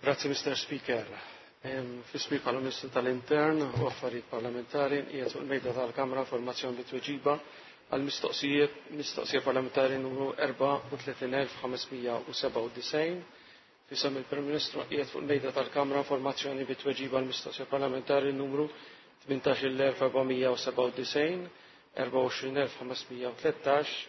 Grazie Mr. Speaker. Fismi bħala Ministru tal-Intern u Affarijiet Parlamentari qiegħed fuq mejda tal-Kamra formazzjoni bi tweġiba għal mistoqsijiet mistoqsija parlamentari numru 34597 fisem il-Prim Ministru qiegħed fuq mejda tal-Kamra formazzjoni bi tweġiba għal mistoqsija parlamentari numru 18497 24513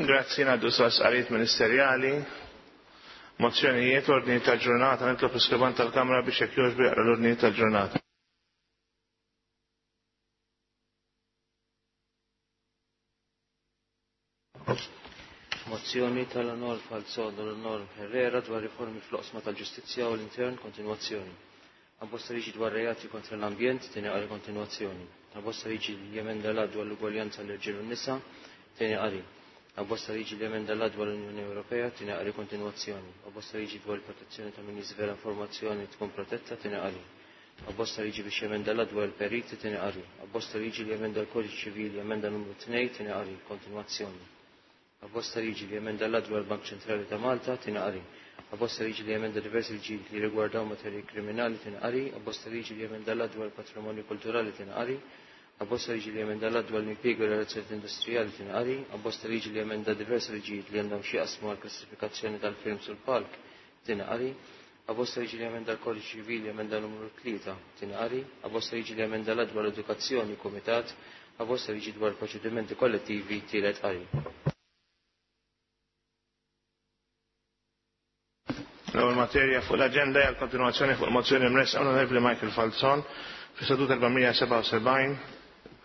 Grazzi ngħaddu sa sqarijiet ministerjali. Mozzjonijiet, ordni ta' ġurnata, nitlob iskrivan tal-Kamra biex jekk jogħġbu jaqra l-ordni ta' ġurnata. Mozzjoni tal-Onor Falzon u l-Onor Herrera dwar riformi fl-oqsma tal-ġustizzja u l-intern kontinwazzjoni. Abbosta liġi dwar reati kontra l-ambjent, tieni qari kontinwazzjoni. Abbosta liġi li jemenda l-att dwar l-ugwaljanza l-irġiel u n-nisa, tieni qari. Abbosta liġi li jemenda l-att dwar l-Unjoni Ewropea, tieni qari kontinwazzjoni. Abbosta liġi dwar il-protezzjoni ta' min jiżvela informazzjoni tkun protetta, tieni qari. Abbosta liġi biex jemenda l-att dwar il-periti, tieni qari. Abbosta liġi li jemenda l-Kodiċi Ċivili, emenda numru 2, tieni qari, kontinwazzjoni. Abbozz ta' liġi li jemenda l-Att dwar il-Bank Ċentrali ta' Malta, tieni qari. Abbozz ta' liġi li jemenda diversi liġijiet li jirrigwardaw materji kriminali, tieni qari. Abbozz ta' liġi li jemenda l-Att dwar il-Patrimonju Kulturali, tieni qari. Abbozz ta' liġi li jemenda l-Att dwar l-Impjiegi u r-Relazzjonijiet Industrijali, tieni qari. Abbozz ta' liġi li jemenda diversi liġijiet li għandhom x'jaqsmu mal-klassifikazzjoni tal-films u l-palk, Tieni qari. Abbozz ta' liġi li jemenda l-Kodiċi Ċivili, Emenda Numru 3. Tieni qari. Abbozz ta' liġi li jemenda l-Att dwar l-Edukazzjoni, Kumitat. Abbozz ta' liġi dwar il-proċedimenti kollettivi, Tielet qari. L-ewwel materja fuq l-aġenda hija l-kontinwazzjoni fuq il-mozzjoni mressqa onorevoli Michael Falzon fis-seduta 477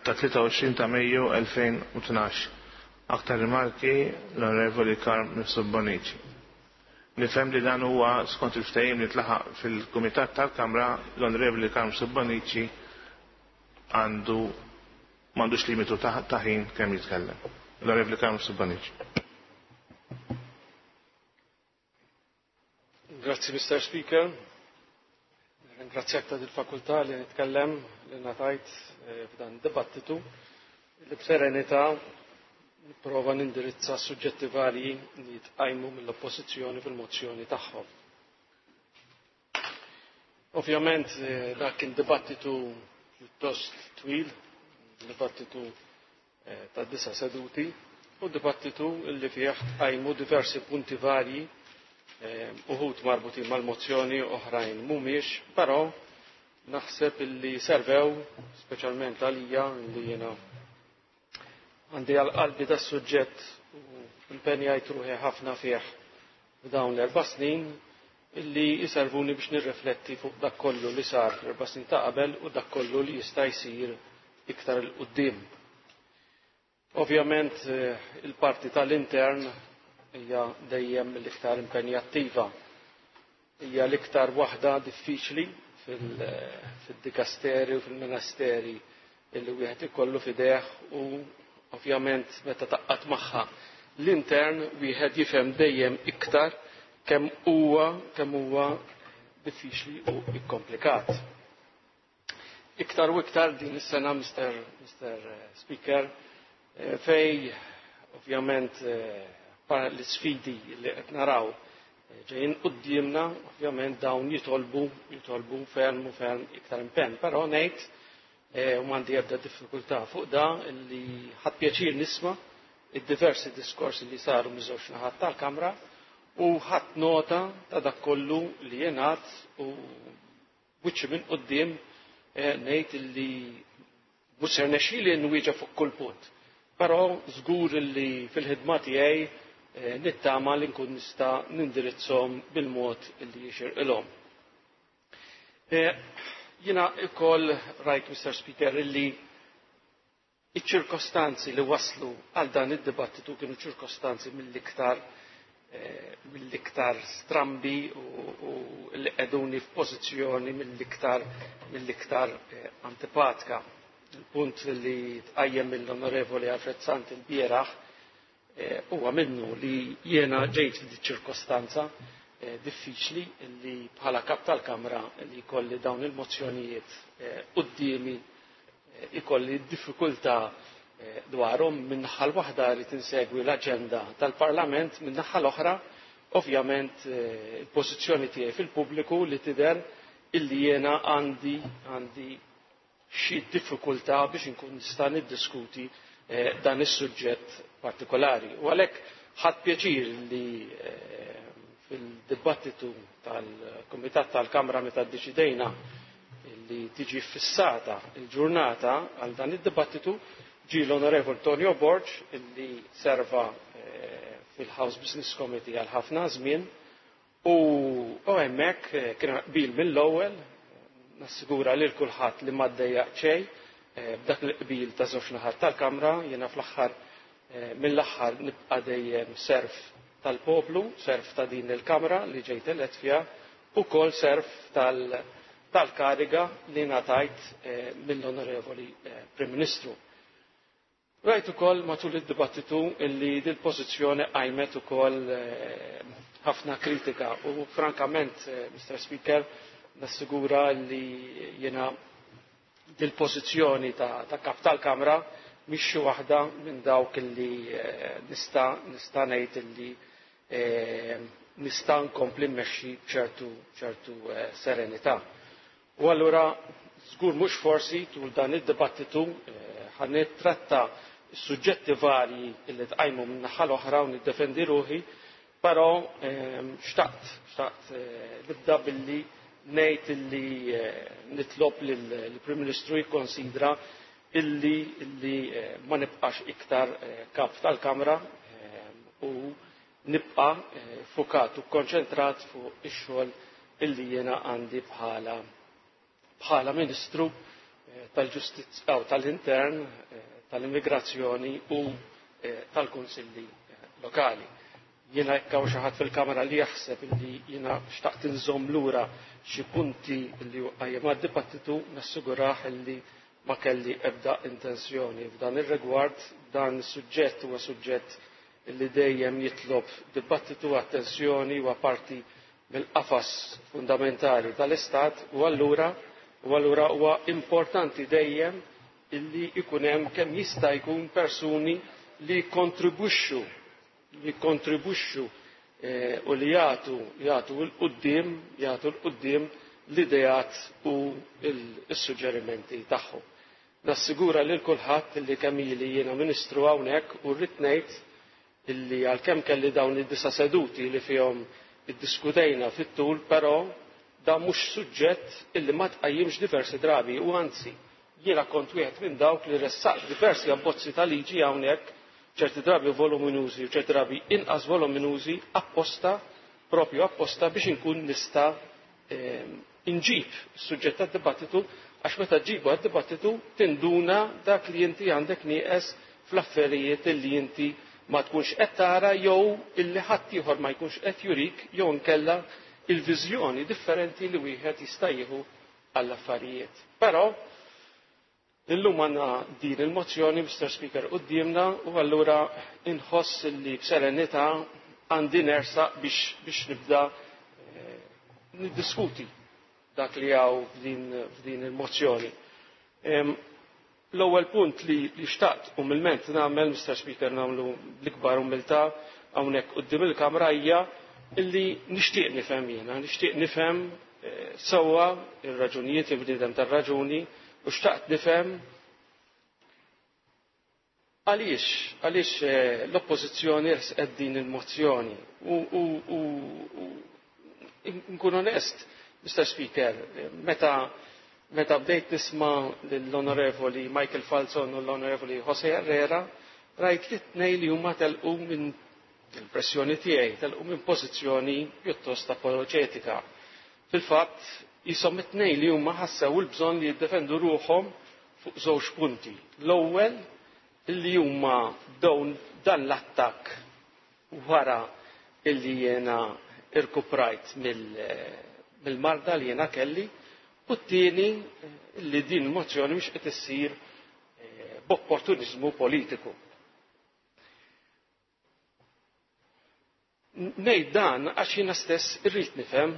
ta' 23 ta' Mejju 2012. Aktar rimarki l-onorevoli Karm Missub Bonici. Nifhem li dan huwa skont il-ftehim li tlaħaq fil-Kumitat tal-Kamra, l-Onorevoli Carmsub Bonnici għandu m'għandux limitu ta' ħin kemm jitkellem. L-Onorevoli Carmsub Bonnici. Grazzi, Mr. Speaker. Ringrazzjak ta' din fakultà li nitkellem li ngħatajt eh, f'dan dibattitu li b'serenità nipprova nindirizza suġġetti varji li jitqajmu mill-oppożizzjoni fil-mozzjoni tagħhom. Ovvjament eh, dak kien dibattitu pjuttost twil, dibattitu ta' disa' seduti u dibattitu li fih tqajmu diversi punti varji uħud marbutin mal-mozzjoni oħrajn mhumiex, però naħseb illi servew speċjalment għalija li jiena għandi għal qalbi da' suġġett u impenjajt ruħi ħafna fih f'dawn l-erba' snin li jservuni biex nirrifletti fuq dak kollu li sar fl-erba' snin ta' qabel u dak kollu li jista' jsir iktar 'il quddiem. Ovvjament il-parti tal-intern hija dejjem l-iktar impenjattiva. Hija l-iktar waħda diffiċli fid-dikasteri u fil-ministeri li wieħed ikollu f'idejh u ovvjament meta tgħaqqad magħha l-intern wieħed jifhem dejjem iktar kemm huwa kemm huwa diffiċli u kkomplikat. Iktar u iktar din is-sena, Mr. Mr. Speaker, Eh, fej, ovvjament, eh, para l-sfidi li qed naraw eh, ġejjin qudiemna, ovvjament dawn jitolbu, jitolbu ferm u ferm iktar impenn, però ngħid u m'għandi ebda diffikultà fuq da li ħadd pjaċir nisma' id-diversi diskorsi li saru miż-żewġ naħat tal-Kamra u ħadd nota ta' dak kollu li jingħad u Wiċċi minn quddiem ngħid illi mhux se rnexxieli nwieġeb fuq kull punt, però żgur illi fil-ħidma tiegħi nittama li nkun nista' nindirizzhom bil-mod illi jixirqilhom. Jiena wkoll rajt, Mister Speaker, illi Iċ-ċirkostanzi li wasslu għal dan id-dibattitu kienu ċirkostanzi mill-iktar mill-iktar strambi u li qegħduni f'pożizzjoni mill-iktar mill-iktar antipatka. Il-punt li tqajjem mill-Onorevoli Alfred Sant ilbieraħ Huwa minnu li jiena ġejt f'ċirkostanza diffiċli li bħala Kap tal-Kamra li jkolli dawn il-mozzjonijiet quddiemi ikolli diffikultà dwarhom. Min-naħa l-waħda rrid insegwi l-aġenda tal-Parlament, min-naħa l-oħra ovvjament il-pożizzjoni tiegħi fil-pubbliku li tidher illi jiena għandi xi diffikultà biex inkun nista' niddiskuti dan is-suġġett partikolari. U għalhekk ħadt pjaċir li fil-dibattitu tal-Kumitat tal-Kamra meta ddeċidejna li tiġi ffissata l-ġurnata għal dan id-dibattitu ġie l-Onorevol Tonio Borg li serva fil-House Business Committee għal ħafna żmien U u hemmhekk kien hemm qbil mill-ewwel, nassigura lil kulħadd li ma ddejjaqt xejn b'dak il-qbil ta' żewġ naħat tal-Kamra, jiena fl-aħħar mill-aħħar nibqa' dejjem serv tal-poplu, serv ta' din il-Kamra li ġejt elett fiha, ukoll serv tal tal-kariga li ngħatajt mill-Onorevoli Prim Ministru. Rajt ukoll matul id-dibattitu li dil-pożizzjoni qajmet ukoll ħafna kritika u frankament, Mister Speaker, nassigura li jiena dil-pożizzjoni ta', ta Kap tal-Kamra mhix xi waħda minn dawk li nista' nista' ngħid li nista' nkompli mmexxi b'ċertu ċertu serenità. U allura żgur mhux forsi tul dan id-dibattitu ħa nittratta s-suġġetti varji li tqajmu min-naħa l-oħra u niddefendi ruħi, però xtaqt xtaqt nibda billi ngħid illi nitlob lill-Prim Ministru jikkonsidra illi illi ma nibqax iktar Kap tal-Kamra u nibqa' ffukat u kkonċentrat fuq ix-xogħol li jiena għandi bħala bħala Ministru tal-Ġustizzja u tal-Intern, tal-Immigrazzjoni u tal-Kunsilli Lokali. Jiena jekk hawn xi ħadd fil-Kamra li jaħseb li jiena xtaqt inżomm lura xi punti li hu qajjem għad-dibattitu nassigurah li ma kelli ebda intenzjoni f'dan ir-rigward. Dan is-suġġett huwa suġġett li dejjem jitlob dibattitu u attenzjoni huwa parti mill-qafas fundamentali tal-Istat u allura u allura huwa importanti dejjem illi jkun hemm kemm jista' jkun persuni li jikkontribwixxu jikkontribwixxu eh, u li jagħtu jagħtu l qudiem jagħtu l qudiem l-ideat u l-suġġerimenti tagħhom. Nassigura lil kulħadd illi kemm ili jiena Ministru hawnhekk u rrid ngħid illi għalkemm kelli dawn id-disa' seduti li fihom iddiskutejna fit-tul però dan mhux suġġett illi ma tqajjimx diversi drabi u anzi jiena kont wieħed minn dawk li ressaqt diversi abbozzi ta' liġi hawnhekk ċerti drabi voluminużi u ċerti drabi inqas voluminużi apposta proprju apposta biex inkun nista' Inġib is-suġġett għad-dibattitu għax meta ġġibu għad-dibattitu tinduna dak li inti għandek nieqes fl-afferijiet illi inti ma tkunx qed tara jew illi ħaddieħor ma jkunx qed jurik jew inkella il-viżjoni differenti li wieħed jista' jieħu għall-affarijiet. Però Illum għandna din il-mozzjoni, Mister Speaker, quddiemna u allura inħoss li b'serenità għandi nersaq biex, biex nibda niddiskuti dak li hawn f'din, f'din il-mozzjoni. L-ewwel punt li, li xtaqt umilment nagħmel, Mister Speaker, nagħmlu l-ikbar umiltà hawnhekk quddiem il-Kamra hija illi nixtieq nifhem jiena, nixtieq nifhem sewwa ir-raġunijiet, il-bniedem tar-raġuni, U xtaqt nifhem għaliex għaliex eh, l-oppożizzjoni resqed din il-mozzjoni. U nkun onest, Mr. Speaker, meta meta bdejt nisma l-Onorevoli Michael Falzon u l-Onorevoli Jose Herrera, rajt li t-nej li huma telqu minn Il-pressjoni tiegħi telqu minn pożizzjoni pjuttost apoloġetika. Fil-fatt, qishom it-tnejn li huma ħassew il-bżonn li jiddefendu ruħhom fuq żewġ punti. L-ewwel, illi huma bdew dan l-attakk wara illi jiena irkuprajt mill-marda li jiena kelli, u t-tieni, illi din il-mozzjoni mhix qed issir b'opportuniżmu politiku. Ngħid dan għax jiena stess irrid nifhem,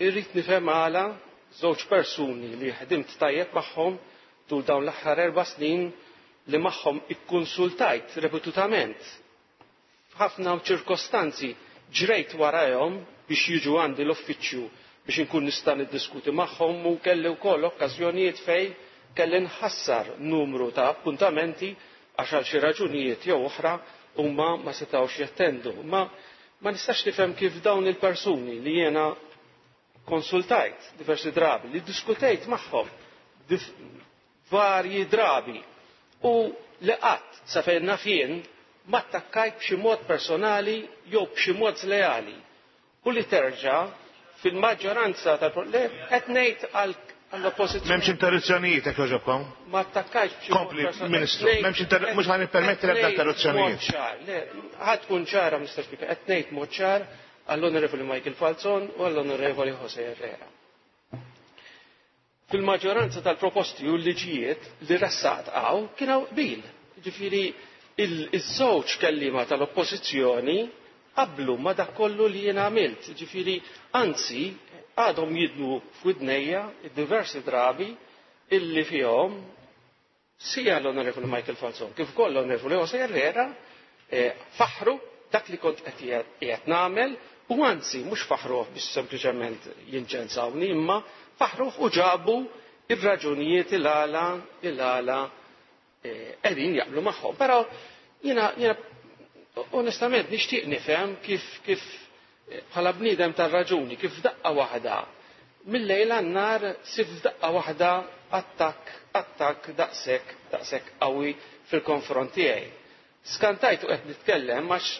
irrid nifhem għala żewġ persuni li ħdimt tajjeb magħhom tul dawn l-aħħar erba' snin, li magħhom ikkunsultajt repetutament f'ħafna ċirkostanzi, ġrejt warajhom biex jiġu għandi l-uffiċċju biex inkun nista' niddiskuti magħhom u kelli wkoll okkażjonijiet fejn kelli nħassar numru ta' appuntamenti għax għal xi raġunijiet jew oħra huma ma setgħux jattendu. Imma ma nistax nifhem kif dawn il-persuni li jiena konsultajt diversi drabi, li diskutejt magħhom varji drabi u li qatt sa fejn naf jien ma attakkajt b'xi mod personali jew b'xi mod żleali u li terġa' fil-maġġoranza tal le qed ngħid għall-Oppożizzjoni. M'hemmx interruzzjonijiet hekk jogħġobkom. Ma attakkajx b'xi Kompli, Ministru, m'hemmx interruzzjonijiet, mhux ħan ippermetti l-ebda interruzzjonijiet. Le, ħadd tkun ċara, Mr. Speaker, qed ngħid mod ċar għall-Onorevoli Michael Falzon u għall-Onorevoli Jose Herrera. Fil-maġġoranza tal-proposti u l-liġijiet li ressaqt hawn kien hawn qbil. Ġifieri iż-żewġ kelliema tal-Oppożizzjoni qablu ma' dak kollu li jien għamilt. Ġifieri anzi għadhom jidnu f'widnejja diversi drabi illi fihom Sija l-Onorevoli Michael Falzon, kif ukoll l-Onorevoli Jose Herrera, eh, faħru dak li kont qed qiegħed nagħmel u anzi mhux faħruh biex sempliċement jinċensawni imma faħruh u ġabu ir-raġunijiet il għala il għala eh, qegħdin jaqblu magħhom. Però jiena onestament nixtieq nifhem kif kif Bħala bniedem tar-raġuni kif f'daqqa waħda mil-lejl għan-nhar sibt f'daqqa waħda attakk attakk daqshekk daqshekk qawwi fil-konfront tiegħi. Skantajt u qed nitkellem għax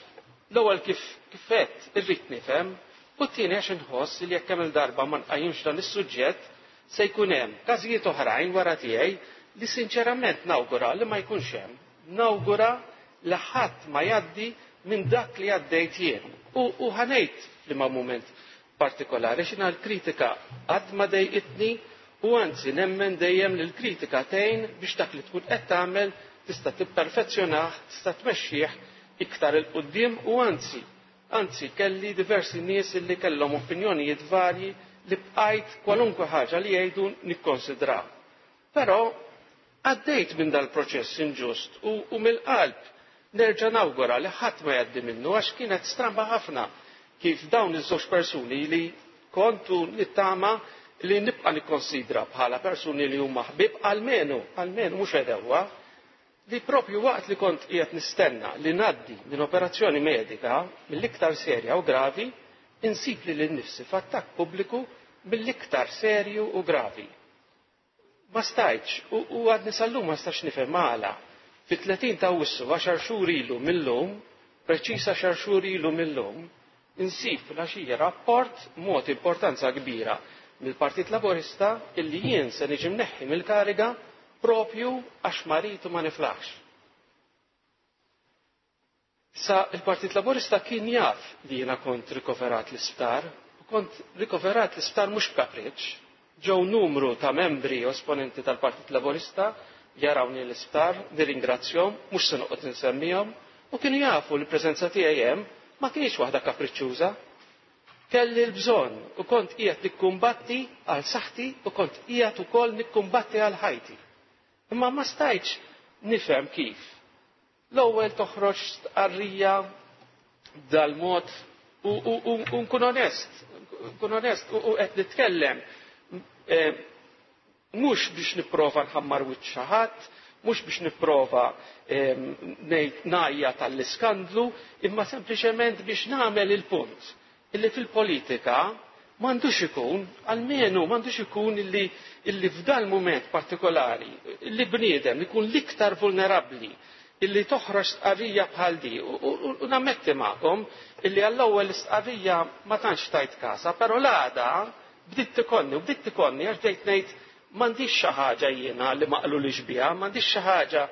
l-ewwel kif kif għedt irrid nifhem u t-tieni għax inħoss li jekk kemm-il darba ma nqajjimx dan is-suġġett se jkun hemm każijiet oħrajn wara tiegħi li sinċerament nawgura li ma jkunx hemm. Nawgura li ħadd ma jgħaddi minn dak li għaddejt jien. U, u ħa ngħid liema mument partikolari għax jiena l-kritika qatt ma dejqitni u anzi nemmen dejjem li l-kritika tgħin biex dak li tkun qed tagħmel tista' tipperfezzjonah, tista' tmexxih iktar 'il quddiem u anzi, anzi kelli diversi nies li kellhom opinjonijiet varji li bqajt kwalunkwe ħaġa li jgħidu nikkonsidraha. Però Għaddejt minn dal-proċess inġust u mill-qalb nerġa' nawgura li ħadd ma jgħaddi minnu għax kienet stramba ħafna kif dawn iż-żewġ persuni li kont u nittama li nibqa' nikkonsidra bħala persuni li huma ħbieb almenu, almenu mhux għedewwa, li proprju waqt li kont qiegħed nistenna li ngħaddi minn operazzjoni medika mill-iktar serja u gravi, insibli lil nifsi f'attakk pubbliku mill-iktar serju u gravi. Ma stajtx, u għadni sal-lum ma nistax nifhem għala, fit-30 ta' Awwissu, għaxar xhur ilu mil-lum, preċiż għaxar xhur ilu mil-lum, insib filgħaxija rapport mogħti importanza kbira mill-Partit Laburista illi jien se niġi mneħħi mill-kariga propju għax marid u ma niflaħx. Sa il-Partit Laburista kien jaf li jiena kont rikoverat l-isptar u kont rikoverat l-isptar mhux b'kapriċċ. Ġew numru ta' membri u esponenti tal-Partit Laburista jarawni l-isptar, nirringrazzjom, mhux se noqgħod insemmihom, u kienu jafu li l-preżenza tiegħi hemm ma kinitx waħda kapriċċuża. Kelli l-bżonn u kont qiegħed nikkumbatti għal saħħti u kont qiegħed ukoll nikkumbatti għal ħajti. Imma ma stajtx nifhem kif. L-ewwel toħroġ stqarrija b'dal mod u nkun onest, nkun onest u qed nitkellem mhux biex nipprova nħammar wiċċ xi ħadd, mhux biex nipprova ngħid ngħajjat għall-iskandlu, imma sempliċement biex nagħmel il-punt illi fil-politika ma għandux ikun, almenu ma għandux ikun illi, illi f'dal-mument partikolari, illi bniedem ikun l-iktar vulnerabbli illi toħroġ stqarrija bħal di. U, u, u nammetti magħkom illi għall-ewwel l-istqarrija ma tantx tajt kasa, però l-għada bdiet tikonni u bdiet tikonni għax bdejt ngħid M'għandix xi ħaġa jiena li ma qalulix biha, m'għandix xi ħaġa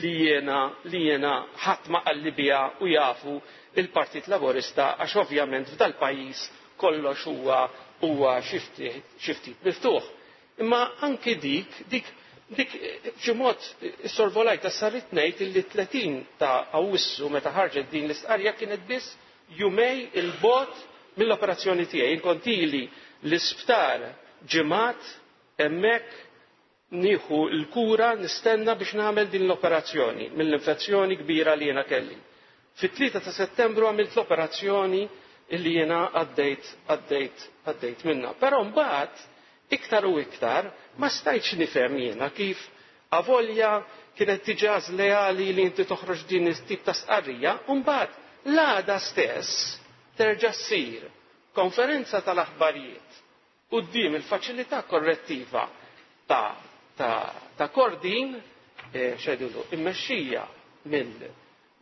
li jiena li jiena ħadd ma qalli biha u jafu l-Partit Laburista għax ovvjament f'dal-pajjiż kollox huwa huwa xi ftit xi ftit miftuħ. Imma anki dik dik dik b'xi mod is-Sorvolajta sarritni ngħid li t-30 ta' Awwissu meta ħarġet din l-istqarrija kienet biss jumej 'il bogħod mill-operazzjoni tiegħi. Jien kont ili l-isptar ġimgħat hemmhekk nieħu l-kura nistenna biex nagħmel din l-operazzjoni mill-infezzjoni kbira li jiena kelli. Fit-3 ta' Settembru għamilt l-operazzjoni li jiena għaddejt għaddejt għaddejt minnha. Però mbagħad iktar u iktar ma stajtx nifhem jiena kif Avolja kienet diġà żleali li inti toħroġ din it-tip ta' stqarrija u mbagħad l-għada stess terġa' ssir konferenza tal-aħbarijiet quddiem il-faċilità korrettiva ta' ta' ta' Kordin, x'għidulu, immexxija mill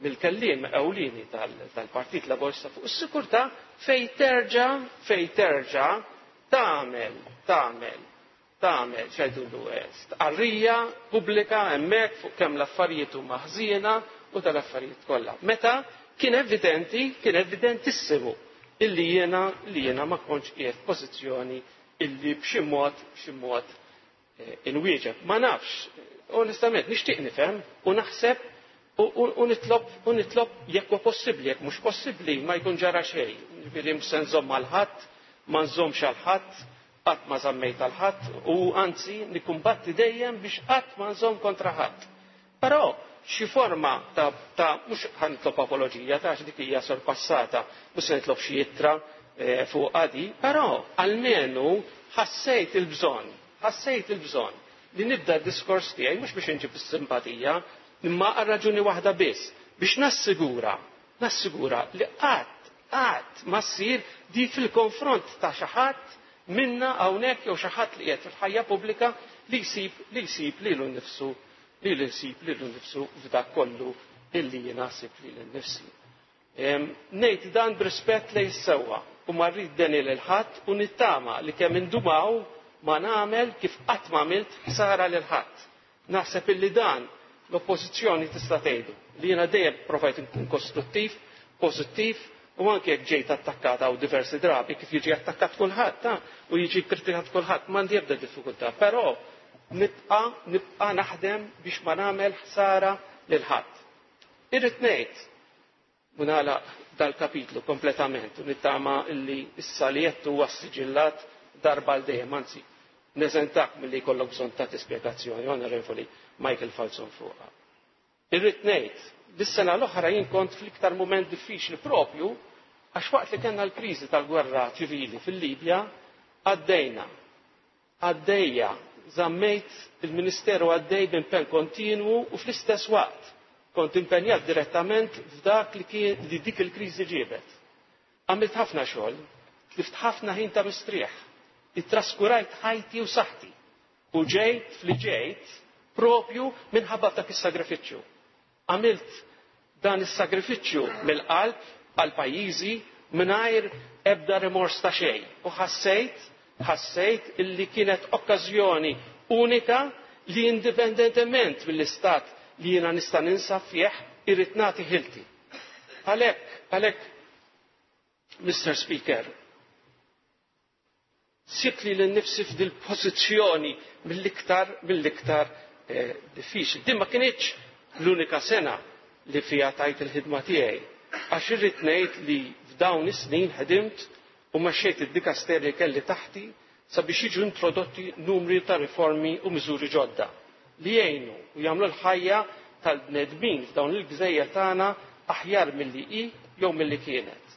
mill-kelliem ewlieni tal tal-Partit Laburista fuq is-sikurtà, fejn terġa' fejn terġa' tagħmel tagħmel tagħmel ċertu stqarrija pubblika hemmhekk fuq kemm l-affarijiet huma ħżiena u tal-affarijiet kollha. Meta kien evidenti, kien evidentissimu illi jiena li jiena ma kontx qiegħed pożizzjoni illi b'xi mod b'xi mod eh, inwieġeb. Ma nafx, onestament, nixtieq nifhem u naħseb u nitlob u nitlob jekk huwa possibbli, jekk mhux possibbli ma jkun ġara xejn. Ġifieri mhux se nżomm għal ħadd, ma nżommx għal ħadd, Qatt ma żammejt għal ħadd u anzi nikkumbatti dejjem biex qatt ma nżomm kontra ħadd. Però xi forma ta', ta mhux ħa nitlob apoloġija ta' dik hija sorpassata, mhux se nitlob xi ittra eh, fuq għadi, però almenu ħassejt il-bżonn, ħassejt il-bżonn li nibda d-diskors tiegħi mhux biex inġib is-simpatija, imma għal raġuni waħda biss, biex nassigura, nassigura li qatt qatt ma ssir di fil-konfront ta' xi ħadd minna hawnhekk jew xi ħadd li qiegħed fil-ħajja pubblika li jsib li jsib lilu nnifsu li li jsib lilu nnifsu f'dak kollu illi jiena sibt lili nnifsi. Ngħid dan b'rispett lejn is-sewwa u ma rrid deni lil ħadd u nittama li kemm indum hawn ma nagħmel kif qatt m'għamilt ħsara lil ħadd. Naħseb illi dan l-Oppożizzjoni tista' tgħidu, li jiena dejjem provajt inkun kostruttiv, pożittiv u anke jekk ġejt attakkat hawn diversi drabi kif jiġi attakkat kulħadd u jiġi kkritikat kulħadd m'għandi ebda diffikultà, però nibqa' nibqa' naħdem biex ma nagħmel ħsara lil ħadd. Irrid ngħid U nagħlaq dal-kapitlu kompletament u nittama li issa li qed huwa ssiġillat darba għal dejjem, anzi, neżentak milli jkollok bżonn tagħti spjegazzjoni, Onorevoli Michael Falzon fuqha. Irrid ngħid, dis-sena l-oħra jien kont fl-iktar mument diffiċli proprju għax waqt li kellna l-kriżi tal-gwerra ċivili fil-Libja għaddejna għaddejja, żammejt il-ministeru għaddej b'impenn kontinwu u fl-istess waqt kont impenjat direttament f'dak li kien li dik il-kriżi ġiebet. Għamilt ħafna xogħol, tlift ħafna ħin ta' mistrieħ, ittraskurajt ħajti u saħħti u ġejt f'li ġejt propju minħabba f'dak is-sagrifiċċju. Għamilt dan is-sagrifiċċju mill-qalb għal pajjiżi mingħajr ebda rimors ta' xejn u ħassejt, ħassejt illi kienet okkażjoni unika li indipendentement mill-istat li jiena nista' ninsab fih, irrid nagħti ħilti. Għalhekk, għalhekk, Mister Speaker, Sibt lili nnifsi f'dil-pożizzjoni mill-iktar mill-iktar diffiċli. Din ma kinitx l-unika sena li fiha tajt il-ħidma tiegħi, għax irrid ngħid li f'dawn is-snin ħdimt u mexxejt id-dikasterji li kelli taħti sabiex jiġu introdotti numri ta' riformi u miżuri ġodda li jgħinu u jagħmlu l-ħajja tal-bnedmin f'dawn il-gżejjer tagħna aħjar milli hi jew milli kienet.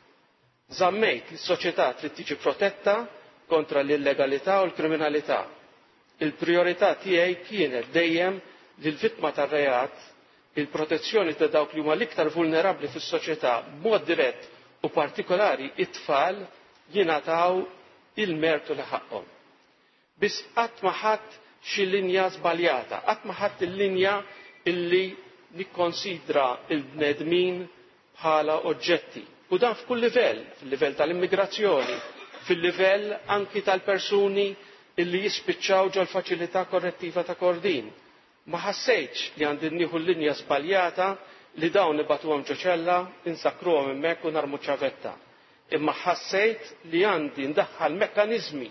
Żammejt li s-soċjetà trid tiġi protetta kontra l-illegalità u l-kriminalità. Il-prijorità tiegħi kienet dejjem li l-vittma tar-reat, il-protezzjoni ta' dawk li huma l-iktar vulnerabbli fis-soċjetà, b'mod dirett u partikolari t-tfal, jingħataw il-mertu li ħaqqhom. Biss qatt ma ħadt xi linja żbaljata, qatt ma ħadt il-linja illi nikkonsidra l-bnedmin bħala oġġetti. U dan f'kull livell, fil-livell tal-immigrazzjoni, fil-livell anki tal-persuni illi jispiċċaw ġol-Faċilità Korrettiva ta' Kordin, Ma ħassejtx li għandi nieħu l-linja żbaljata li dawn ibagħtuhom ġo ċella, insakkruhom hemmhekk u narmu ċ-ċavetta. Imma ħassejt li għandi ndaħħal mekkaniżmi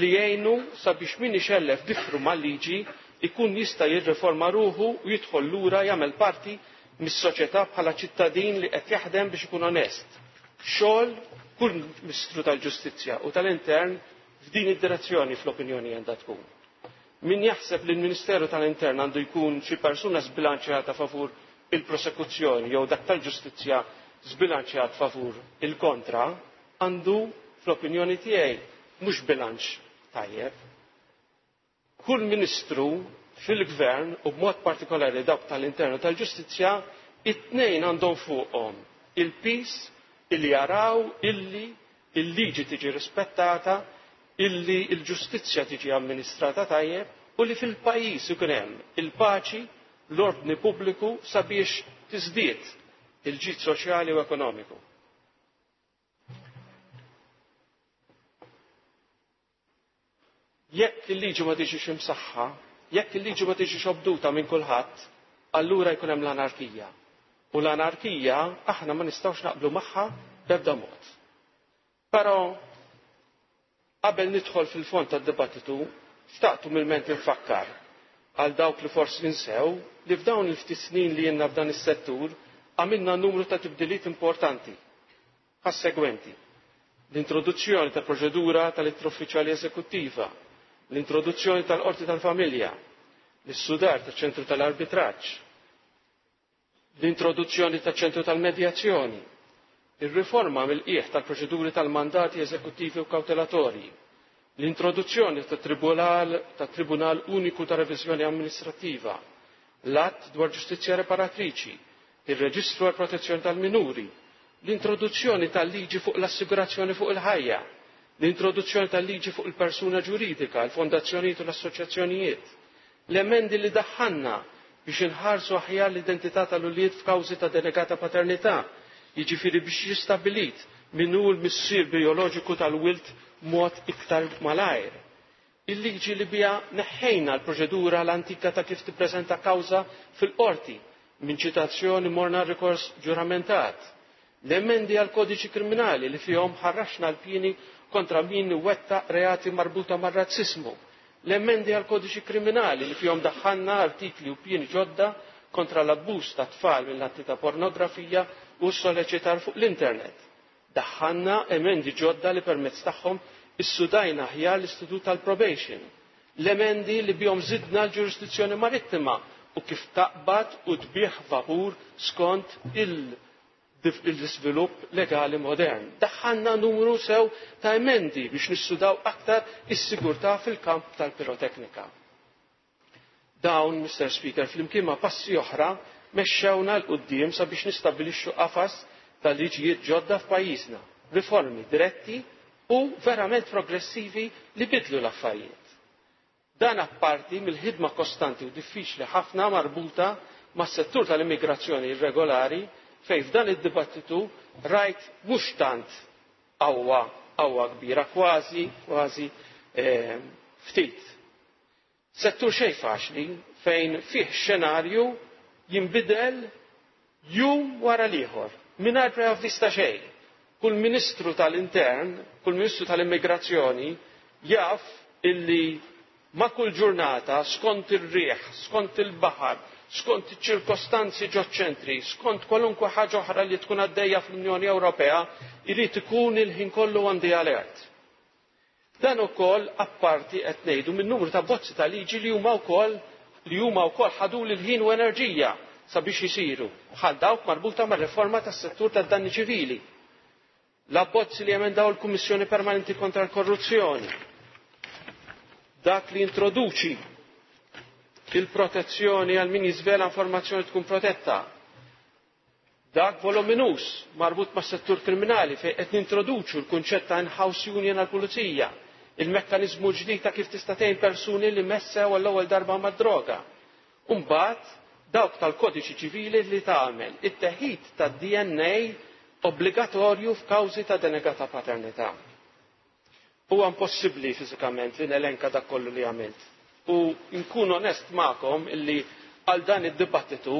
li jgħinu sabiex min ixellef difru mal-liġi jkun jista' jirriforma ruħu u jidħol lura jagħmel parti mis-soċjetà bħala ċittadin li qed jaħdem biex ikun onest. Xogħol kull Ministru tal-Ġustizzja u tal-Intern f'din id-direzzjoni fl-opinjoni għandha tkun. Min jaħseb li l-Ministeru tal-Intern għandu jkun xi persuna żbilanċjata favur il-prosekuzzjoni jew dak tal-ġustizzja żbilanċjat favur il-kontra għandu, fl-opinjoni tiegħi, mhux bilanċ tajjeb. Kull Ministru fil-Gvern, u b'mod partikolari dawk tal-Intern u tal-Ġustizzja, it-tnejn għandhom fuqhom il-piż li jaraw illi il-liġi tiġi rispettata, illi l-ġustizzja tiġi amministrata tajjeb u li fil-pajjiż ikun hemm il-paċi, l-ordni pubbliku sabiex tiżdied il-ġid soċjali u ekonomiku. Jekk il-liġi ma tiġix imsaħħa, jekk il-liġi ma tiġix obduta minn kulħadd, allura jkun hemm l-anarkija. U l-anarkija aħna ma nistgħux naqblu magħha b'ebda mod. Però qabel nidħol fil-fond tad-dibattitu, xtaqt umilment infakkar għal dawk li forsi insew li f'dawn il-ftit snin li ilna f'dan is-settur għamilna numru ta' tibdiliet importanti. bħas-segwenti, l-introduzzjoni ta' proċedura tal-itteruffiċjali eżekuttiva, l-introduzzjoni tal-qorti tal-familja, l-issudar taċ-ċentru tal-arbitraġġ, l-introduzzjoni taċ-ċentru tal-medjazzjoni, ir-riforma mill-qiegħ tal-proċeduri tal-mandati eżekuttivi u kawtelatorji, l-introduzzjoni tat-Tribunal Uniku ta' Reviżjoni Amministrattiva, l-Att dwar Ġustizzja Riparatriċi, ir-reġistru għall-protezzjoni tal-minuri, l-introduzzjoni tal-liġi fuq l-assigurazzjoni fuq il-ħajja, l-introduzzjoni tal-liġi fuq il-persuna ġuridika, il-fondazzjonijiet u l-assoċjazzjonijiet, l-emendi li daħħalna biex inħarsu aħjar l-identità tal-ulied f'kawżi ta' denegata paternità, jiġifieri biex jiġi stabbilit min hu l-missier bijoloġiku tal-wild b'mod iktar malajr, Il-liġi li biha neħħejna l-proċedura l-antika ta' kif tippreżenta kawża fil-qorti minn ċitazzjoni morna għal rikors ġuramentat. L-emendi għall-Kodiċi Kriminali li fihom ħarraxna l-pieni kontra min iwettaq reati marbuta mar-razzismu. L-emendi għall-Kodiċi Kriminali li fihom daħħalna artikli u pieni ġodda kontra l-abbuż tat-tfal minn atti ta' pornografija u s-soleċitar fuq l-internet. Daħħalna emendi ġodda li permezz tagħhom issudajna aħjar l-istitut tal-probation. L-emendi li bihom żidna l-ġurisdizzjoni marittima u kif taqbad u tbigħ vapur skont l-iżvilupp legali modern. Daħħalna numru sew ta' emendi biex nissudaw aktar is-sigurtà fil-kamp tal-piroteknika. Dawn, Mister Speaker, flimkien ma' passi oħra, mexxewna 'l quddiem sabiex nistabbilixxu qafas ta' liġijiet ġodda f'pajjiżna, riformi diretti u verament progressivi li biddlu l-affarijiet. Dan apparti mill-ħidma kostanti u diffiċli ħafna marbuta mas-settur tal-immigrazzjoni irregolari fejn f'dan id-dibattitu rajt mhux tant qawwa, qawwa kbira, kważi, kważi ftit. Settur xejn faċli fejn fih xenarju jinbidel jum wara l-ieħor, mingħajr preavviż ta' xejn. Kull Ministru tal-Intern, kull Ministru tal-Immigrazzjoni jaf illi ma' kull ġurnata, skont ir-riħ, skont il-baħar, skont iċ-ċirkostanzi ġoċ-ċentri, skont kwalunkwe ħaġa oħra li tkun għaddejja fl-Unjoni Ewropea, irid ikun il-ħin kollu on the alert. Dan ukoll apparti, qed ngħidu, minn numru ta' bozzi ta' liġi li huma wkoll li huma wkoll ħaduli l-ħin u enerġija sabiex isiru, bħal dawk marbuta mar-riforma tas-settur tad-danni ċivili, l-abbozzi li jemendaw il-Kummissjoni Permanenti kontra l-Korruzzjoni, dak li jintroduċi il-protezzjoni għal min jiżvela informazzjoni tkun protetta, Dak voluminuż marbut mas-settur kriminali fejn qed nintroduċu l-kunċett ta' in-house union għall-pulizija, il-mekkaniżmu l-ġdid ta' kif tista' tgħin persuni li messew għall-ewwel darba mad-droga, u mbagħad dawk tal-kodiċi ċivili li tagħmel it-teħid tad-DNA obbligatorju f'kawżi ta' denegata paternità. Huwa impossibbli fiżikament li nelenka dak kollu li għamilt. U nkun onest magħkom illi għal dan id-dibattitu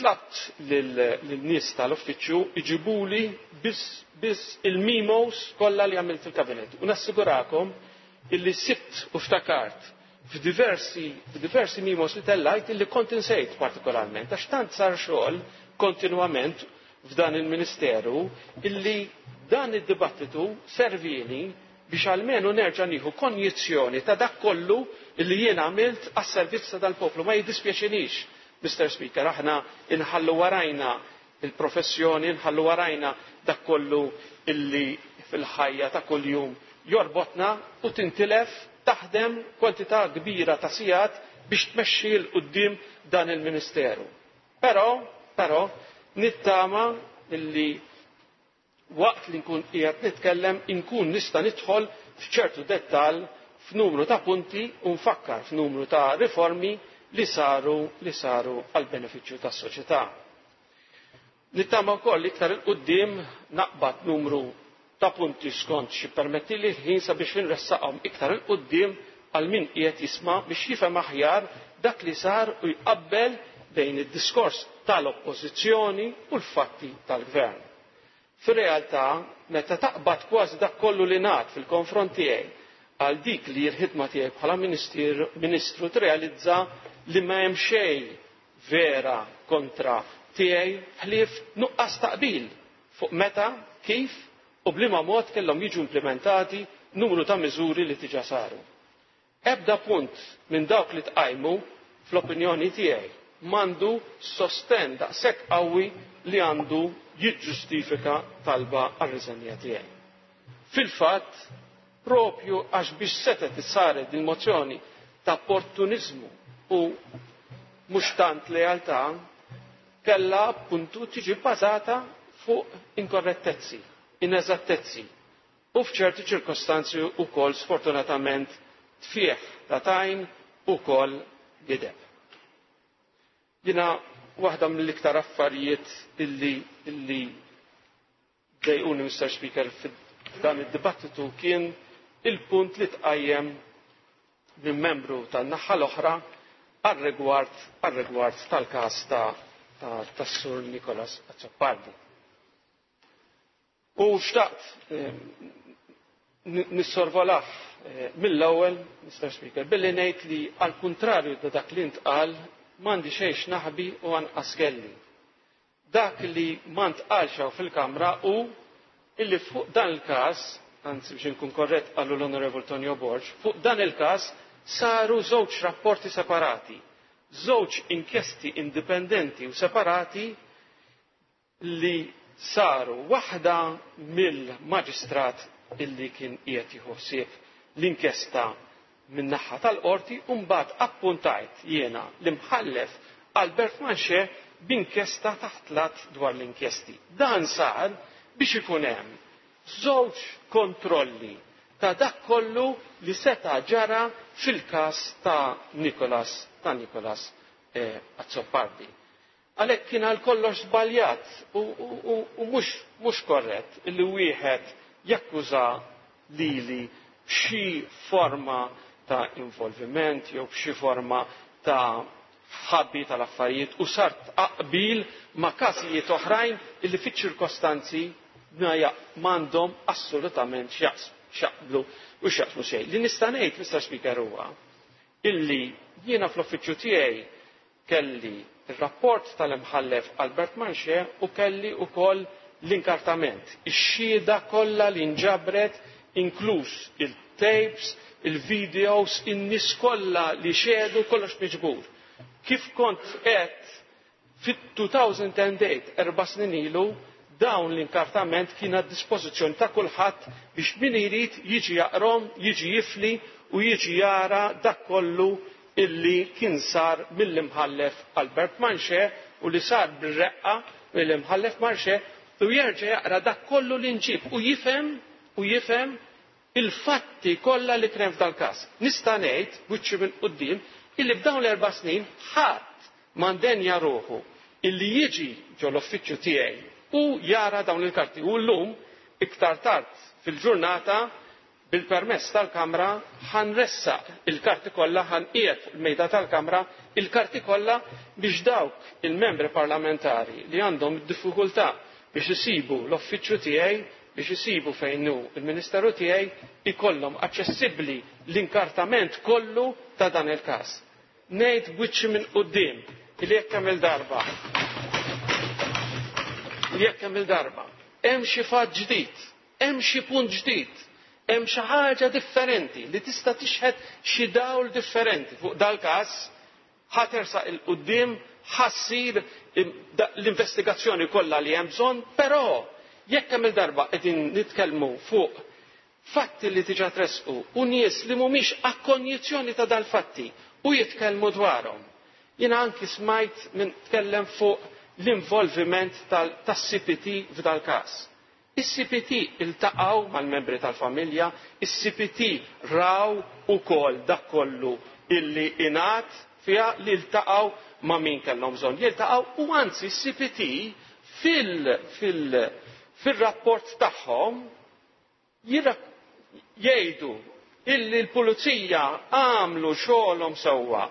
tlabt lin-nies tal-uffiċċju jġibuli biss biss il-memos kollha li għamilt fil-Kabinett. U nassigurakom illi sibt u ftakart f'diversi f'diversi memos li tellajt illi kont insejt partikolarment għax tant sar xogħol kontinwament f'dan il-Ministeru illi dan id-dibattitu servieli biex almenu nerġa' nieħu konjizzjoni ta' dak kollu li jien għamilt għas-servizz ta' dal-poplu. Ma jiddispjaċinix, Mister Speaker, aħna inħallu warajna il-professjoni, inħallu warajna dak kollu illi fil-ħajja ta' kuljum jorbotna u tintilef taħdem kwantità kbira ta' sigħat biex tmexxi 'l quddiem dan il-Ministeru. Però, però, nittama li waqt li nkun qiegħed nitkellem inkun nista' nidħol f'ċertu dettall f'numru ta' punti u nfakkar f'numru ta' riformi li saru li saru għall-benefiċċju tas-soċjetà. Nittama wkoll li iktar 'il quddiem naqbad numru ta' punti skont x'jippermettili l-ħin sabiex inressaqhom iktar 'il quddiem għal min qiegħed jisma' biex jifhem aħjar dak li sar u jqabbel bejn id-diskors tal-Oppożizzjoni u l-fatti tal-Gvern. Fir-realtà, meta taqbad kważi dak kollu li ngħad fil-konfront tiegħi għal dik li hi l-ħidma tiegħi bħala Ministru tirrealizza li ma hemm xejn vera kontra tiegħi ħlief nuqqas ta' qbil fuq meta, kif u b'liema mod kellhom jiġu implimentati numru ta' miżuri li diġà saru. Ebda punt minn dawk li tqajmu, fl-opinjoni tiegħi, m'għandu s-sostenn daqshekk qawwi li għandu jiġġustifika talba għar-riżenja tiegħi. Fil-fatt, proprju għax biex setgħet issared din mozzjoni ta' opportuniżmu u mhux tant lealtà, kellha appuntu tiġi bbażata fuq inkorrettezzi, ineżattezzi u f'ċerti ċirkostanzi wkoll sfortunatament tfigħ ta' tajn u koll gideb. Jiena waħda mill-iktar affarijiet illi Dejquni Mister Speaker f'dan id-dibattitu kien il-punt li tqajjem minn membru tan-naħħa l-oħra għar-rigward għar-rigward tal-każ ta' tas-Sur Nicholas Azzopardi. U xtaqt nissorvolah mill-ewwel, Mr. Speaker, billi ngħid li għall-kuntrarju ta' dak li ntqal m'għandi xejn x'naħbi u anqas kelli. Dak li ma ntqalx hawn fil-Kamra hu li fuq dan il-każ, anzi biex inkun korrett qalu l-Onorevoli Tonio Borg, fuq dan il-każ saru żewġ rapporti separati, żewġ inkjesti indipendenti u separati li saru, waħda mill-Maġistrat li kien qiegħed jieħu ħsieb l-inkjesta min-naħa tal-Qorti u mbagħad appuntajt jiena l-Imħallef Albert Manché b'inkjesta taħt l-Att dwar l-Inkjesti. Dan sar biex ikun hemm żewġ kontrolli ta' dak kollu li seta' ġara fil-każ ta' Nicholas ta' Nicholas Azzopardi. Għalhekk kien għal kollox żbaljat u mhux korrett li wieħed jakkuża lili b'xi forma ta' involviment jew b'xi forma ta' ħabi tal-affarijiet u sar tqaqbil ma' każijiet oħrajn li fiċ-ċirkostanzi ma għandhom assolutament x'jaqblu u x'jaqsmu xejn. Li nista' ngħid, Mister Speaker, huwa illi jiena fl-uffiċċju tiegħi Kelli r-rapport tal-Imħallef Albert Manche u kelli wkoll l-inkartament, ix-xhieda kollha li nġabret inkluż il-tapes, il-videos, in-nies kollha li xehdu, kollox miġbur. Kif kont għedt fit-2008, erba' snin ilu, dawn l-inkartament kien għad-dispożizzjoni ta' kulħadd biex min irid jiġi jaqrahom, jiġi jifli u jiġi jara dak kollu illi kien sar mill-Imħallef Albert Manche u li sar bir-reqqa mill-Imħallef Marche u jerġa' jaqra dak kollu li nġieb u jifhem u jifhem il-fatti kollha li kien hemm f'dal-każ. Nista' ngħid, b'wiċċi minn quddiem, illi f'dawn l-erba' snin ħadd ma ndenja ruħu illi jiġi ġo l-uffiċċju tiegħi u jara dawn il-karti u llum, iktar tard fil-ġurnata, Bil-permess tal-Kamra ħa nressaq il-karti kollha, ħa nqiegħed fil-Mejda tal-Kamra il-karti kollha biex dawk il-Membri Parlamentari li għandhom id-diffikultà biex isibu l-uffiċċju tiegħi, biex isibu fejn hu l-Ministeru tiegħi, ikollhom aċċessibbli l-inkartament kollu ta' dan il-każ. Ngħid b'wiċċi minn quddiem li jekk hemm il-darba li jekk hemm il-darba hemm xi fatt ġdid Hemm xi punt ġdid, hemm xi ħaġa differenti li tista' tixħet xi dawl differenti fuq dal-każ, ħa tersaq 'il quddiem, ħa ssir l-investigazzjoni kollha li hemm bżonn, però jekk kemm-il darba qegħdin nitkellmu fuq fatti li diġà tressqu u nies li mhumiex akkonjizzjoni ta' dal-fatti u jitkellmu dwarhom. Jiena anki smajt min tkellem fuq l-involviment tas-CPT f'dal-każ. Is-CPT iltaqgħu mal-membri tal-familja, is-CPT raw ukoll dak kollu illi ingħad fiha li ltaqgħu ma' min kellhom bżonn jiltaqgħu u anzi s-CPT fil fil fir-rapport tagħhom jgħidu illi l-pulizija għamlu xogħolhom sewwa,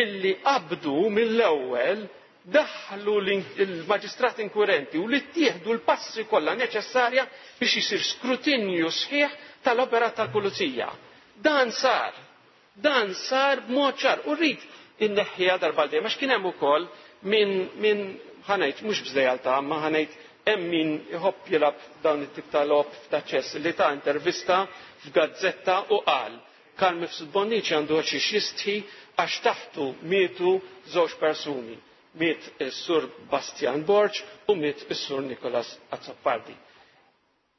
illi qabdu mill-ewwel, daħħlu l-maġistrat inkwirenti u li ttieħdu l-passi kollha neċessarja biex isir skrutinju sħiħ tal-operat tal-pulizija. Dan sar. Dan sar b'mod ċar u rrid inneħħiha darba għal dejjem għax kien hemm ukoll Min min ħa ngħid mhux bżdejjaltà, imma ħa ngħid hemm min iħobb jilgħab dawn it-tip ta' logħob ta' ċess li ta intervista f'gazzetta u qal, Karl Mifsud Bonnici għandu għaxiex jistħi għax taħtu mietu żewġ persuni, miet is-Sur Bastjan Borg u miet is-Sur Nicholas Azzopardi.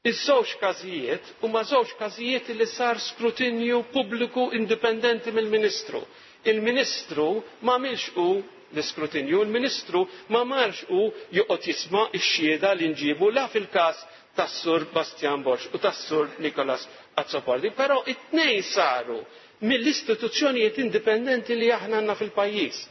Iż-żewġ każijiet huma żewġ każijiet li sar skrutinju pubbliku indipendenti mill-Ministru. Il-Ministru m'għamilx hu l-iskrutinju, il-Ministru ma marx hu joqgħod jisma' x-xhieda li nġiebu la fil-każ tas-Sur Bastian Borg u tas-Sur Nicholas Azzopardi, però t-tnejn saru mill-istituzzjonijiet indipendenti li aħna għandna fil-pajjiż.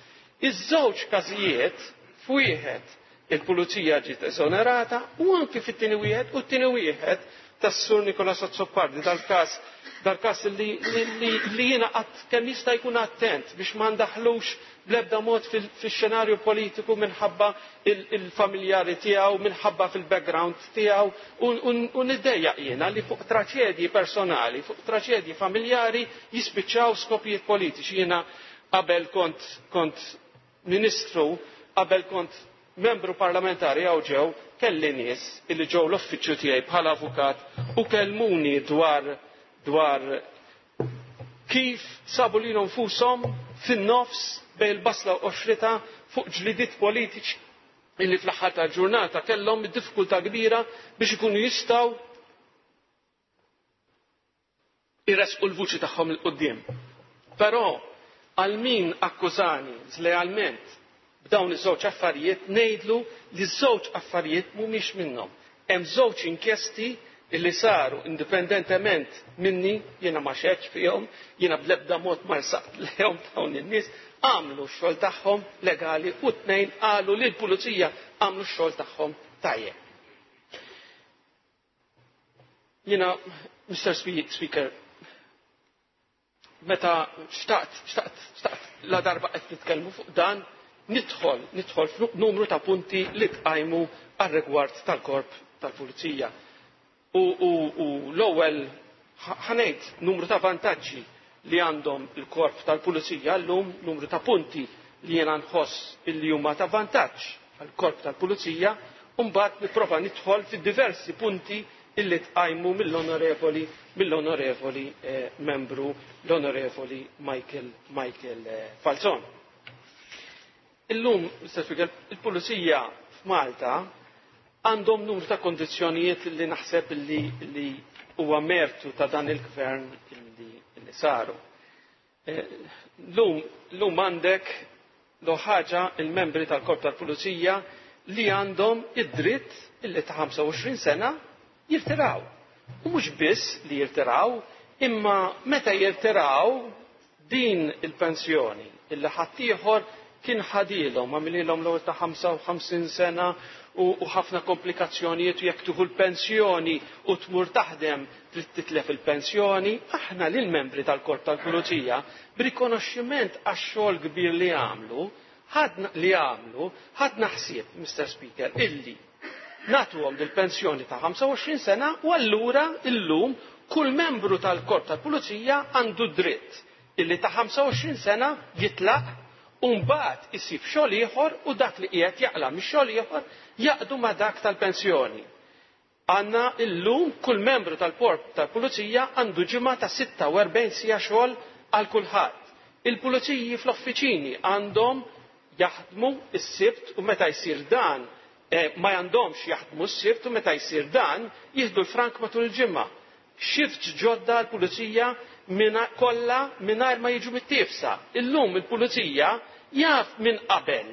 Iż-żewġ każijiet f'wieħed Il-Pulizija ġiet esonerata u anki fit-tieni wieħed u t-tieni wieħed tas-Sur Nicolas Azzopardi dal-każ dal-każ li li jiena qatt kemm jista' jkun attent biex ma ndaħħlux bl-ebda mod fix-xenarju politiku minħabba l-familjari tiegħu, minħabba fil-background tiegħu u niddejjaq jiena li fuq traċedji personali, fuq traċedji familjari jispiċċaw skopijiet politiċi. Jiena qabel kont kont Ministru, qabel kont Membru Parlamentari hawn ġew, kelli nies li ġew l-uffiċċju tiegħi bħala avukat u kellmuni dwar dwar kif sabu lilhom nfushom fin-nofs bejn il-basla u x-xrita fuq ġlidiet politiċi illi fl-aħħar tal-ġurnata kellhom diffikultà kbira biex ikunu jistgħu iressqu l-vuċi tagħhom 'il quddiem. Però għal min akkużani żlealment b'dawn iż-żewġ affarijiet ngħidlu li ż-żewġ affarijiet mhumiex minnhom. Hemm żewġ inkjesti li saru indipendentement minni, jiena ma xehdtx fihom, jiena bl-ebda mod ma rsaqt lejhom dawn in-nies, għamlu x-xogħol tagħhom legali u t-tnejn qalu li l-pulizija għamlu x-xogħol tagħhom tajjeb. Jiena, Mr. Speaker, meta xtaqt, xtaqt, xtaqt la darba qed nitkellmu fuq dan, nidħol, nidħol f'numru ta' punti li tqajmu għal rigward tal-korp tal-pulizija. U, u, u l-ewwel Ħa ngħid numru ta' vantaġġi li għandhom il-korp tal-pulizija llum, numru ta' punti li jiena nħoss illi huma ta' vantaġġ għall-korp tal-pulizija, u mbagħad nipprova nidħol fid-diversi punti illi tqajmu mill-onorevoli mill-onorevoli membru l-onorevoli Michael Michael Falzon. Illum, Mister Figel, il-pulizija f'Malta għandhom numru ta' kondizzjonijiet li naħseb li, li huwa mertu ta' dan il-gvern li, li saru. Eh, lum, lum għandek l ħaġa il-membri tal-korp tal-pulizija li għandhom id-dritt illi ta' 25 sena jirtiraw. U mhux biss li jirtiraw, imma meta jirtiraw Din il-pensjoni li ħaddieħor kien ħadilhom, għamililhom l-ewwel ta' 55 sena u ħafna komplikazzjonijiet u jekk tieħu l-pensjoni u tmur taħdem trid titlef il-pensjoni, aħna lill-membri tal-Korp tal-Pulizija, b'rikonoxximent għax-xogħol kbir li għamlu, ħadna li għamlu, ħadna ħsieb, Mister Speaker, illi. nagħtuhom dil-pensjoni ta' 25 sena u allura illum kull membru tal-Korp tal-Pulizija għandu d-dritt illi ta' 25 sena jitlaq u mbagħad isib xogħol ieħor u dak li qiegħed jaqla' mix-xogħol ieħor jaqdu ma' dak tal-pensjoni. Għandna illum kull membru tal-Korp tal-Pulizija għandu ġimgħa ta' 46 siegħa xogħol għal kulħadd. Il-puliziji fl-offiċini għandhom jaħdmu s-Sibt u meta jsir dan ma għandhomx jaħdmu s-Sibt u meta jsir dan jieħdu l-frank matul il-ġimgħa. Shifts ġodda għall-Pulizija kollha mingħajr ma jiġu mittiefsa. Illum il-Pulizija jaf minn qabel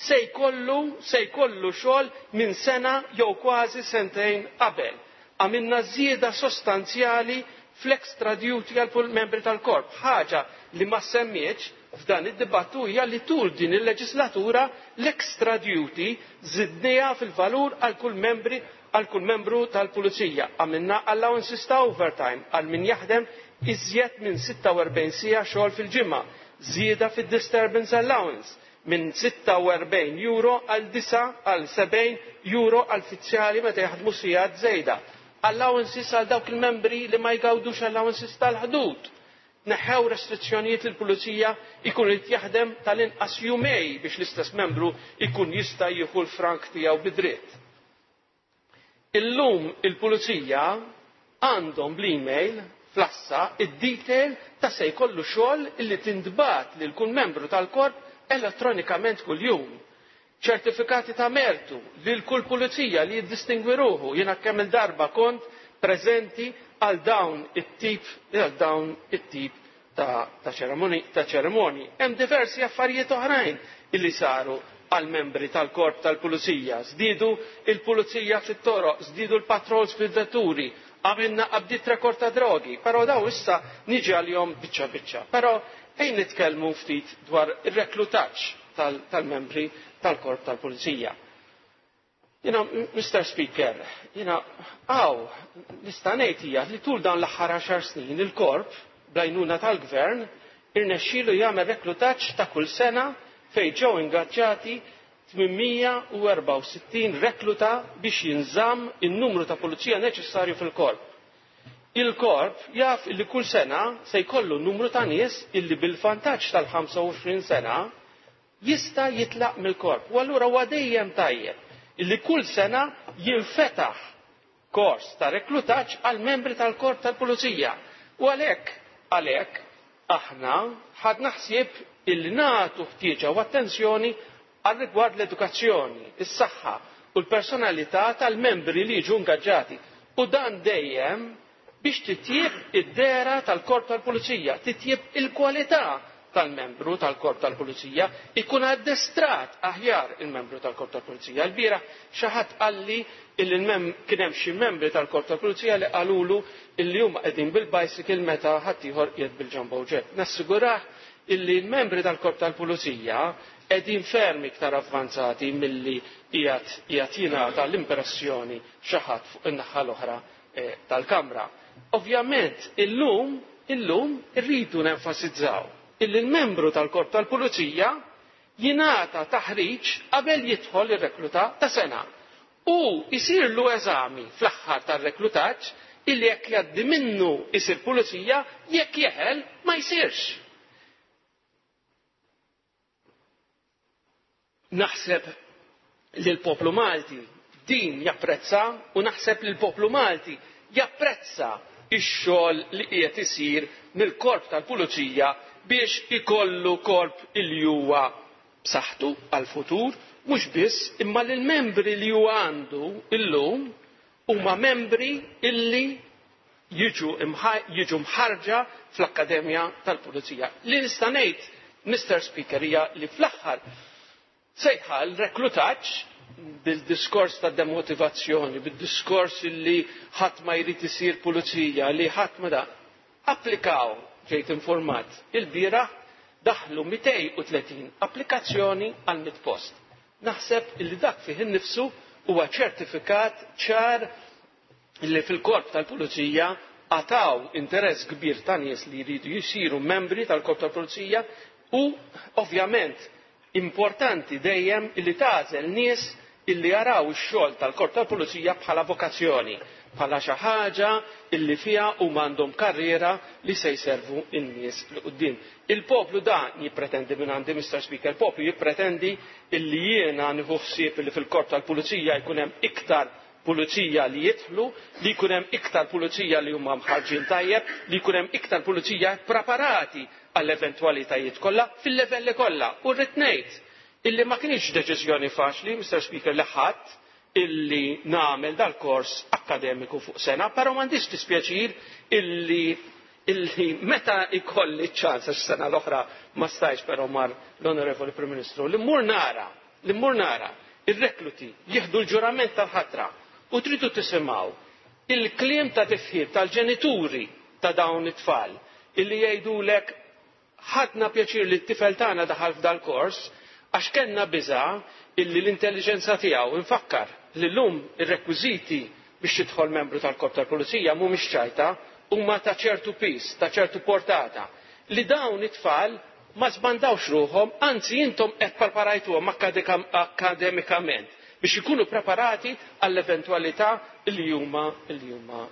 se jkollu se jkollu xogħol minn sena jew kważi sentejn qabel. Għamilna żieda sostanzjali fl-extradite għall-membri tal-korp. Ħaġa li ma ssemmietx f'dan id-dibattu hija li tul din il-leġislatura l-extradite żidnieha fil-valur għal kull membri għal kull membru tal-pulizija. Għamilna allowances ta' overtime għal min jaħdem iżjed minn 46 siegħa xogħol fil-ġimgħa, żieda fid-disturbance allowance minn 46 euro għal 9 għal 70 euro għall-fizzjali meta jaħdmu siegħat żejda. Allowances għal dawk il-Membri li ma jgawdux allowances tal-ħdud. Tneħħew restrizzjonijiet li l-pulizija jkun irid jaħdem tal-inqas jumej biex l-istess Membru jkun jista' jieħu l-frank tiegħu bi dritt. Illum il-pulizija għandhom bl-email, fl-għassa, id-detail ta' se jkollu xogħol li tintbagħat lil kull Membru tal-Korp elettronikament kuljum. Ċertifikati ta' mertu lil kull pulizija li jiddistingwi ruħu. Jiena kemm-il darba kont preżenti għal dawn it-tip għal dawn it-tip ta' ta' ċeremonji ta' ċerimonji. Hemm diversi affarijiet oħrajn illi saru għall-membri tal-korp tal-pulizija. Żdiedu l-pulizija fit-toroq, żdiedu l-patrols fil-vetturi, għamilna qabdiet rekord ta' drogi, però dawn issa niġi għalihom biċċa biċċa. Però ejn nitkellmu ftit dwar ir-reklutaġġ. tal-membri tal-korp tal-pulizija. Jina, Mr. Speaker, jina, għaw, nista' ngħid hija li tul dan l-aħħar għaxar snin il-korp, blajnuna tal-gvern, irnexxielu jagħmel reklutaġġ ta' kull sena fejn ġew ingaġġati 864 rekluta biex jinżamm in-numru ta' pulizija neċessarju fil-korp. Il-Korp jaf li kull sena se jkollu numru ta' nies illi bil-vantaġġ tal-25 sena jista' jitlaq mill-Korp u allura huwa dejjem tajjeb illi kull sena jinfetaħ kors ta' reklutaġġ għall-membri tal-Korp tal-Pulizija u għalhekk għalhekk aħna ħadna ħsieb illi nagħtu ħtieġa u attenzjoni għal rigward l-edukazzjoni, is-saħħa u l-personalità tal-membri li jiġu ingaġġati, u dan dejjem biex titjieb id-dehra tal-korp tal-pulizija, titjieb il-kwalità tal-membru tal-korp tal-pulizija, ikun addestrat aħjar il-membru tal-korp tal-pulizija. Ilbieraħ xi ħadd qalli illi kien hemm xi membri tal-korp tal-pulizija li qalulu illi huma qegħdin bil-bicycle meta ħaddieħor qiegħed bil-jumbo jet. Nassigurah illi l-membri tal-korp tal-pulizija qegħdin ferm iktar avvanzati milli qiegħed qiegħed jingħata l-impressjoni xi ħadd fuq in-naħa l-oħra tal-Kamra. Ovvjament illum illum irridu nenfasizzaw illi l-membru tal-Korp tal-Pulizija jingħata taħriġ qabel jidħol ir-rekluta ta' sena u jsirlu eżami fl-aħħar tar-reklutaġġ illi jekk jgħaddi minnu jsir Pulizija, jekk jeħel ma jsirx. Naħseb li l-poplu Malti din japprezza u naħseb li l-poplu Malti japprezza x-xogħol li qiegħed isir mill-Korp tal-Pulizija biex ikollu korp li huwa b'saħħtu għall-futur, mhux biss, imma li l-membri li huwa għandu llum huma membri li jiġu jiġu mħarrġa fl-Akkademja tal-Pulizija. Li nista' ngħid, Mister Speaker, hija li fl-aħħar sejħa għal reklutaġġ bil-diskors ta' demotivazzjoni, bid-diskors li ħadd ma jrid isir pulizija, li ħadd ma da. Applikaw, ġejt informat, il-bieraħ daħlu 230 applikazzjoni għal mit post. Naħseb li dak fih innifsu huwa ċertifikat ċar li fil-Korp tal-Pulizija qatgħu interess kbir ta' nies li jridu jsiru membri tal-Korp tal-Pulizija u ovvjament importanti dejjem li tagħżel nies illi jaraw ix-xogħol tal-Korp tal-Pulizija bħala vokazzjoni, bħala xi ħaġa illi fiha huma għandhom karriera li se jservu n-nies li quddiem. Il-poplu dan jippretendi minn għandi Mr. Speaker, il-poplu jippretendi illi jiena nieħu ħsieb illi fil-Korp tal-Pulizija jkun hemm iktar pulizija li jidħlu, li jkun hemm iktar pulizija li huma mħarrġin tajjeb, li jkun hemm iktar pulizija ppreparati għall-eventwalitajiet kollha fil-livelli kollha. U rrid ngħid illi ma kinitx deċiżjoni faċli, Mister Speaker, li ħadt illi nagħmel dal-kors akkademiku fuq sena, però m'għandix dispjaċir illi illi meta ikolli ċans għax sena l-oħra ma stajx però mar l-Onorevoli Prim Ministru li mmur nara li mmur nara r-rekluti jieħdu l-ġurament tal-ħatra u tridu tisimgħu l-kliem ta' tifħir tal-ġenituri ta' dawn it-tfal illi jgħidulek ħadna pjaċir li t-tifel tagħna daħal f'dal-kors għax kellna biża' illi l-intelliġenza tiegħu, infakkar li llum ir-rekwiżiti biex jidħol membru tal-Korp tal-Pulizija mhumiex ċajta, huma ta' ċertu piż, ta' ċertu portata, li dawn it-tfal ma żbandawx ruħhom, anzi intom qed preparajtuhom akkademikament biex ikunu preparati għall-eventwalità li huma li huma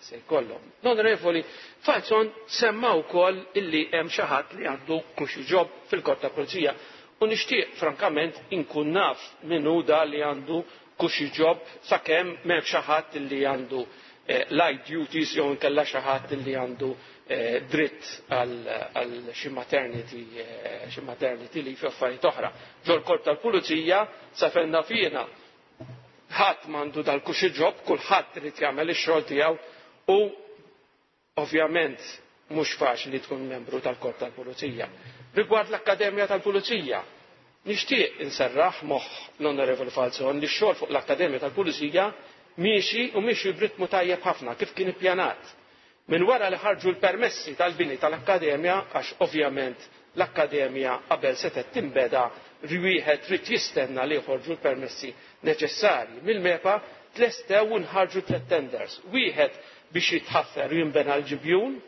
se jkollhom. L-Onorevoli Falzon semma wkoll illi hemm xi ħadd li għandu cushy job fil-Korp tal-Pulizija u nixtieq frankament inkun naf min hu da li għandu Hu xi job sakemm m'hemm xi ħadd li għandu light duties jew inkella xi ħadd li għandu dritt għal xi maternity xi maternity leave jew affarijiet oħra. Ġol-korp tal-pulizija sa fejn naf jiena ħadd m'għandu dal-cushy job, kulħadd irid jagħmel ix-xogħol tiegħu u Ovvjament mhux faċli tkun membru tal-Korp tal-Pulizija. Rigward l-Akkademja tal-Pulizija, nixtieq inserraħ moħħ l-Onorevoli Falzon li x-xogħol fuq l-Akkademja tal-Pulizija miexi u miexi b'ritmu tajjeb ħafna kif kien ippjanat. Minn wara li ħarġu l-permessi tal-bini tal-Akkademja, għax ovvjament l-akkademja qabel setgħet tinbeda ri wieħed ried jistenna li joħorġu l-permessi neċessarji. Mill-MEPA tlestew u nħarġu tliet tenders, wieħed biex jitħaffer u jinbena l-ġibjun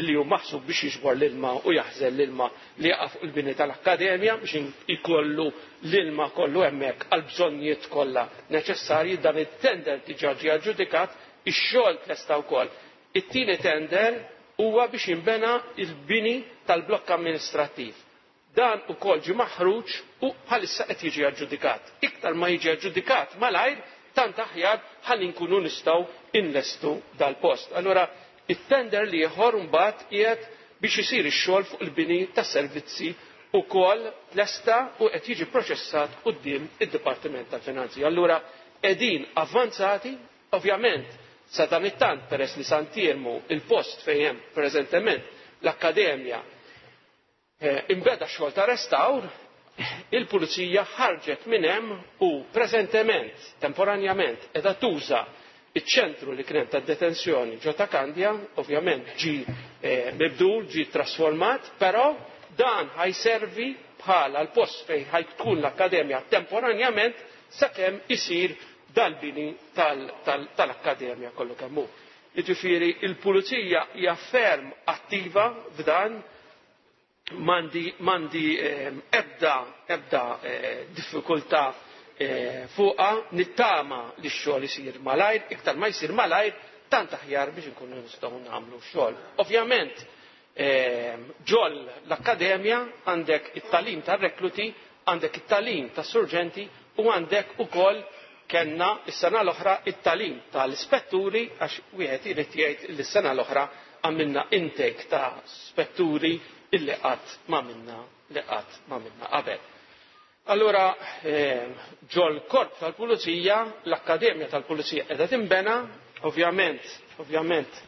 li hu maħsub biex jiġbor l-ilma u jaħżen l-ilma li jaqa' fuq il-bini tal-akkademja biex ikollu l-ilma kollu hemmhekk għall-bżonnijiet kollha neċessarji. Dan it-tender diġà ġie aġġudikat, ix-xogħol tlesta wkoll. It-tieni tender huwa biex jinbena l-bini tal-blokk amministrattiv. Dan ukoll ġie maħruġ u bħalissa qed jiġi aġġudikat. Iktar ma jiġi aġġudikat malajr tant aħjar ħalli nkunu nistgħu nlestu dal-post. Allura it-tender l-ieħor imbagħad qiegħed biex isir ix-xogħol fuq il-bini tas-servizzi ukoll tlesta u qed jiġi proċessat quddiem id-Dipartiment tal-Finanzi. Allura qegħdin avvanzati Ovvjament, sadanittant peress li San Tiermu, il-post fejn hemm preżentement l-Akkademja, inbeda x-xogħol ta' restawr, il-Pulizija ħarġet minn hemm u preżentement, temporanjament, qiegħda tuża ċ-ċentru li kien hemm tad-detenzjoni ġo ta' Kandja, ovvjament ġie mibdul, ġie ttrasformat, però dan ħa jservi bħala l-post fejn ħa tkun l-Akkademja temporanjament sakemm isir dal-bini tal-akkademja kollu kemm hu. Jiġifieri l-pulizija hija ferm attiva f'dan, m'għandi ebda ebda diffikultà fuqha, nittama li x-xogħol isir malajr, iktar ma jsir malajr tant aħjar biex inkunu nistgħu nagħmlu x-xogħol. Ovvjament Ehm, ġol l-akkademja għandek it-talim tar-rekluti, għandek it-talim tas-surġenti u għandek ukoll kellna s-sena l-oħra it-talim tal-ispetturi għax wieħed irid jgħid li s-sena l-oħra għamilna intake ta' spetturi illi qatt ma minna li qatt ma minna qabel. Allura ġol-Korp tal-Pulizija, l-Akkademja tal-Pulizija qiegħda tinbena, ovvjament, ovvjament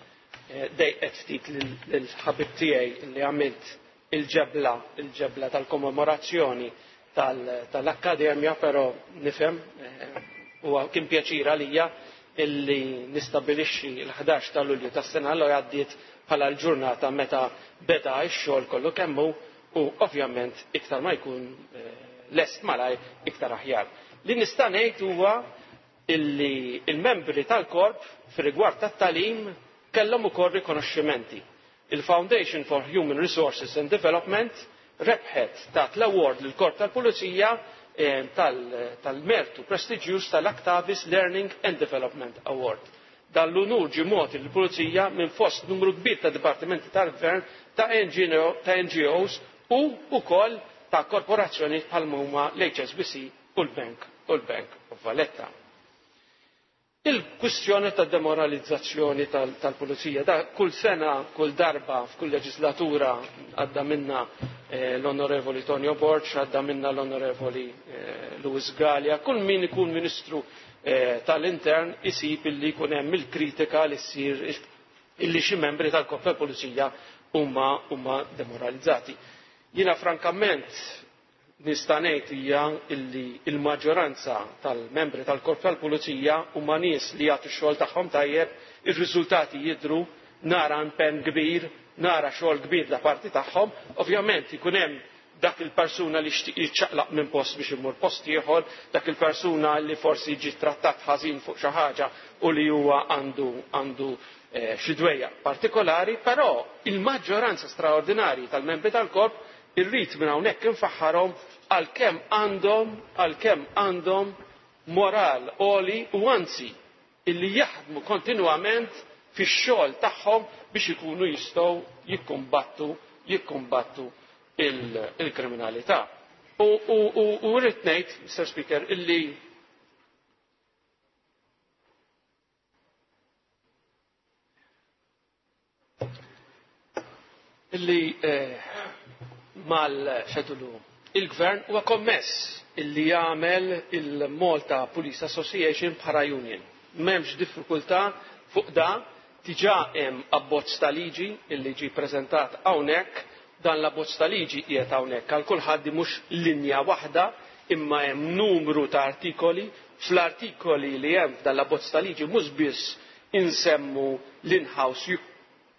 dejqet ftit lill-ħabib tiegħi li għamilt il-ġebla, il-ġebla tal-kommemorazzjoni tal-Akkademja, però nifhem huwa kien pjaċir għalija illi nistabbilixxi l-11 ta' Lulju tas-sena li għaddiet bħala l-ġurnata meta beda x-xogħol kollu kemm hu U ovvjament iktar ma jkun lest malajr iktar aħjar. Li nista' ngħid huwa illi il-membri tal-korp fir-rigward tat-tagħlim kellhom ukoll rikonoxximenti. Il-Foundation for Human Resources and Development rebħet tat l-award lill-Korp tal-Pulizija tal-mertu prestiġjuż tal-Actavis Learning and Development Award. Dan l-unur ġie mogħti lill-Pulizija minn fost numru kbir ta' dipartimenti tal-Gvern, ta' NGOs u wkoll ta' korporazzjonijiet bħalma huma l-HSBC u l-Bank u l-Bank of Valletta. Il-kwistjoni tad-demoralizzazzjoni tal-Pulizija, da kull sena, kull darba, f'kull leġislatura għadda minnha l-Onorevoli Tonio Borg, għadda minnha l-Onorevoli Louis Galea, kull min ikun Ministru tal-intern isib illi jkun hemm il-kritika li ssir illi xi membri tal-korp tal-pulizija huma huma demoralizzati. Jiena frankament nista' ngħid hija illi l-maġġoranza tal-membri tal-korp tal-pulizija huma nies li jagħtu x-xogħol tagħhom tajjeb, ir-riżultati jidhru, nara impenn kbir, nara xogħol kbir da parti tagħhom. Ovvjament ikun hemm dak il-persuna li jixtieq jiċċaqlaq minn post biex imur post ieħor, dak il-persuna li forsi ġie trattat ħażin fuq xi ħaġa u li huwa għandu għandu eh, xi dwejja partikolari, però il-maġġoranza straordinarji tal-membri tal-korp irrid minn hawnhekk infaħħarhom għalkemm għandhom għalkemm għandhom moral għoli u anzi illi jaħdmu kontinwament fix-xogħol tagħhom biex ikunu jistgħu jikkumbattu jikkumbattu il-kriminalità. U, u, u, u rrid ngħid, Mr. Speaker, illi Illi eh, mal xedulu il-gvern huwa kommess illi jagħmel il-Malta Police Association bħala union. M'hemmx diffikultà fuq da diġà hemm abbozz ta' liġi illi ġi preżentat hawnhekk dan l-abbozz ta' liġi qiegħed hawnhekk għal kulħadd mhux linja waħda imma hemm numru ta' artikoli fl-artikoli li hemm f'dan l-abbozz ta' liġi mhux biss insemmu l-in-house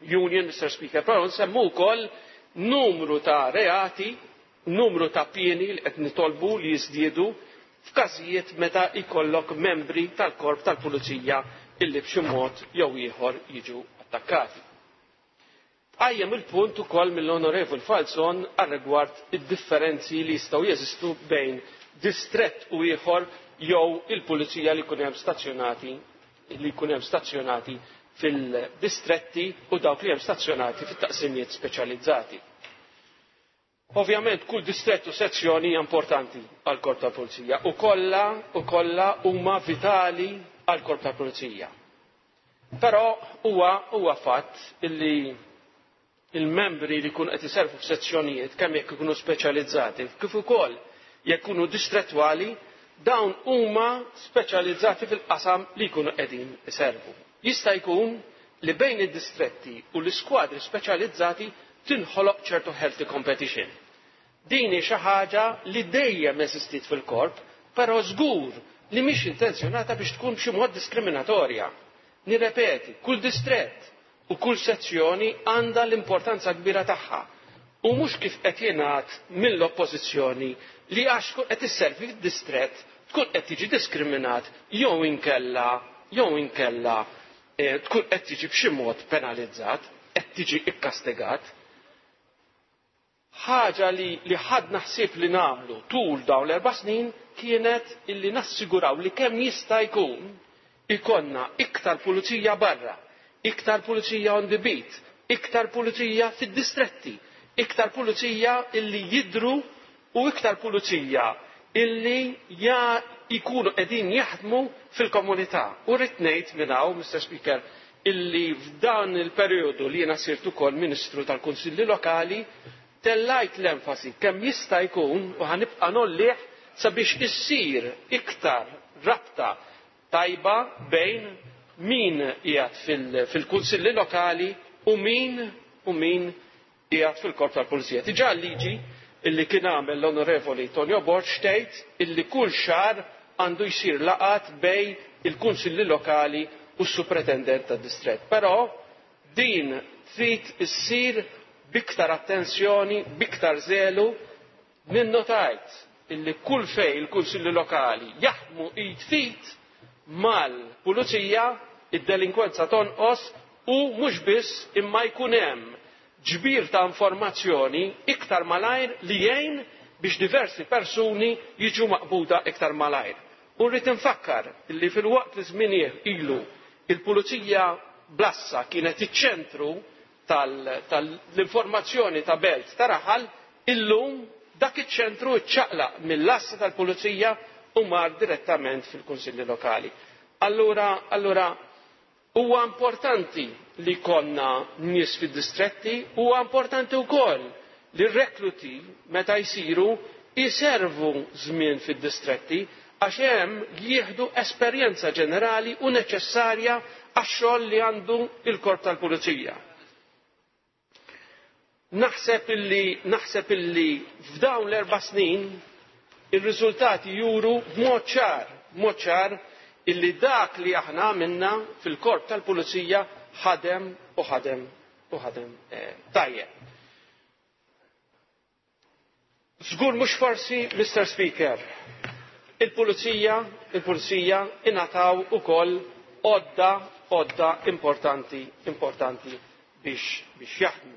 union, Mister Speaker, però nsemmu wkoll numru ta' reati, numru ta' pieni li qed nitolbu li jiżdiedu f'każijiet meta jkollok membri tal-korp tal-pulizija illi b'xi mod jew ieħor jiġu attakkati. Tqajjem il-punt ukoll mill-Onorevoli Falzon għar-rigward id-differenzi li jistgħu jeżistu bejn distrett u ieħor jew il-pulizija li jkun hemm stazzjonati li jkun hemm stazzjonati fil-distretti u dawk li hemm stazzjonati fit-taqsimiet speċjalizzati. Ovvjament kull distrett u sezzjoni hija importanti għall-Korp tal-Pulizija u kollha u kollha huma vitali għall-Korp tal-Pulizija. Però huwa huwa fatt illi il-membri li jkunu qed iservu f'sezzjonijiet kemm jekk ikunu speċjalizzati kif ukoll jekk ikunu distrettwali dawn huma speċjalizzati fil-qasam li jkunu qegħdin iservu. Jista' jkun li bejn id-distretti u l-iskwadri speċjalizzati tinħoloq ċertu healthy competition. Din hi xi ħaġa li dejjem eżistiet fil-korp, però żgur li mhix intenzjonata biex tkun b'xi mod diskriminatorja. Nirrepeti, kull distrett u kull sezzjoni għandha l-importanza kbira tagħha u mhux kif qed jingħad mill-Oppożizzjoni li għax tkun qed isservi d-distrett tkun qed tiġi diskriminat jew inkella jew inkella tkun qed tiġi b'xi mod penalizzat, qed tiġi kkastigat. Ħaġa li li ħadna ħsieb li nagħmlu tul dawn l-erba' snin kienet illi nassiguraw li kemm jista' jkun ikollna iktar pulizija barra, iktar pulizija on the beat, iktar pulizija fid-distretti, iktar pulizija illi jidhru u iktar pulizija illi jkunu qegħdin jaħdmu fil-komunità. U rrid ngħid minn hawn, Mister Speaker, illi f'dan il-perijodu li jiena sirt ukoll Ministru tal-Kunsilli Lokali, tellgħajt l-enfasi kemm jista' jkun u ħa nibqa' ngħollih sabiex issir iktar rabta tajba bejn min qiegħed fil-Kunsilli Lokali u min u min qiegħed fil-Korp tal-Pulizija. Diġà l-liġi li kien għamel l-Onorevoli Tonio Borg tgħid illi kull xahar għandu jsir laqgħat bejn il-kunsilli lokali u s-supretendent tad-distrett. Però din trid issir b'iktar attenzjoni, b'iktar żelu, Ninnotajt illi kull fejn il-Kunsilli Lokali jaħdmu id f'id mal-Pulizija, id-delinkwenza tonqos u mhux biss imma jkun hemm ġbir ta' informazzjoni iktar malajr li jgħin biex diversi persuni jiġu maqbuda iktar malajr. U rrid infakkar illi filwaqt li żminieh ilu il-Pulizija bl-għassa kienet iċ-ċentru tal-informazzjoni ta' belt ta' raħal, illum dak iċ-ċentru ċċaqlaq mill-assi tal-pulizija u mar direttament fil-kunsilli lokali. Allura, allura huwa importanti li jkollna nies fid-distretti, huwa importanti wkoll li r-rekluti meta jsiru jservu żmien fid-distretti għax hemm jieħdu esperjenza ġenerali u neċessarja għax-xogħol li għandu l-Korp tal-Pulizija. Naħseb illi naħseb illi f'dawn l-erba' snin ir-riżultati juru b'mod ċar, b'mod ċar illi dak li aħna għamilna fil-Korp tal-Pulizija ħadem u ħadem u ħadem tajjeb. Żgur mhux forsi, Mr. Speaker, il-Pulizija, il-Pulizija ingħataw ukoll għodda għodda importanti importanti biex biex jaħdmu.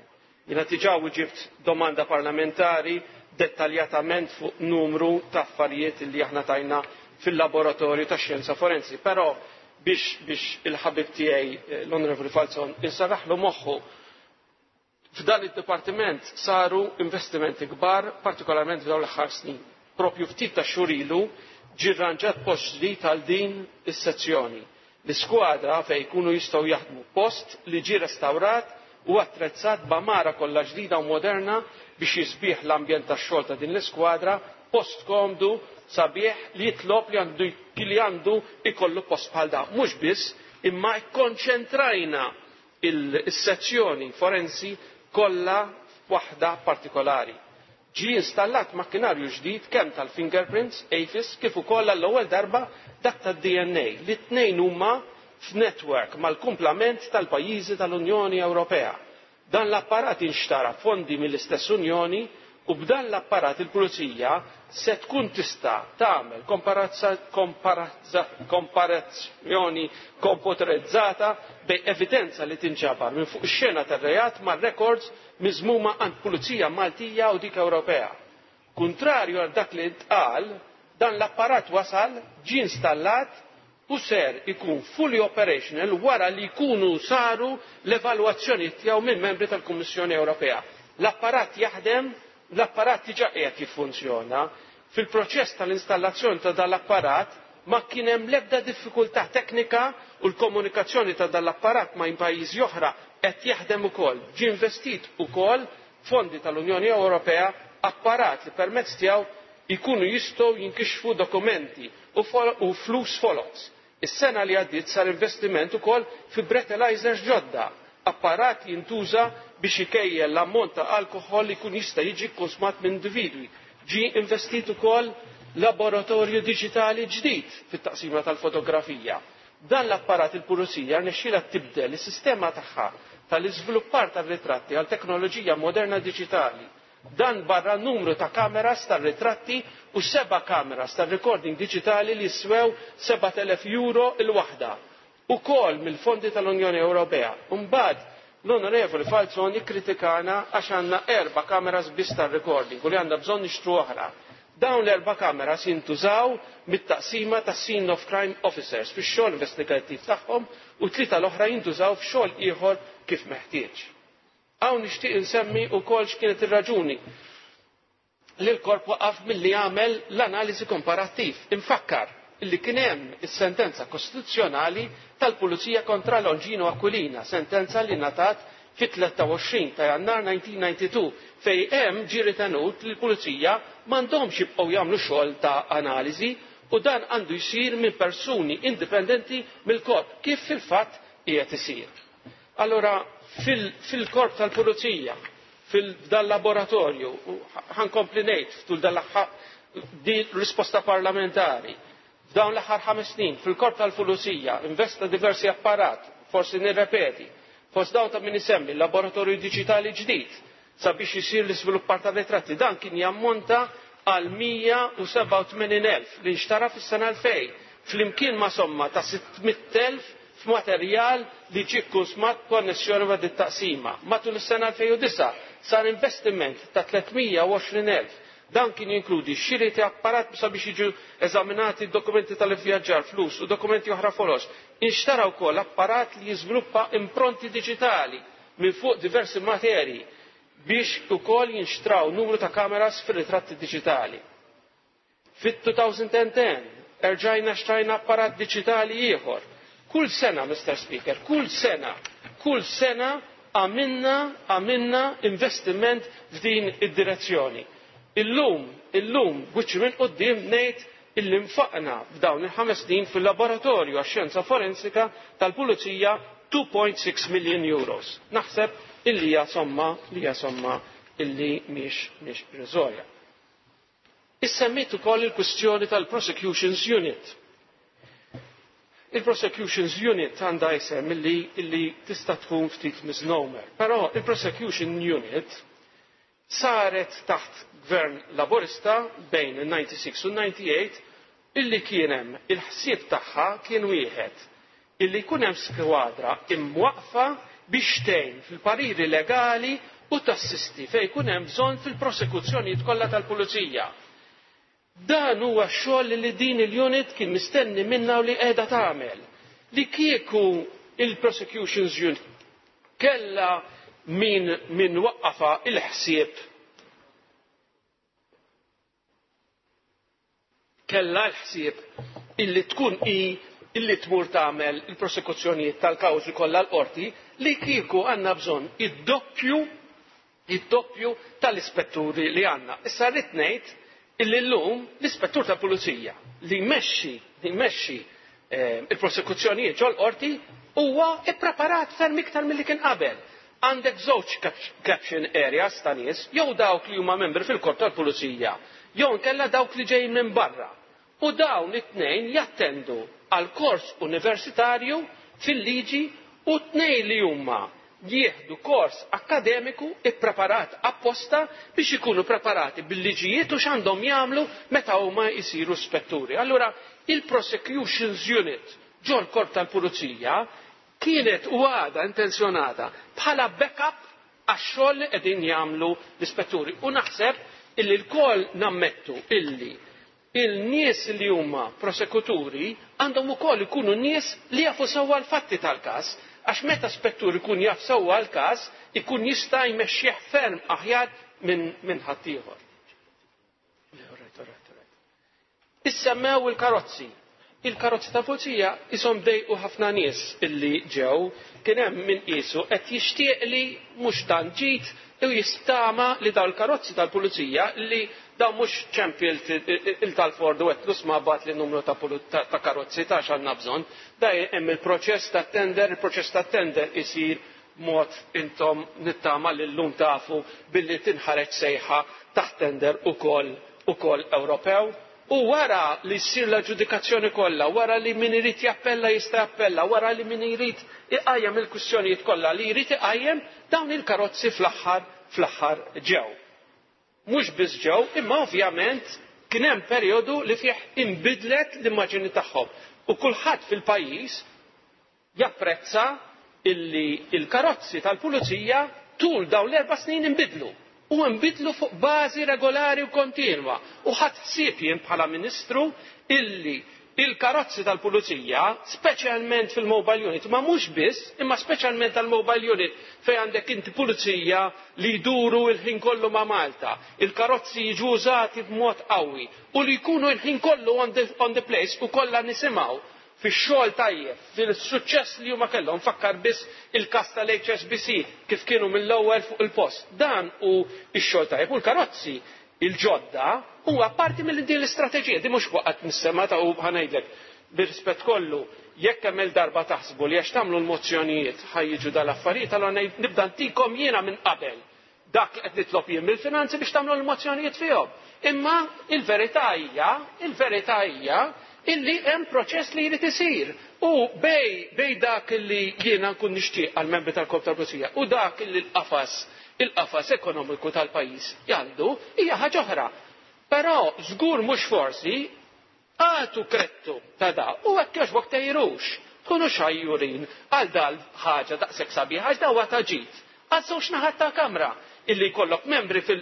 Jiena diġà wieġibt domanda parlamentari dettaljatament fuq numru ta' affarijiet li aħna tajna fil-laboratorju ta' xjenza forensi, però biex biex il-ħabib tiegħi l-Onorevoli Falzon insarraħlu moħħu f'dan id-dipartiment saru investimenti kbar partikolarment f'dawn l-aħħar snin. Propju ftit ta' xhur ilu ġie rranġat post ġdid għal din is-sezzjoni. L-iskwadra fejn jkunu jistgħu jaħdmu post li ġie restawrat Hu attrezzat b'għamara kollha ġdida u moderna biex jisbigħ l-ambjent tax-xogħol ta' din l-iskwadra, post komdu, sabiħ li jitlob li għandu li għandu jkollu post bħal dan. Mhux biss, imma kkonċentrajna il-sezzjoni forensi kollha f'waħda partikolari. Ġie installat makkinarju ġdid kemm tal-fingerprints, AFIS, kif ukoll għall-ewwel darba dak tad-DNA, li t-tnejn huma f'netwerk mal-kumplament tal-pajjiżi tal-Unjoni Ewropea. Dan l-apparat inxtara b'fondi mill-istess Unjoni u b'dan l-apparat il-Pulizija se tkun tista' tagħmel komparazzjoni komputerizzata bejn evidenza li tinġabar minn fuq ix-xena tar-reat mar-rekords miżmuma għand pulizija Maltija u dik Ewropea. Kuntrarju għal dak li ntqal, dan l-apparat wasal, ġie installat u ser ikun fully operational wara li jkunu saru l-evalwazzjonijiet tiegħu minn membri tal-Kummissjoni Ewropea. L-apparat jaħdem, l-apparat diġà qiegħed jiffunzjona Fil-proċess tal-installazzjoni ta' dan l-apparat ma kien hemm l-ebda diffikultà teknika u l-komunikazzjoni ta' dan l-apparat ma' pajjiżi oħra qed jaħdem ukoll. Ġie investit ukoll b'fondi tal-Unjoni Ewropea apparat li permezz tiegħu jkunu jistgħu jinkixfu dokumenti u flus foloz Is-sena li għaddiet sar investiment ukoll fi breathalyzers ġodda, apparat li jintuża biex ikejjel l-ammont ta' alkoħol li jkun jista' jiġi kkunsmat minn individwi. Ġie investit ukoll laboratorju diġitali ġdid fit-taqsima tal-fotografija. B'dan l-apparat il-Pulizija rnexxielha tibdel is-sistema tagħha tal-iżviluppar tar-ritratti għal teknoloġija moderna diġitali. Dan barra numru ta' kameras tar-ritratti u seba' kameras tar-rekording diġitali li jisswew 7,000 euro l-waħda, ukoll mill-fondi tal-Unjoni Ewropea. Imbagħad l-Onorevoli Falzon ikkritikana għax għandna erba' kameras biss tar-rekording u li għandna bżonn nixtru oħra. Dawn l-erba' kameras jintużaw mit-taqsima tas-Scene of Crime Officers fix-xogħol investigattiv tagħhom u t-tlieta l-oħra jintużaw f'xogħol ieħor kif meħtieġ. Hawn nixtieq insemmi wkoll x'kienet ir-raġuni li l-korp waqaf milli jagħmel l-analiżi komparattiv. Infakkar li kien hemm is-sentenza kostituzzjonali tal-Pulizija kontra Longino Aquilina, sentenza li ngħatat fit-23 ta' Jannar 1992, fejn hemm ġie ritenut li l-Pulizija m'għandhomx jibqgħu jagħmlu xogħol ta' analiżi u dan għandu jsir minn persuni indipendenti mill-korp, kif fil-fatt qiegħed isir. Allura fil-korp tal-pulizija, fil-dal-laboratorju, ħankompli ngħid f'tul dal-aħħar di risposta parlamentari. F'dawn l-aħħar ħames snin, fil-korp tal-pulizija, investa diversi apparat, forsi nirrepeti, fost dawn ta' min isemmi l-laboratorju diġitali ġdid, Sabiex isir l-iżviluppar tar-ritratti dan kien jammonta għal 187 elf li nxtara fis-sena 2000, flimkien ma' somma ta' 600 elf f'materjal li ġie kkunsmat b'konnessjoni ma' din it-taqsima. Matul is-sena 2009 sar investiment ta' 320 elf. Dan kien jinkludi x-xiri ta' apparat sabiex jiġu eżaminati d-dokumenti tal-ivvjaġġar, flus u dokumenti oħra foloz. Inxtara wkoll apparat li jiżviluppa impronti diġitali minn fuq diversi materji biex ukoll jinxtraw numru ta' kameras fir-ritratti diġitali. Fit-2010 erġajna xtrajna apparat diġitali ieħor. Kull sena, Mister Speaker, kull sena, kull sena għamilna għamilna investiment f'din id-direzzjoni. Illum, illum, b'wiċċi minn quddiem ngħid illi nfaqna f'dawn il-ħames snin fil-laboratorju għax-xjenza forensika tal-Pulizija €2.6 miljun. Naħseb illi hija somma li hija somma illi mhix mhix irriżorja. Issemmit ukoll il-kwistjoni tal-Prosecutions Unit. Il-Prosecutions Unit għandha isem illi, illi tista' tkun ftit misnomer, però il-Prosecution Unit saret taħt Gvern Laburista bejn in-96 u n-98 illi kien hemm il-ħsieb tagħha kien wieħed, illi jkun hemm skwadra imwaqqfa biex tgħin fil-pariri legali u tassisti fejn ikun hemm bżonn fil-prosekuzzjonijiet kollha tal-pulizija. Dan huwa x-xogħol li din il-unit kien mistenni minnha u li qiegħda tagħmel. Li kieku il-Prosecutions Unit kellha min min waqqafha il-ħsieb kellha l-ħsieb illi tkun hi illi tmur tagħmel il-prosekuzzjonijiet tal-kawżi kollha l-qorti li kieku għandna bżonn id-doppju id-doppju tal-ispetturi li għandna. Issa rrid ngħid illi llum l-ispettur tal-pulizija li jmexxi li jmexxi eh, il-prosekuzzjonijiet ġol-qorti huwa ppreparat ferm iktar milli kien qabel. Għandek żewġ caption areas ta' nies, jew dawk li huma membri fil-korp tal-pulizija, jew nkella dawk li ġejjin minn barra. u dawn it-tnejn jattendu għal kors universitarju fil-liġi u t-tnejn li huma jieħdu kors akkademiku ppreparat apposta biex ikunu ppreparati bil-liġijiet u x'għandhom jagħmlu meta huma jsiru spetturi. Allura il-Prosecutions Unit ġol-Korp tal-Pulizija kienet u għadha intenzjonata bħala backup għax-xogħol li qegħdin jagħmlu l-ispetturi u naħseb illi lkoll nammettu illi Il-nies li huma prosekuturi għandhom ukoll ikunu nies li jafu sewwa l-fatti tal-każ, għax meta spettur ikun jaf sewwa l-każ, ikun jista' jmexxih ferm aħjar minn ħaddieħor. Issemmew il-karozzi. Il-karozzi ta' pulzija qishom dejqu ħafna nies illi ġew, kien hemm min qiesu qed jixtieq li mhux tant ġid u jistama li dawn il-karozzi tal-pulizija li dawn mhux ċempilt il tal-Ford u qed lus ma bagħat li numru ta' ta' karozzi ta' x'għandna bżonn. Da hemm il-proċess tat-tender, il-proċess tat-tender isir b'mod intom nittama li llum tafu billi tinħareġ sejħa taħt tender ukoll ukoll Ewropew. U wara li ssir l-aġġudikazzjoni kollha, wara li min irid jappella jista' jappella, wara li min jrid iqajjem il-kwistjonijiet kollha li jrid iqajjem, dawn il-karozzi fl-aħħar fl-aħħar ġew. Mhux biss ġew, imma ovvjament kien hemm perijodu li fih inbidlet l-immaġini tagħhom u kulħadd fil-pajjiż Japprezza illi l-karozzi tal-pulizija tul dawn l-erba' snin inbidlu, u nbidlu fuq bażi regolari u kontinwa, u ħadt ħsieb jien bħala Ministru illi l-karozzi tal-pulizija, speċjalment fil-mobile unit, imma mhux biss, imma speċjalment tal-mobile unit fejn għandek inti pulizija li jduru l-ħin kollu ma' Malta, il-karozzi jiġu użati b'mod qawwi u li jkunu l-ħin kollu on the place u kollha nisimgħu fix-xogħol tajjeb, fis-suċċess li huma kellhom. Nfakkar biss il-każ tal-HSBC, kif kienu mill-ewwel fuq il-post. Dan hu x-xogħol tajjeb. U l-karozzi, il-ġodda, huwa parti minn din l-istrateġija. Din mhux waqgħet mis-sema ta' u ħa ngħidlek, bir-rispett kollu, jekk kemm-il darba taħsbu li għax tagħmlu l-mozzjonijiet ħa jiġu dal-affarijiet, allura ngħid nibda ntikom jiena minn qabel Dak li qed nitlob jien mill-Finanzi biex tagħmlu l-mozzjonijiet fihom. Imma il-verità hija, il-verità hija illi hemm proċess li jrid isir u bej bej dak li jiena nkun nixtieq għall-membri tal-Korp tal-Pulizija u dak illi l-qafas il-qafas ekonomiku tal-pajjiż jgħidu hija ħaġa oħra. Però żgur mhux forsi Agħtu kredtu ta' da u hekk jogħġbok tgħirux, tkunux għajjurin għal dal ħaġa daqshekk sabiħa għax da huwa ta' ġid għaż-żewġ naħat tal-Kamra illi jkollok membri fil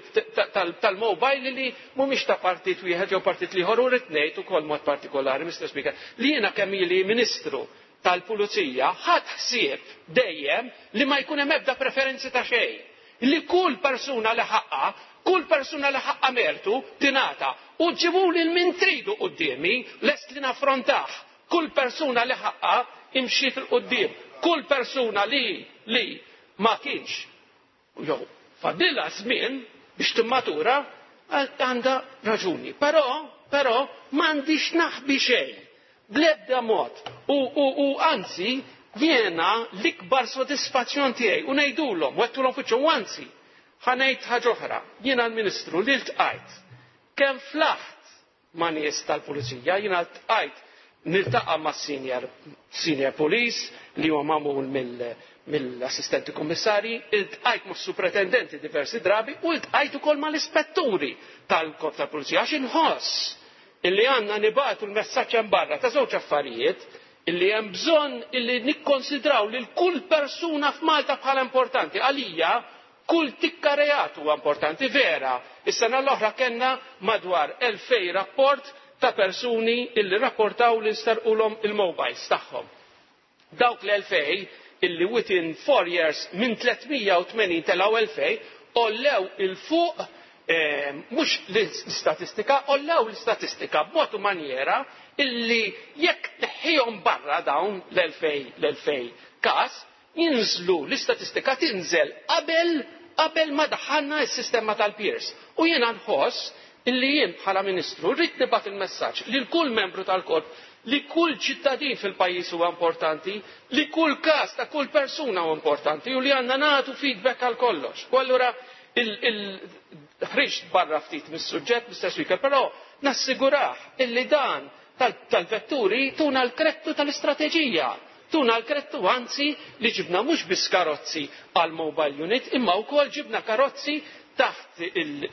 tal-mobile li mhumiex ta' partit wieħed jew partit l-ieħor u rrid ngħid ukoll b'mod partikolari, Mister Speaker, li jiena kemm ili Ministru tal-pulizija ħadt ħsieb dejjem li ma jkun hemm ebda preferenzi ta' xejn, li kull persuna li ħaqqha, kull persuna li ħaqqha mertu, tingħata. U ġibu lil min tridu quddiemi, lest li naffrontah. Kull persuna li ħaqqha imxiet 'l quddiem. Kull persuna li, li ma kienx u jew fadlilha żmien biex timmatura, għandha raġuni. Però, però m'għandix naħbi xejn, bl-ebda mod, u, u, u anzi, jiena l-ikbar sodisfazzjon tiegħi u ngħidulhom, wettulhom fuċċhom, anzi, ħa ngħid ħaġa oħra, jiena l-Ministru li ltqajt kemm fl-Aħħ ma' nies tal-pulizija. Jiena ltqajt niltaqa' ma' senior, senior police li huwa magħmul mill-assistenti mil kummissarji, iltqajt ma' supretendenti diversi drabi u iltqajt ukoll ma' l-ispetturi tal-kop tal-pulizija għax inħoss illi għandna nibatu l-messaġġ hemm barra ta' żewġ affarijiet illi hemm bżonn illi nikkonsidraw lil kull persuna f'Malta bħala importanti. Għalija Kull tikka reat huwa importanti, vera, is-sena l-oħra kellna madwar 2,000 rapport ta' persuni illi rrapportaw li nsterqulhom il-mobiles tagħhom. Dawk l-2,000 illi within four years minn 380 telgħu 2,000 għollew 'il fuq mhux l-istatistika, għollew l-istatistika b'mod u manjiera illi jekk tneħħihom barra dawn l-2,000 każ, jinżlu, l-istatistika tinżel qabel qabel ma daħħalna s-sistema tal-peers. U jiena nħoss li jien bħala Ministru rrid nibgħat il-messaġġ lil kull membru tal-korp li kull ċittadin fil-pajjiż huwa importanti, li kull każ ta' kull persuna huwa importanti u li għandna nagħtu feedback għal kollox. U allura ħriġt barra ftit mis-suġġett, Mr. Speaker, però nassigurah illi dan tal-vetturi tuna l-krettu tal-istrateġija Tuna l-krettu anzi li ġibna mhux biss karozzi għall-mobile unit imma wkoll ġibna karozzi taħt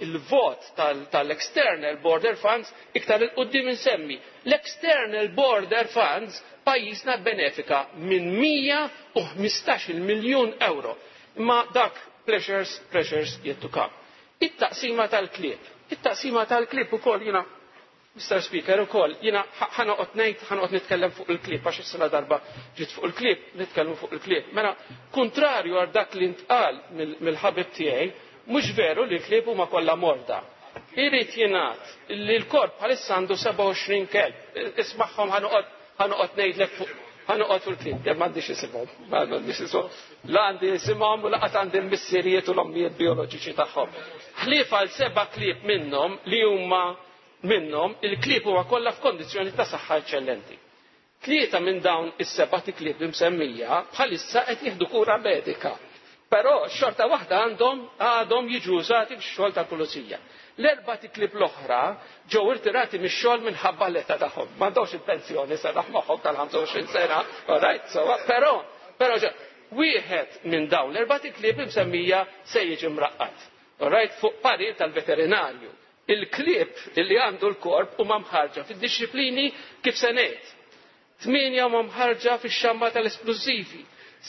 il-vot tal-external border funds iktar 'il quddiem insemmi. L-external border funds pajjiżna bbenefika minn 115-il miljun ewro. Imma dak pleasures, pressures yet to come. It-taqsima tal-klieb. It-taqsima tal-klieb ukoll jiena Mister Speaker, ukoll jiena ħa noqgħod ngħid, ħa noqgħod nitkellem fuq il-klieb għax issa la darba ġiet fuq il-klieb, nitkellmu fuq il-klieb. Mela, kuntrarju għal dak li ntqal mill-ħabib tiegħi, mhux veru li l-klieb huma kollha morda. Irid jingħad li l-korp bħalissa għandu 27 kelb. Ismagħhom ħa noqgħod ħa noqgħod ngħidlek fuq ħa noqgħod fuq il-klieb. Jekk m'għandix isimhom, m'għandix isimhom. La għandi isimhom u laqgħet għandi l-missirijiet u l-ommijiet bioloġiċi tagħhom. Ħlief għal seba' klieb minnhom li huma minnhom il-klieb huma kollha f'kondizzjoni ta' saħħa eċċellenti. Tlieta minn dawn is-sebat iklieb imsemmija bħalissa qed jieħdu kura medika, però xorta waħda għandhom għadhom jiġu użati fix-xogħol tal-pulizija. L-erba' tiklieb l-oħra ġew irtirati mix-xogħol minħabba l-età tagħhom. M'għandhomx il-pensjoni seraħ magħhom tal-25 sena, all right, so, però, però wieħed minn dawn l-erba' tiklieb imsemmija se jiġi mraqqad. All right, fuq parir tal-veterinarju Il-klieb li għandu l-korp huma mħarrġa fid-dixxiplini kif se ngħid. Tmienja huma mħarrġa fix-xamma tal-esplużivi,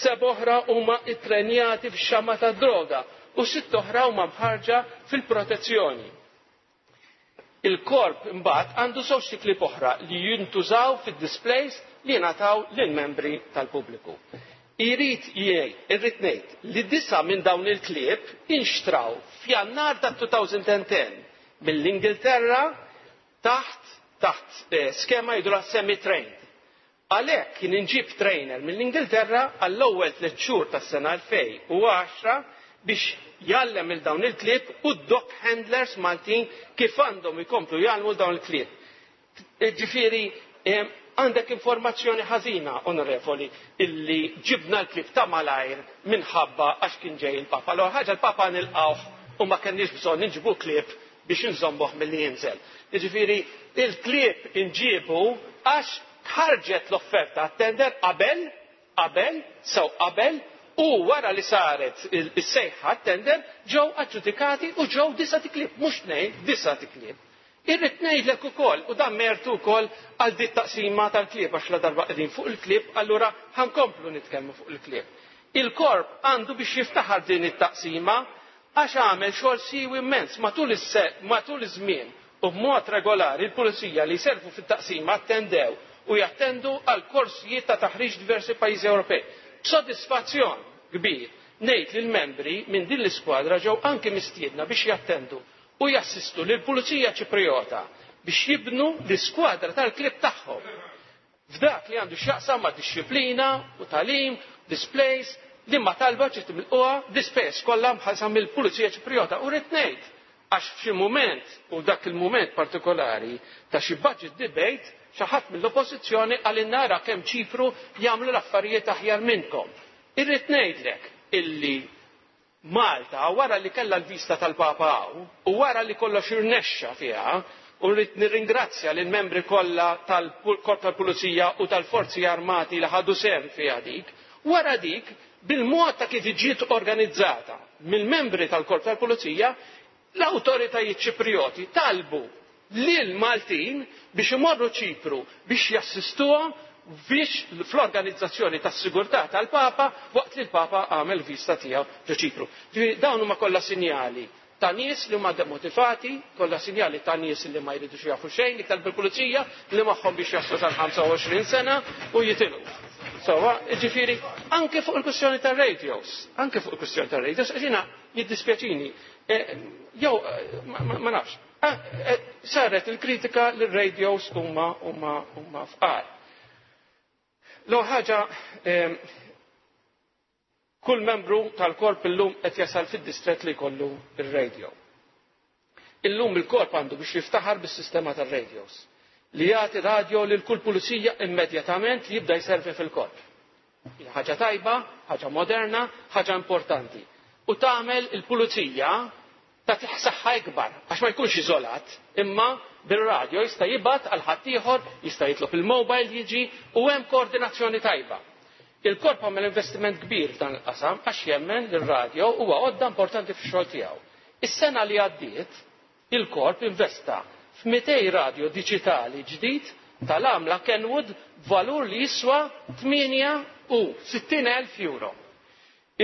seba' oħra huma ittrenjati fix-xamma tad-droga u sitt oħra huma mħarrġa fil-protezzjoni. Il-korp imbagħad għandu żewġt iklieb oħra li jintużaw fid-displays li jingħataw lill-membri tal-pubbliku. Irrid jgħid, irrid ngħid, li disa' minn dawn il-klieb inxtraw f'Jannar tat-2010 mill-Ingilterra taħt taħt skema jgħidulha semi-trained. Għalhekk kien inġib trainer mill-Ingilterra għall-ewwel tliet xhur tas-sena 2010 biex jgħallem lil dawn il-klieb u d-dog handlers Maltin kif għandhom ikomplu jgħallmu lil dawn il-klieb. Jiġifieri għandek informazzjoni ħażina, Onorevoli, illi ġibna l-klieb ta' malajr minħabba għax kien ġej il-Papa. L-ewwel ħaġa l-Papa nilqgħuh u ma kenniex bżonn inġibu klieb biex inżommuh milli jinżel. Jiġifieri il-klieb inġiebu għax tħarġet l-offerta għat-tender qabel, qabel, sew qabel, u wara li saret is-sejħa għat-tender ġew aġġudikati u ġew disat klieb, mhux tnejn, disat klieb. Irrid ngħidlek ukoll, u dan mertu wkoll għal di t-taqsima tal-klieb għax ladarba qegħdin fuq il-klieb allura ħa nkomplu nitkellmu fuq il-klieb. Il-Korp għandu biex jiftaħar b'din it-taqsima għax għamel xogħol siewi mmens matul matul iż-żmien u b'mod regolari l-Pulizija li jservu fit-taqsima attendew u jattendu għal korsijiet ta' taħriġ f'diversi pajjiżi Ewropej. B'sodisfazzjon kbir ngħid li l-membri minn din l-iskwadra ġew anki mistiedna biex jattendu u jassistu lill-Pulizija Ċiprijota biex jibnu l-iskwadra tal-klieb tagħhom f'dak li għandu x'jaqsam ma' dixxiplina u tagħlim, displays, li ma talba ġiet imilquha bl-ispejjeż kollha mħallsa mill-Pulizija Ċiprijota u rrid ngħid għax f'xi mument u dak il-mument partikolari ta' xi budget debate xi ħadd mill-Oppożizzjoni qalilna ara kemm Ċipru jagħmlu l-affarijiet aħjar minnkom. Irrid ngħidlek illi Malta, wara li kellha l-viżta tal-Papa hawn u wara li kollox irnexxa fiha, u rrid nirringrazzja lill-membri kollha tal-Korp tal-Pulizija u tal-Forzi Armati li ħadu sehem fiha dik, wara dik, bil-mod ta' kif ġiet organizzata mill-membri tal-Korp tal-Pulizija, L-awtoritajiet Ċiprijoti talbu lill-Maltin biex imorru Ċipru biex jassistuhom biex fl-organizzazzjoni tas-sigurtà tal-Papa waqt li l-Papa għamel il-viżta tiegħu ġo Ċipru. Ġifieri dawn huma kollha sinjali ta' nies li huma demotivati, kollha sinjali ta' nies li ma jridux jafu xejn iktar bil-pulizija li magħhom biex jaslu sal-25 sena u jitilqu. Sewwa, jiġifieri anke fuq il-kwistjoni tar-radios, anke fuq il-kwistjoni tar-radios, jiena jiddispjaċini Eh, jew, eh, ma nafx, eh, saret il-kritika li radios huma huma huma fqar. Lo ħaġa kull membru tal-korp illum qed jasal fid-distret li jkollu ir-radio. Illum il-korp għandu biex jiftaħar bis-sistema tar-radios li jagħti radio lil kull pulizija immedjatament li jibda jservi fil-korp. Hija ħaġa tajba, ħaġa moderna, ħaġa importanti u tagħmel il-pulizija tagħtih saħħa ikbar għax ma jkunx iżolat, imma bir-radjo jista' jibgħat għal ħaddieħor, jista' jitlob il-mobile jiġi u hemm koordinazzjoni tajba. Il-korp għamel investiment kbir f'dan il-qasam għax jemmen li r-radjo huwa għodda importanti fix-xogħol tiegħu. Is-sena li għaddiet, Il-Korp investa f'mitej radju diġitali ġdid tal-għamla Kenwood b'valur li jiswa 68 elf euro.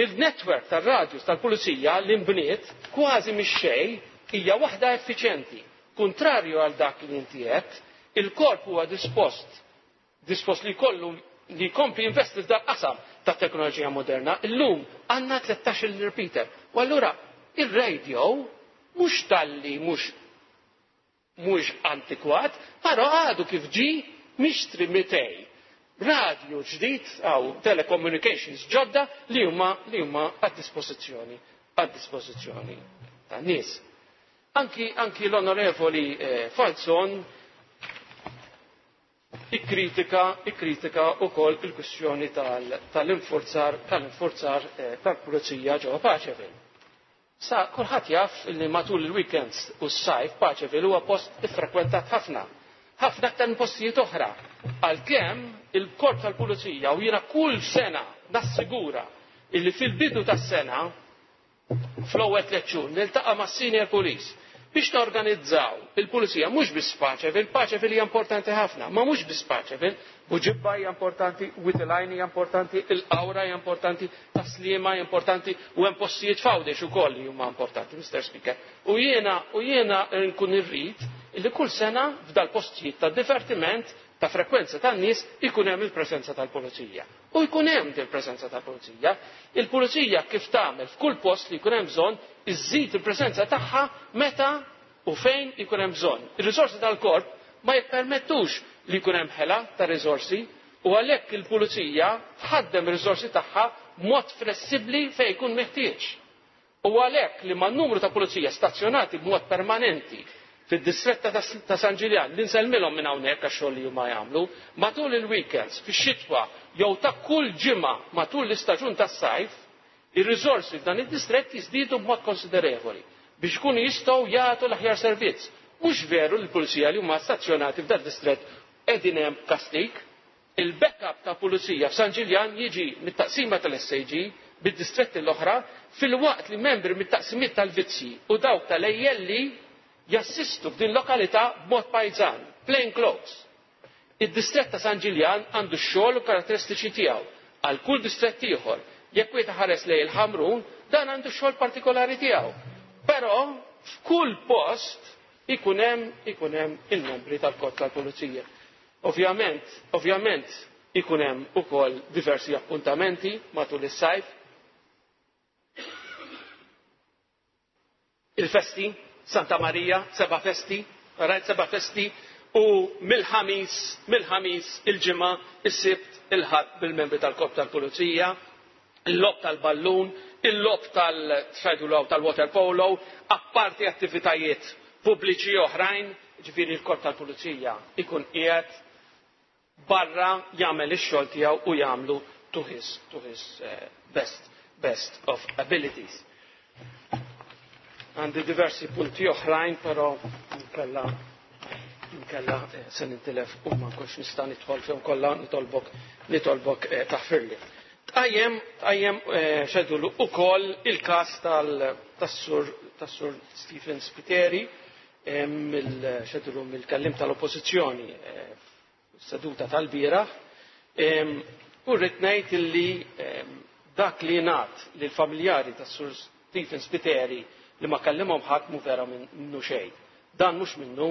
Il-netwerk tar-radjus tal-Pulizija li nbniet kważi mix-xejn hija waħda effiċjenti. Kuntrarju għal dak li inti għedt, il-Korp huwa dispost dispost li jkollu li jkompli jinvesti f'dan qasam ta' teknoloġija moderna, illum għandna tlettax-il repeater. U allura ir-radio mhux talli mhux mhux antikwat, però għadu kif ġi mixtri 200 radju ġdid aw telecommunications ġodda li huma li huma għad-dispożizzjoni għad-dispożizzjoni tan-nies. Anki, anki l-onorevoli eh, Falzon Ikkritika, ikkritika wkoll il-kwistjoni tal-infurzar, tal-infurzar tal-pulizija ġewwa Paċeville. Sa kulħadd jaf li matul il-weekends u s-sajf Paċeville huwa post iffrekwentat ħafna, ħafna aktar minn postijiet oħra. Għalkemm il-korp tal-pulizija u jiena kull sena nassigura illi fil-bidu tas-sena fl-ewwel tliet xhur niltaqa' ma' senior police biex norganizzaw il-pulizija mhux biss f'Paċevil, Paċevil hija importanti ħafna, ma mhux biss Paċevil, Buġibba hija importanti, Witilajn hija importanti, il-Qawra hija importanti, Taslima hija importanti u hemm postijiet f'Għawdex ukoll li huma importanti, Mr. Speaker. U jiena u jiena nkun irrid li kull sena f'dal-postijiet ta' divertiment ta' frekwenza tan-nies ikun hemm il-presenza tal-pulizija. u jkun hemm din il-preżenza tal-pulizija. Il-pulizija kif tagħmel f'kull post li jkun hemm bżonn iżżid il-preżenza tagħha meta u fejn ikun hemm bżonn. Ir-riżorsi tal-korp ma jippermettux li jkun hemm ħela ta' riżorsi u għalhekk il-pulizija tħaddem ir-riżorsi tagħha b'mod flessibbli fejn ikun meħtieġ. Huwa għalhekk li man-numru ta' pulizija stazzjonati b'mod permanenti fid-distrett ta' San Ġiljan, li nsellmilhom minn hawnhekk għax-xogħol li huma jagħmlu, matul il-weekends, fix-xitwa jew ta' kull ġimgħa matul l-istaġun tas-sajf, ir-riżorsi f'dan id-distrett jiżdiedu b'mod konsiderevoli biex ikunu jistgħu jagħtu l-aħjar servizz. Mhux veru li l-pulizija li huma stazzjonati f'dad-distrett qegħdin hemm b'kastig. Il-backup ta' pulizija f'San Ġiljan jiġi mit-taqsima tal-SAG bid-distretti l-oħra filwaqt li membri mit-taqsimiet tal-vizzji u dawk tal-ALE jassistu f'din lokalità b'mod pajzan, plain clothes. Id-distrett ta' San Ġiljan għandu x-xogħol u karatteristiċi tiegħu, għal kull distrett ieħor. Jekk wieħed iħares lejn il-Ħamrun, dan għandu x-xogħol partikolari tiegħu. Però f'kull post ikun hemm ikun hemm il-membri tal-Korp tal-Pulizija. Ovvjament, ovvjament ikun hemm ukoll diversi appuntamenti matul is-sajf. Il-festi, Santa Marija, seba' festi, rajt seba' festi u mill-ħamis, mill-ħamis il-ġimgħa, is-sibt, il-ħadd bil-membri tal-korp tal-pulizija, il-logħob tal-ballun, il-logħob tal-tredulaw tal-waterpolo, apparti attivitajiet pubbliċi oħrajn, jiġifieri l-Korp tal-Pulizija jkun qiegħed barra jagħmel ix-xogħol tiegħu u jagħmlu to his, to his best, best of abilities. Għandi diversi punti oħrajn, però nkella nkella eh, se nintilef u ma nkunx nista' nidħol fihom kollha nitolbok nitolbok eh, taħfirli. Tajjem, tajjem eh, xedulu u koll il-kas tal-sur tas-sur Stephen Spiteri mill-xedulu mill-kellim tal-oppozizjoni fis-seduta tal-bieraħ u rrid ngħid illi dak li jingħad lill-familjari tas-Sur Stephen Spiteri li ma kellimhom ħadd mhu vera minnu xejn. Dan mhux minnu,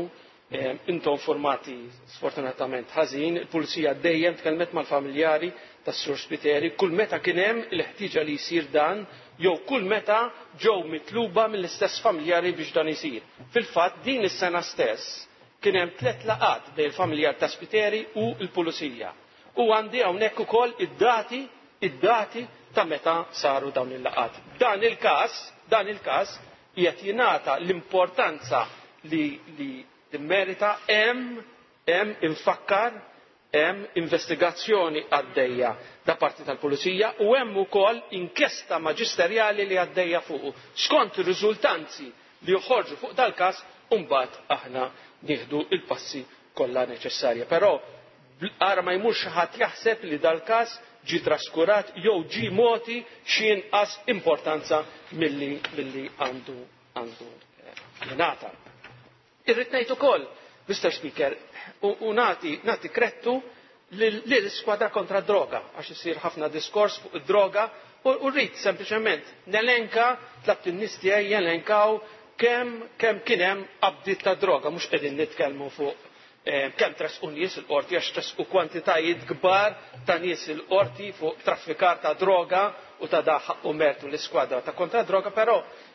intom informati sfortunatament ħażin, il-Pulizija dejjem tkellmet mal-familjari tas-Sur Spiteri kull meta kien hemm il-ħtieġa li jsir dan jew kull meta ġew mitluba mill-istess familjari biex dan isir. Fil-fatt din is-sena stess Kien hemm tliet laqgħat bejn il-familjar ta' Spiteri u l-Pulizija u għandi hawnhekk ukoll id-dati id-dati ta' meta saru dawn il-laqgħat. B'dan il-każ, dan il-każ qiegħed jingħata l-importanza li li timmerita hemm hemm infakkar Hemm investigazzjoni għaddejja da parti tal-Pulizija u hemm ukoll inkjesta maġisterjali li għaddejja fuqu. Skont ir-riżultanzi li joħorġu fuq dal-każ, imbagħad aħna nieħdu l-passi kollha neċessarja. Però ara ma jmur xi ħadd jaħseb li dal-każ ġie traskurat jew ġie mogħti xi inqas importanza milli milli għandu għandu jingħata. Irrid ngħid ukoll, Mister Speaker, u nagħti krettu lill-Skwadra Kontra d-Droga għax isir ħafna diskors fuq id-droga u rrid sempliċement nelenka, tlabt lin-nies tiegħi jelenkaw kemm kien hemm qabdiet ta' droga, mhux qegħdin nitkellmu fuq kemm tressqu nies il-Qorti għax tressqu kwantitajiet kbar ta' nies il-Qorti fuq traffikar ta' droga u ta' dak ħaqqu mertu l-Iskwadra ta' Kontra d-Droga, però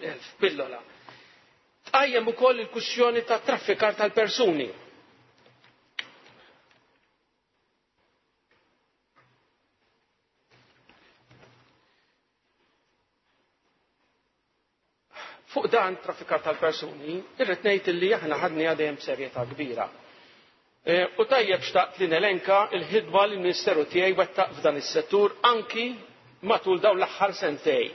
f'pillola. Tqajjem ukoll il-kwistjoni ta' traffikar tal-persuni. Fuq dan traffikar tal-persuni, irrid ngħid li aħna ħadni għadejjem b'serjetà kbira. U tajjeb xtaqt li nelenka l-ħidma li l-Ministeru tiegħi wettaq f'dan is-settur anki matul dawn l-aħħar sentejn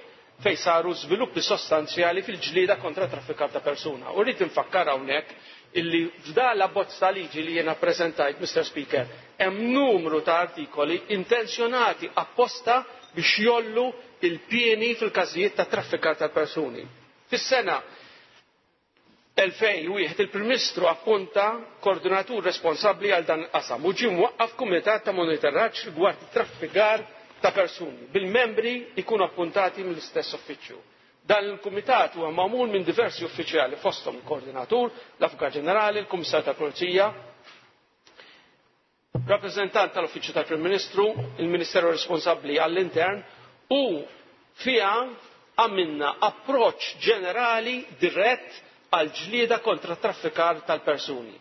fejn saru żviluppi sostanzjali fil-ġlieda kontra t-traffikar ta' persuna. U rrid infakkar hawnhekk illi f'dan l-abbozz ta' liġi li jiena ppreżentajt, Mister Speaker, hemm numru ta' artikoli intenzjonati apposta biex jgħollu l-pieni fil-każijiet ta' traffikar tal-persuni. Fis-sena 2001 Il-Prim Ministru appunta koordinatur responsabbli għal dan il-qasam u ġie mwaqqaf kumitat ta' monitoraġġ rigward it-traffikar ta' persuni, bil-membri jkunu appuntati mill-istess uffiċċju. Dan il-kumitat huwa magħmul minn diversi uffiċjali fosthom il-koordinatur, l-Avukat Ġenerali, il-Kummissarju tal-Pulizija, Rappreżentant tal-Uffiċċju tal-Prim Ministru, il-Ministeru responsabbli għall-intern, u fiha għamilna approċċ ġenerali dirett għall-ġlieda kontra t-traffikar tal-persuni.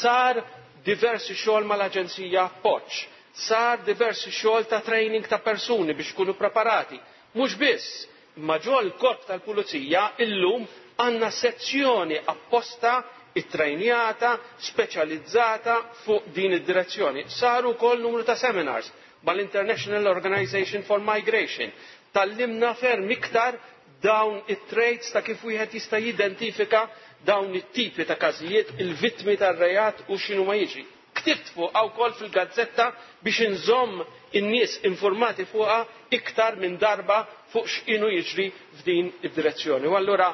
Sar diversi xogħol mal-Aġenzija Appoġġ, sar diversi xogħol ta' training ta' persuni biex ikunu preparati. Mhux biss, Imma ġol-Korp tal-Pulizija illum għandna sezzjoni apposta ttrejnjata, speċjalizzata fuq din id-direzzjoni. Saru wkoll numru ta' seminars mal-International Organization for Migration. Tgħallimna ferm iktar dawn it-traits ta' kif wieħed jista' jidentifika dawn it-tipi ta' każijiet, il-vittmi tar-reat u x'inhuma jiġri. Ktibt fuqha wkoll fil-gazzetta biex inżomm in-nies infurmati fuqha iktar minn darba fuq x'inhu jiġri f'din id-direzzjoni. U allura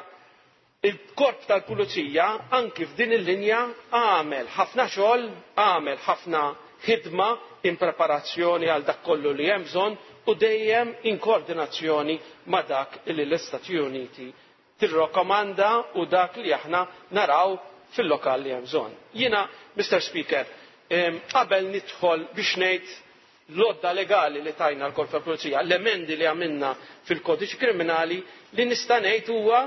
il-korp tal-pulizija anki f'din il-linja għamel ħafna xogħol, għamel ħafna ħidma in preparazzjoni għal dak kollu li hemm bżonn u dejjem in koordinazzjoni ma' dak li l-Istati Uniti tirrakkomanda u dak li aħna naraw fil-lokal li hemm bżonn. Jiena, Mister Speaker, qabel nidħol biex ngħid l-għodda legali li tajna l-Korp tal-Pulizija, l-emendi li għamilna fil-Kodiċi Kriminali, li nista' ngħid huwa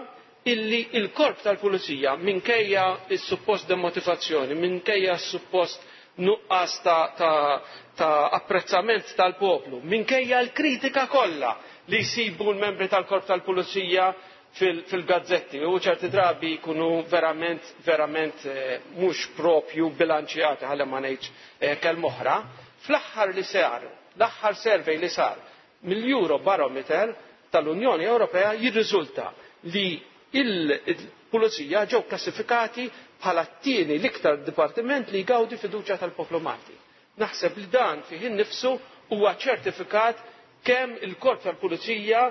illi l-Korp tal-Pulizija minkejja s-suppost demotivazzjoni, minkejja s-suppost nuqqas ta' apprezzament tal-poplu, minkejja l-kritika kollha li jsibu l-membri tal-Korp tal-Pulizija fil-gazzetti u ċerti drabi jkunu verament, verament mhux proprju bilanċjati ħalli ma ngħidx kelma oħra, fl-aħħar li sar, l-aħħar survey li sar Mill-Eurobarometer tal-Unjoni Ewropea jirriżulta li l-Pulizija ġew kklassifikati bħala t-tieni l-iktar dipartiment li jgawdi fiduċja tal-poplu Malti. Naħseb li dan fih innifsu huwa ċertifikat kemm il-Korp tal-Pulizija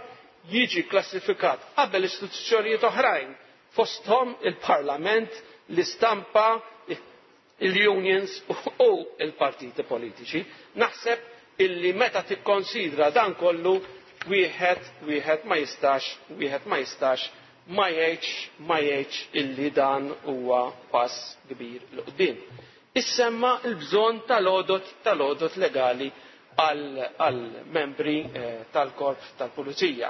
jiġi kklassifikat qabel istituzzjonijiet oħrajn fosthom il-Parlament li stampa il-unions u l-partiti politiċi. Naħseb illi meta tikkonsidra dan kollu wieħed wieħed ma jistax wieħed ma jistax ma jgħidx ma jgħidx illi dan huwa pass kbir l qudiem Issemma l-bżonn tal-għodod tal-għodod legali għal membri eh, tal-korp tal-pulizija.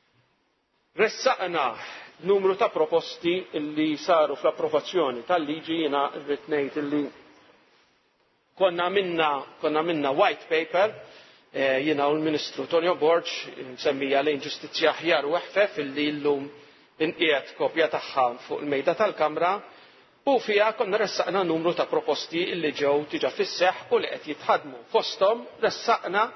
Ressaqna numru ta' proposti li saru fl-approvazzjoni tal-liġi jiena rrid ngħid li konna minna, konna minna white paper eh, jiena u l-Ministru Tonio Borg msemmija lejn ġustizzja ħjar u eħfef illi llum inqiegħed kopja tagħha fuq il-mejda tal-Kamra u fiha konna ressaqna numru ta' proposti li ġew diġà fis-seħħ u li qed jitħaddmu. Fosthom ressaqna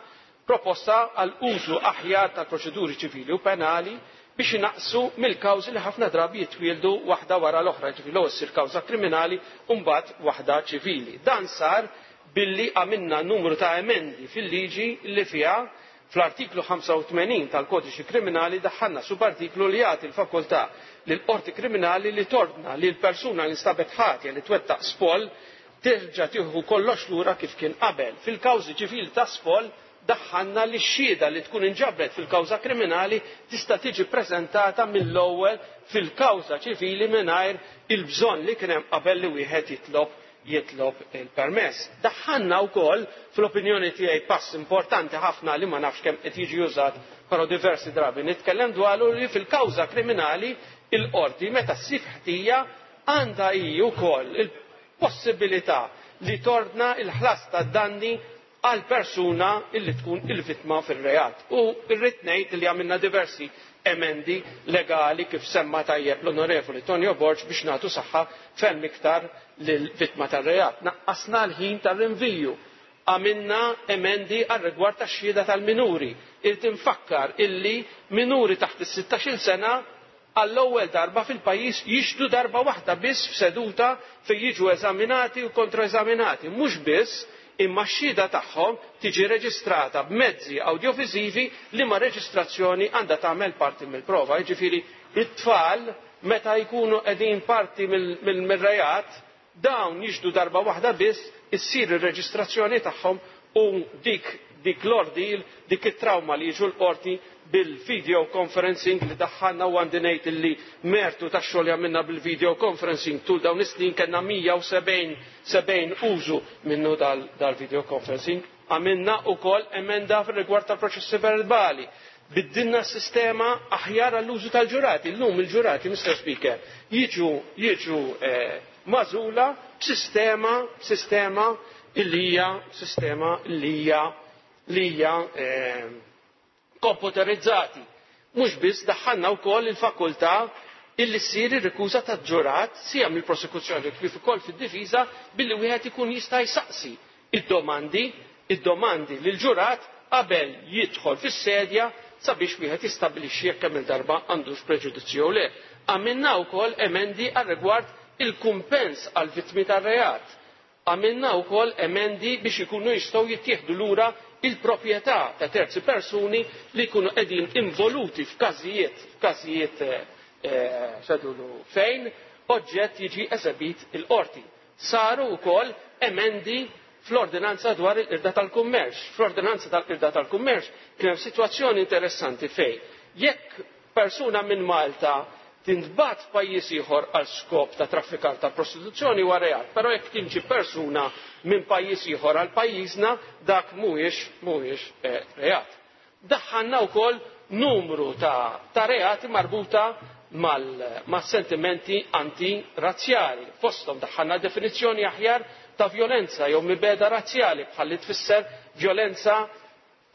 proposta għal użu aħjar tal-proċeduri ċivili u penali biex inaqqsu mill-kawżi li ħafna drabi jitwieldu waħda wara l-oħra, jiġifieri l-ewwel ssir kawża kriminali u mbagħad waħda ċivili. Dan sar billi għamilna numru ta' emendi fil-liġi li fiha Fl-Artiklu 85 tal-Kodiċi Kriminali daħħalna subartiklu li jagħti l-fakultà lill-Qorti Kriminali li tordna li l-persuna li nstabet ħatja li twettaq spoll terġa' tieħu kollox lura kif kien qabel. Fil-kawżi ċivili ta' spoll daħħalna li x-xhieda li tkun inġabret fil-kawża kriminali tista' tiġi ppreżentata mill-ewwel fil-kawża ċivili mingħajr il-bżonn li kien hemm qabel li wieħed jitlob jitlob il-permess. Daħħalna wkoll, fl-opinjoni tiegħi, pass importanti ħafna li ma nafx kemm qed jiġi użat però diversi drabi nitkellem dwaru li fil-kawża kriminali il-qorti meta ssib ħtija għandha hi wkoll il-possibilità li tordna l-ħlas tad-danni għall-persuna li tkun il-vittma fir-reat. U rrid ngħid li għamilna diversi emendi legali kif semma tajjeb l-Onorevoli Tonio Borg biex nagħtu saħħa ferm iktar lill-vittma tar-reat. Naqqasna l-ħin tar-rinviju, għamilna emendi għar-rigward tax-xhieda tal-minuri. Irid infakkar illi minuri taħt is-sittax-il sena għall-ewwel darba fil-pajjiż jixhdu darba waħda biss f'seduta fejn jiġu eżaminati u kontroeżaminati mhux biss imma x-xhieda tagħhom tiġi reġistrata b'mezzi awdjoviżivi liema reġistrazzjoni għandha tagħmel parti mill-prova. Jiġifieri t-tfal meta jkunu qegħdin parti mir-reat Dawn jixhdu darba waħda biss, issir ir-reġistrazzjoni tagħhom u dik dik l-ordeal, dik it-trawma li jiġu l-Qorti bil-video conferencing li daħħalna u għandi ngħid illi mertu tax-xogħol li għamilna bil-video conferencing tul dawn is-snin kellna 170 użu minnu dal-video conferencing. Għamilna wkoll emenda fir-rigward tal-proċessi verbali. Biddilna s-sistema aħjar għall-użu tal-ġurati. Llum il-ġurati, Mr. Speaker, jiġu jiġu eh, magħżula b'sistema b'sistema li hija sistema li hija li hija eh, komputerizzati. Mhux biss, daħħalna wkoll il-fakultà illi ssir ir-rikuża ta' ġurat sija mill-prosekuzzjoni kif ukoll fid-difiża billi wieħed ikun jista' jsaqsi d-domandi id-domandi lill-ġurat qabel jidħol fis-sedja sabiex wieħed jistabbilixxi jekk kemm-il darba għandux preġudizzju jew le. Għamilna wkoll emendi għar-rigward il-kumpens għall-vittmi tar-reat. Għamilna wkoll emendi biex ikunu jistgħu jittieħdu lura l-proprjetà ta' terzi persuni li jkunu qegħdin involuti f'każijiet f'każijiet x'għedulu fejn oġġett jiġi eżebit il-qorti. Saru wkoll emendi fl-Ordinanza dwar il-Qirda tal-Kummerċ. Fl-Ordinanza tal-Qirda tal-Kummerċ kien hemm sitwazzjoni interessanti fejn jekk Persuna minn Malta tintbagħat f'pajjiż ieħor għal skop ta' traffikar tal-prostituzzjoni huwa reat, però jekk timxi persuna minn pajjiż ieħor għal pajjiżna dak mhuwiex mhuwiex reat. Daħħalna wkoll numru ta' ta' reati marbuta mal mas-sentimenti anti-razzjali. Fosthom daħħalna definizzjoni aħjar ta' vjolenza jew mibegħda razzjali bħal li tfisser vjolenza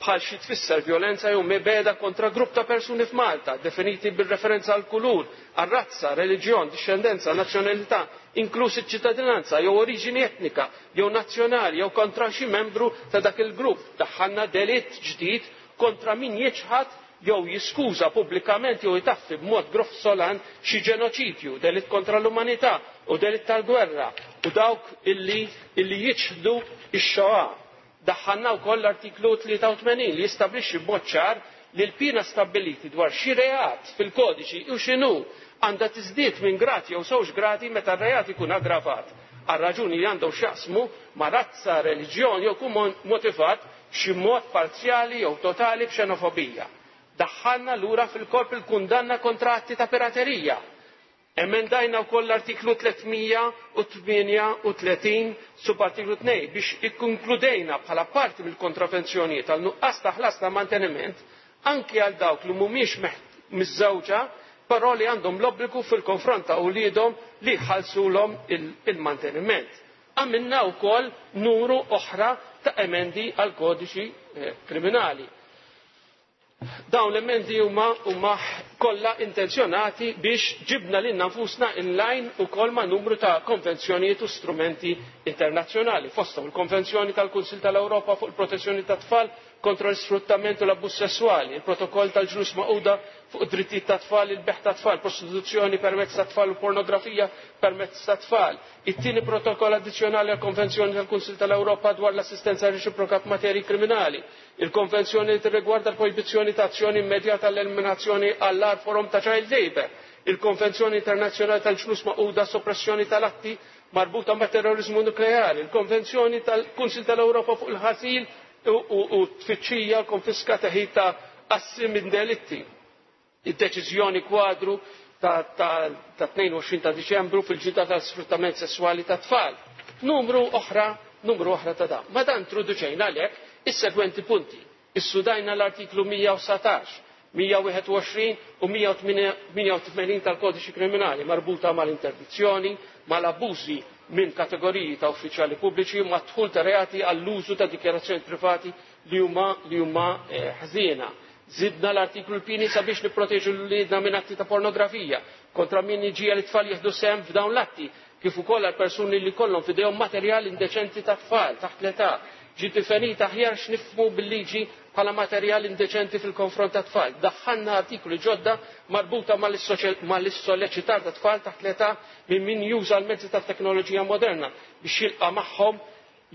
bħal xi tfisser vjolenza jew mibegħda kontra grupp ta' persuni f'Malta, definiti bir-referenza għall-kulur, għar-razza, reliġjon, dixxendenza, nazzjonalità, inkluż iċ-ċittadinanza jew oriġini etnika jew nazzjonali jew kontra xi membru ta' dak il-grupp, daħħalna delitt ġdid kontra min jiċħad jew jiskuża pubblikament jew itaffi b'mod grofsolan xi ġenoċidju, delitt kontra l-umanità u delitt tal-gwerra, u dawk li jiċħdu x-Shoah. Daħħalna wkoll l-Artiklu 83 li jistabblixxi b'mod ċar li l-piena stabbiliti dwar xi reat fil-Kodiċi u x'inhu għandha tiżdied minn grad jew żewġ gradi meta r-reat ikun aggravat għal raġuni li għandhom x'jaqsmu ma' razza, reliġjon jew ikun motivat b'xi mod parzjali jew totali b'xenofobija. Daħħalna lura fil-korp il-kundanna kontra atti ta' piraterija. Emendajna wkoll l-Artiklu 338, subartiklu 2, biex ikkonkludejna bħala parti mill-kontravenzjonijiet għal nuqqas ta' ħlas ta' manteniment anki għal dawk li mhumiex miżżewġa però li għandhom l-obbligu fil-konfront ta' uliedhom li jħallsulhom il-manteniment. Għamilna wkoll numru oħra ta' emendi għall-Kodiċi Kriminali. Dawn l-emendi huma huma kollha intenzjonati biex ġibna lil nfusna in lajn ukoll ma' numru ta' konvenzjonijiet u strumenti internazzjonali, fosthom il-Konvenzjoni tal-Kunsill tal-Ewropa fuq il-protezzjoni tat-tfal kontra l-isfruttament u l-abbuż sesswali, il-Protokoll tal-Ġnus Magħquda fuq id-drittijiet tat-tfal, il-beħ tat-tfal, prostituzzjoni permezz tat-tfal u pornografija permezz tat-tfal, it-tieni Protokoll Addizzjonali għall-Konvenzjoni tal-Kunsill tal-Ewropa dwar l-assistenza reċiproka f'materji kriminali, Il-Konvenzjoni li tirrigwarda l-projbizzjoni ta' azzjoni immedjata għall-eliminazzjoni għall-agħar forom ta' child labour, il-Konvenzjoni Internazzjonali tal-Ġnus Magħquda għas-Soppressjoni tal-Atti Marbuta mat-Terroriżmu Nukleari, il-Konvenzjoni tal-Kunsill tal-Ewropa fuq il-Ħasil u t-Tfittxija u l-Konfiska Teħid ta' Assi minn Delitti. id-Deċiżjoni Kwadru tat-22 ta' Diċembru fil-ġlieda tal-sfruttament sesswali tat-tfal, numru oħra numru oħra ta' dawn. Ma' dan introduċejna għalhekk is-segwenti punti, issudajna l-Artiklu 119, 121 u 188 tal-Kodiċi Kriminali marbuta mal-interdizzjoni, mal-abbużi minn kategoriji ta' uffiċjali pubbliċi u mad-dħul ta' reati għall-użu ta' dikjarazzjonijiet privati li huma li huma eh, ħżiena. Zidna l-artiklu l-pini sabiex nipproteġu l-lidna minn atti ta' pornografija kontra min iġija li tfal jieħdu sem f'dawn l-atti kif ukoll għal persuni li kollhom f'idejhom materjal indeċenti ta' tfal taħt l-età ġi definita aħjar x'nifhmu bil-liġi bħala materjal indeċenti fil-konfront ta' tfal. Daħħalna artikoli ġodda marbuta mal-issoleċitar ta' tfal taħt l-età minn min juża l-mezzi ta' teknoloġija moderna biex jilqa' magħhom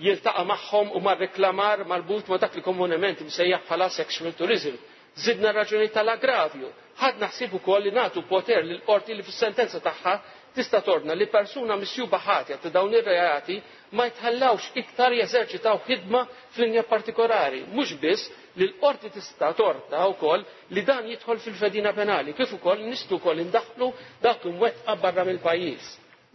jiltaqa' magħhom u mar-reklamar marbut ma' dak li komunement imsejjaħ bħala sexual tourism. Żidna r-raġunijiet tal-aggravju. Ħadna ħsieb ukoll li nagħtu poter lill-qorti li fis-sentenza tagħha tista' tordna li persuna misjuba ħatja ta' dawn ir-reati ma jitħallawx iktar jeżerċitaw ħidma f'linja partikolari. Mhux biss li l-qorti tista' tordna wkoll li dan jidħol fil-fedina penali kif ukoll nistgħu wkoll indaħħlu dawk imwettqa barra mill-pajjiż.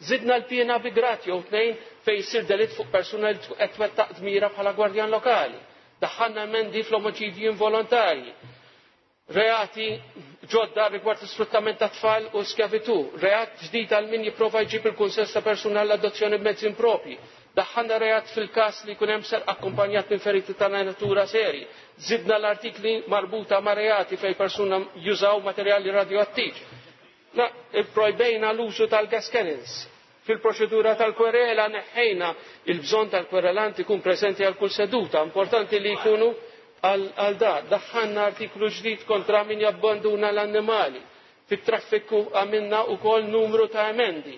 Żidna l-piena bi grad jew tnejn fejn isir delitt fuq persuna li qed twettaq dmirha bħala gwardjan lokali. Daħħalna emendi fl-omoċidji involontarji, reati ġodda rigward l-isfruttament tat-tfal u l-skjavitù, reat ġdid għal min jipprova jġib il-kunsens ta' persuna għall-adozzjoni b'mezzi improprji, daħħalna reat fil-każ li jkun hemm serq akkumpanjat minn feriti ta' natura serji, żidna l-artikli marbuta ma' reati fejn persuna jużaw materjali radjoattiv. Ipprojbejna l-użu tal-gas cannons. Fil-proċedura tal-kwerela neħħejna l-bżonn tal-kwerelant ikun preżenti għal kull seduta. Importanti li jkunu għal da. Daħħalna artiklu ġdid kontra min jabbanduna l-annimali. Fit-traffiku għamilna wkoll numru ta' emendi.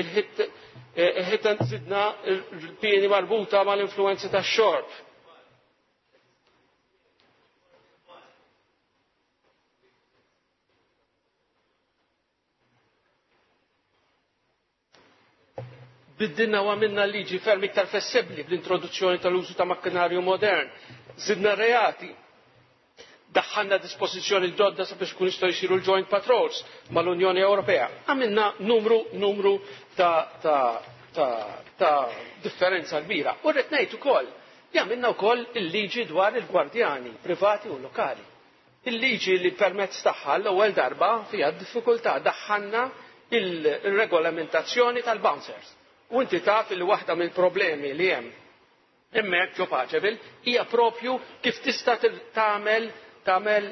Il-ħitan zidna l-pieni marbuta mal-influenzi tax-xorb. Biddilna u għamilna liġi ferm iktar flessibbli bl-introduzzjoni tal-użu ta' makkinarju modern. Zidna reati. Daħħalna dispożizzjoni ġodda sabiex kun jistgħu jsiru l-joint patrols mal-Unjoni Ewropea. Għamilna numru numru ta', ta, ta, ta differenza kbira. U rrid ngħid ukoll li għamilna wkoll il-liġi dwar il-gwardjani privati u lokali. Il-liġi li permezz tagħha għall-ewwel darba fiha d-diffikultà daħħalna l-regolamentazzjoni tal-bouncers. U inti taf li waħda mill-problemi li hemm hemmhekk ġo Paċevil hija proprju kif tista' tagħmel tagħmel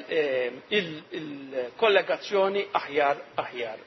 il-kollegazzjoni aħjar aħjar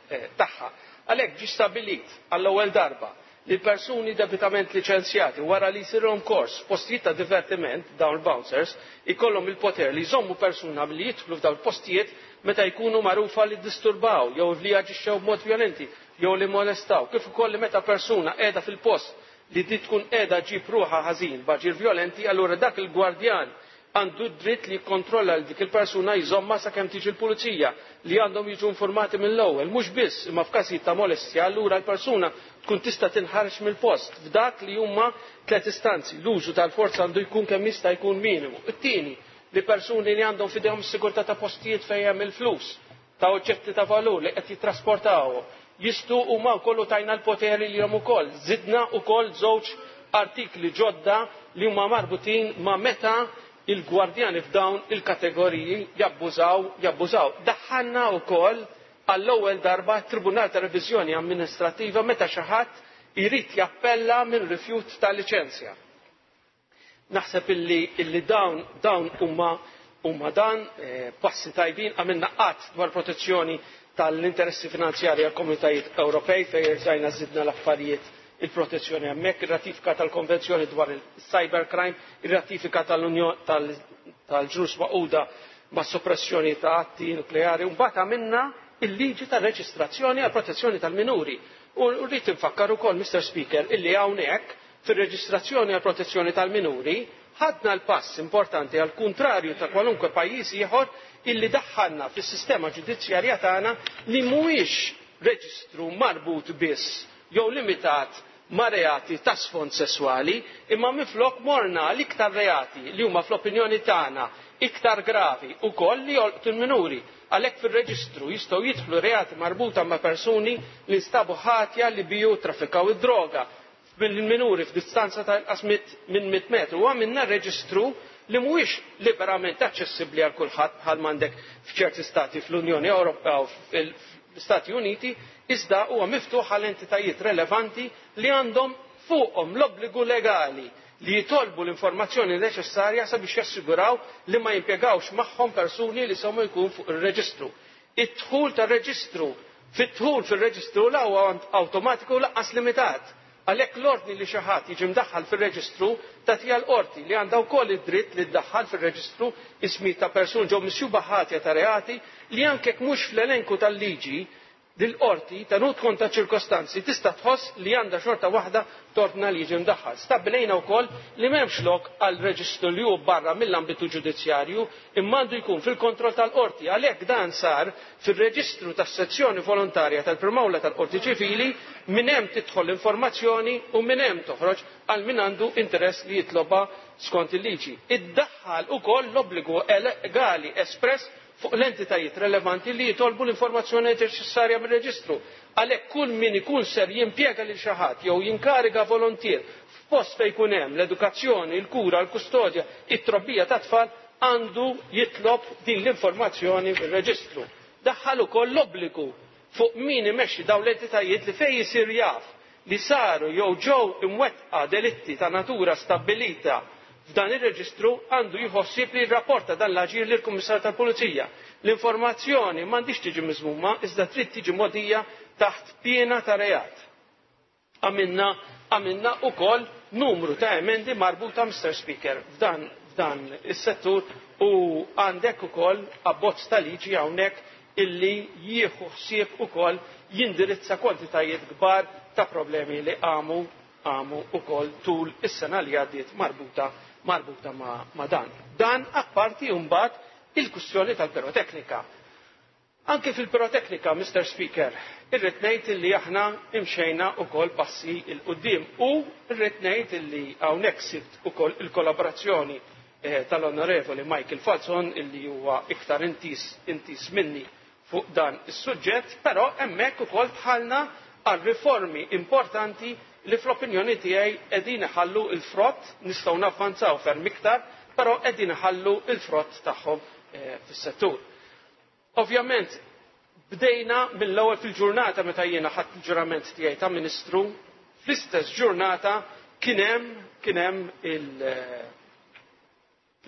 tagħha. Għalhekk ġie stabbilit għall-ewwel darba lil persuni debitament liċenzjati wara li jsirlhom kors f'postijiet ta' divertiment, dawn il-bouncers ikollhom il-poter li jżommu persuna milli jidħlu f'dawn il-postijiet meta jkunu magħrufa li ddisturbaw jew li aġixxew b'mod vjolenti jew li mmolestaw, kif ukoll li meta persuna qiegħda fil-post li di tkun qiegħda ġġib ruħha ħażin b'aġir vjolenti allura dak il-gwardjan għandu d-dritt li jikkontrolla lil dik il-persuna jżommha sakemm tiġi l-pulizija, li għandhom jiġu infurmati mill-ewwel. Mhux biss, imma f'każijiet ta' molestja, allura l-persuna tkun tista' tinħarġ mill-post. F'dak li huma tliet istanzi, l-użu tal-forza għandu jkun kemm jista' jkun minimu. It-tieni, li persuni li għandhom f'idejhom is-sigurtà ta' postijiet fejn hemm il-flus, ta' oġġetti ta' valur li qed jittrasportaw jistgħu huma wkoll u tajna l-poter lilhom ukoll. Żidna wkoll żewġ artikli ġodda li huma marbutin ma' meta l-gwardjani f'dawn il-kategoriji jabbużaw jabbużaw. Daħħalna wkoll għall-ewwel darba t-Tribunal ta' Reviżjoni Amministrattiva meta xi ħadd irid jappella minn rifjut ta' liċenzja. Naħseb illi dawn huma dan, passi tajbin. Għamilna att dwar protezzjoni tal-interessi finanzjarji għall-Komunitajiet Ewropej fejn erġajna żidna l-affarijiet il-protezzjoni hemmhekk, ir-ratifika tal-Konvenzjoni dwar is-Cybercrime, ir-ratifika tal-Ġnus Magħquda mas-suppressjoni ta' atti nukleari, u mbagħad għamilna l-liġi tar-reġistrazzjoni għall-protezzjoni tal-minuri. U rrid infakkar ukoll, Mister Speaker, illi hawnhekk fir-reġistrazzjoni għall-protezzjoni tal-minuri, ħadna l-pass importanti għall-kuntrarju ta' kwalunkwe pajjiż ieħor illi daħħalna fis-sistema ġudizzjarja tagħna li mhuwiex reġistru marbut biss jew limitat ma' reati ta' sfond sesswali, imma minflok morna għal iktar reati li huma fl-opinjoni tagħna iktar gravi wkoll li jolqtu l-minuri. Għalhekk fir-reġistru jistgħu jidħlu reati marbuta ma' persuni li nstabu ħatja li biu trafikaw id-droga, bil-minuri f'distanza ta' inqas minn mitt metru u għamilna reġistru li mhuwiex liberament aċċessibbli għal kulħadd bħalma għandek f'ċerti Stati fl-Unjoni Ewropea u fl-Istati Uniti, iżda huwa miftuħ għal entitajiet relevanti li għandhom fuqhom l-obbligu legali li jitolbu l-informazzjoni neċessarja sabiex jassiguraw li ma jimpjegawx magħhom persuni li sehom jkun fuq ir-reġistru. Id-dħul tar-reġistru fid-dħul fir-reġistru la huwa awtomatiku u lanqas limitat. Għalhekk l-ordni li xi ħadd jiġi mdaħħal fir-reġistru tagħtiha l-qorti, li għandha wkoll id-dritt li ddaħħal fir-reġistru ismijiet ta' persuni ġew misjuba ħatja ta' reati li anke jekk mhux fl-elenku tal-liġi, l-qorti, tenut kont taċ-ċirkostanzi, tista' tħoss li għandha xorta waħda tordna li jiġi mdaħħal. Stabbilejna wkoll li m'hemmx lok għal reġistru li hu barra mill-ambitu ġudizzjarju, imma għandu jkun fil-kontroll tal-qorti. Għalhekk dan sar fir-reġistru tas-sezzjoni volontarja tal-Prim'Awla tal-Qorti Ċivili, minn hemm tidħol l-informazzjoni u minn hemm toħroġ għal min għandu interess li jitlobha skont il-liġi. Iddaħħal ukoll l-obbligu legali espress fuq l-entitajiet relevanti li jitolbu l-informazzjoni neċessarja mir-reġistru. Għalhekk kull min ikun ser jimpjega lil xi ħadd jew jinkariga volontier F'post fejn jkun hemm l-edukazzjoni, il-kura, l-kustodja, it-trobbija tat-tfal, għandu jitlob din l-informazzjoni mir-reġistru. Daħħal ukoll l-obbligu fuq min imexxi dawn l-entitajiet li fejn isir jaf li saru jew ġew imwettqa delitti ta' natura stabbilita f'dan ir-reġistru għandu jieħu ħsieb li jirrapporta dan l-aġir lill-Kummissarju tal-Pulizija. L-informazzjoni m'għandhiex tiġi miżmuma iżda trid tiġi mogħdija taħt piena ta' reat. Għamilna, għamilna ukoll numru ta' emendi marbuta Mr. Speaker f'dan f'dan is-settur u għandek ukoll abbozz ta' liġi hawnhekk illi jieħu ħsieb ukoll jindirizza kwantitajiet kbar ta' problemi li qamu qamu ukoll tul is-sena li għaddiet marbuta marbuta ma' dan. Dan apparti mbagħad il-kwistjoni tal-piroteknika. Anki fil-piroteknika, Mister Speaker, irrid ngħid illi aħna imxejna ukoll passi 'l quddiem u rrid ngħid illi hawnhekk sibt ukoll il-kollaborazzjoni tal-Onorevoli Michael Falzon illi huwa iktar intiż intiż minni fuq dan is-suġġett, però hemmhekk ukoll dħalna għal riformi importanti li fl-opinjoni tiegħi qegħdin iħallu l-frott, nistgħu navvanzaw ferm iktar, però qegħdin iħallu l-frott tagħhom fis-settur. Ovvjament, bdejna mill-ewwel fil-ġurnata meta jiena ħadt il-ġurament tiegħi ta' Ministru, fl-istess ġurnata kien hemm kien hemm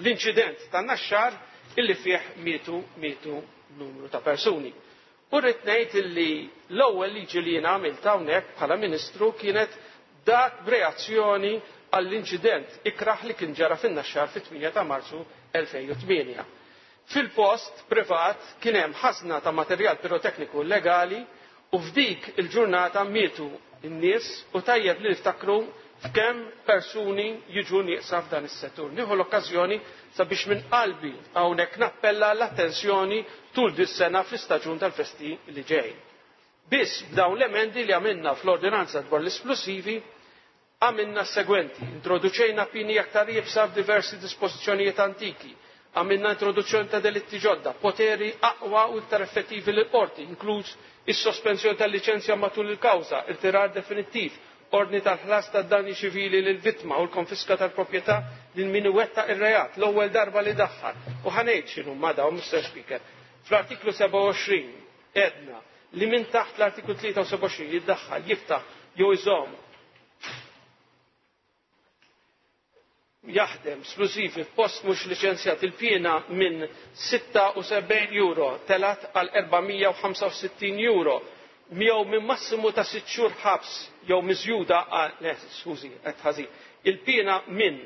l-inċident ta' Naxxar illi fih mietu mietu numru ta' persuni. U rrid ngħid illi l-ewwel liġi li jiena għamilt hawnhekk bħala Ministru kienet dak b'reazzjoni għall-inċident ikrah li kien ġara fin-Naxxar fit-8 ta' Marzu 2008. Fil-post privat kien hemm ħażna ta' materjal pirotekniku illegali u f'dik il-ġurnata mietu n-nies u tajjeb li niftakru f'kemm persuni jiġu nieqsa f'dan is-settur. Nieħu l-okkażjoni sabiex minn qalbi hawnhekk nappella għall-attenzjoni tul dis-sena fl-istaġun tal-festi li ġej. Biss b'dawn l-emendi li għamilna fl-Ordinanza dwar l-Isplussivi, Għamilna s-segwenti, introduċejna pieni aktar iebsa f'diversi dispożizzjonijiet antiki, għamilna introduzzjoni ta' delitti ġodda, poteri aqwa u iktar effettivi lill-qorti, inkluż is-sospensjoni tal-liċenzja matul il-kawża, irtirar definittiv, ordni tal-ħlas tad-danji ċivili lill-vittma u l-konfiska tal-proprjetà lil min iwettaq ir-reat, l-ewwel darba li daħħal, u ħa ngħid x'inhuma dawn, Mister Speaker, fl-Artiklu 27, Għedna li minn taħt l-Artiklu 23 jiddaħħal, jiftaħ jew iżomm jaħdem splużivi f'post mhux liċenzjat il-piena minn 76 euro telat għal 465 euro miegħu minn massimu ta' sitt xhur ħabs jew miżjuda għal eh, skużi qed ħażin il-piena minn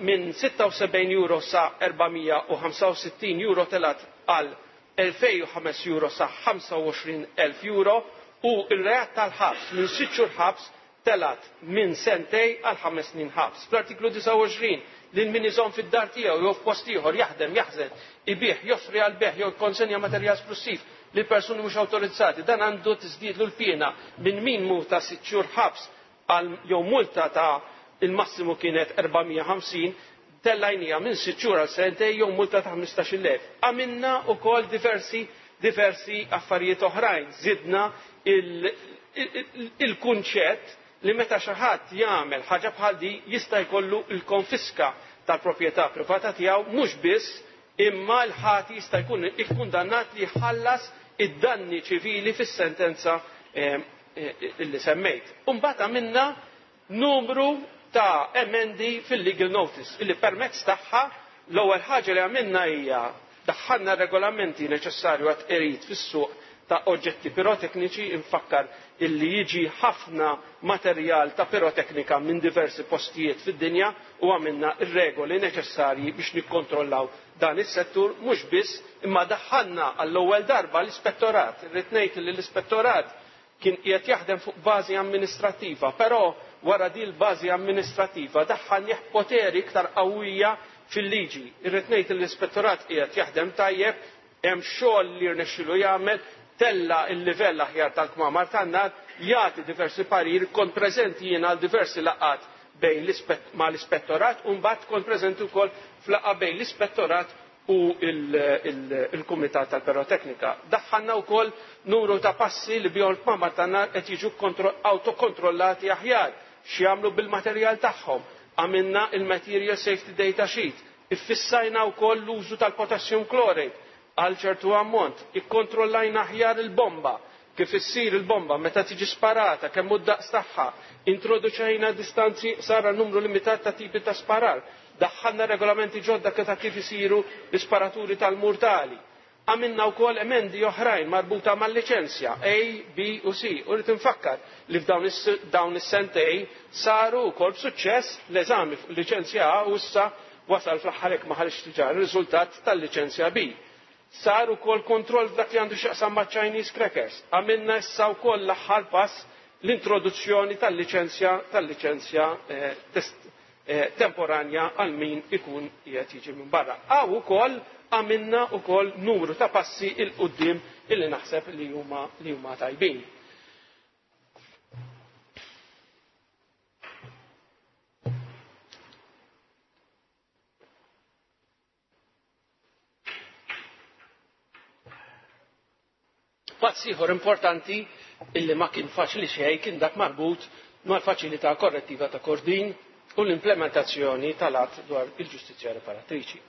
minn €76 sa €465 telgħet għal €2,005 sa €25,000 u r-reat tal-ħabs minn sitt xhur ħabs telgħet minn sentejn għal ħames snin ħabs. Fl-Artiklu 29, lil min iżomm fid-dar tiegħu jew f'post ieħor, jaħdem, jaħżen, ibigħ, joffri għall-bejgħ jew ikkonsenja materjal splussiv lil persuni mhux awtorizzati, dan għandu tiżdiedlu l-piena minn minimu ta' sitt xhur ħabs għal jew multa ta' il-massimu kienet 450, tellajniha minn sitt xhur għal sentejn jew multa ta' 15-il elf. Għamilna wkoll diversi diversi affarijiet oħrajn, żidna il-kunċett li meta xi ħadd jagħmel ħaġa bħal din jista' jkollu l-konfiska tal-proprjetà privata tiegħu, mhux biss, imma l-ħati jista' jkun ikkundannat li jħallas id-danni ċivili fis-sentenza li semmejt. U mbagħad għamilna numru ta' emendi fil-legal notice illi permezz tagħha l-ewwel ħaġa li għamilna hija daħħalna r-regolamenti neċessarju għat-tqegħid fis-suq ta' oġġetti pirotekniċi infakkar illi jiġi ħafna materjal ta' piroteknika minn diversi postijiet fid-dinja u għamilna r-regoli neċessarji biex nikkontrollaw dan is-settur mhux biss, imma daħħalna għall-ewwel darba l-Ispettorat. Irrid ngħid li l-Ispettorat kien qiegħed jaħdem fuq bażi amministrattiva, però wara din l-bażi amministrattiva daħħalnih poteri iktar qawwija fil-liġi. Irrid ngħid li l-Ispettorat qiegħed jaħdem tajjeb, hemm xogħol li rnexxielu jagħmel, tella' l-livell aħjar tal-kmamar tan-nar, jagħti diversi pariri, kont preżenti jiena għal diversi laqgħat bejn l-ispett ma' l-ispettorat u mbagħad tkun preżenti wkoll f'laqgħa bejn l-ispettorat u l-kumitat tal-peroteknika. Daħħalna wkoll numru ta' passi li bihom l-kmamar tan-nar qed jiġu awtokontrollati aħjar x'jagħmlu bil-materjal tagħhom. Għamilna il-material safety data sheet. Iffissajna wkoll l-użu tal-potassium chlorate għal ċertu ammont. Ikkontrollajna aħjar il-bomba. Kif issir il-bomba meta tiġi sparata, kemm hu d-daqs tagħha. Introduċejna distanzi iqsar għal numru limitat ta' tipi ta' sparar. Daħħalna regolamenti ġodda ta' kif isiru l-isparaturi tal-murtali. Għamilna wkoll emendi oħrajn marbuta mal-liċenzja A, B u C u rrid infakkar li f'dawn is-sentejn saru wkoll b'suċċess l-eżami fuq il-liċenzja A u issa wasal fl-aħħar hekk ma ħarġx diġà r-riżultat tal-liċenzja B. Sar ukoll kontroll f'dak li għandu x'jaqsam maċ-Chinese crackers. Għamilna issa wkoll l-aħħar pass, l-introduzzjoni tal-liċenzja tal-liċenzja temporanja għal min ikun qiegħed jiġi minn barra. Hawn ukoll għamilna wkoll numru ta' passi 'il quddiem illi naħseb li huma li huma tajbin. Pass ieħor importanti illi ma kien faċli xejn kien dak marbut mal-Faċilità Korrettiva ta' Kordin u l-implementazzjoni tal-Att dwar il-Ġustizzja Riparatriċi.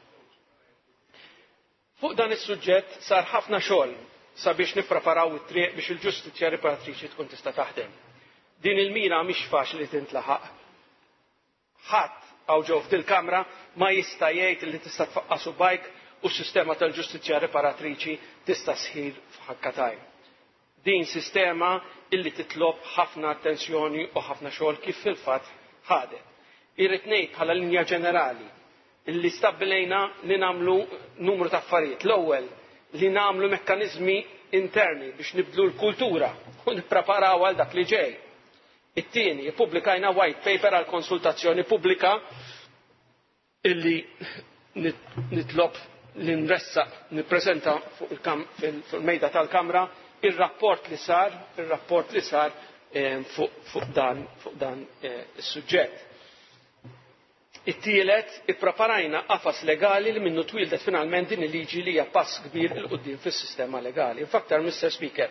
Fuq dan is-suġġett sar ħafna xogħol sabiex nippreparaw it-triq biex il-ġustizzja riparatriċi tkun tista' taħdem. Din il-mira mhix faċli tintlaħaq. Ħadd hawn ġew f'dil-Kamra ma jista' jgħid li tista' tfaqqa' subgħajk u s-sistema tal-ġustizzja riparatriċi tista' ssir f'ħakka t'għajn. Din sistema illi titlob ħafna attenzjoni u ħafna xogħol kif fil-fatt ħadet. Irrid ngħid bħala linja ġenerali illi stabbilejna li nagħmlu numru ta' affarijiet. L-ewwel li nagħmlu mekkaniżmi interni biex nibdlu l-kultura u nippreparaw għal dak li ġej. It-tieni, ippubblikajna White Paper għal konsultazzjoni pubblika illi nitlob li nressaq, nippreżenta fuq il-kam, fil-mejda tal-Kamra, ir-rapport li sar, ir-rapport li sar fuq dan, fuq dan is-suġġett. It-tielet, ippreparajna qafas legali li minnu twieldet finalment din il-liġi li hija pass kbir 'il quddiem fis-sistema legali. Infakkar, Mister Speaker,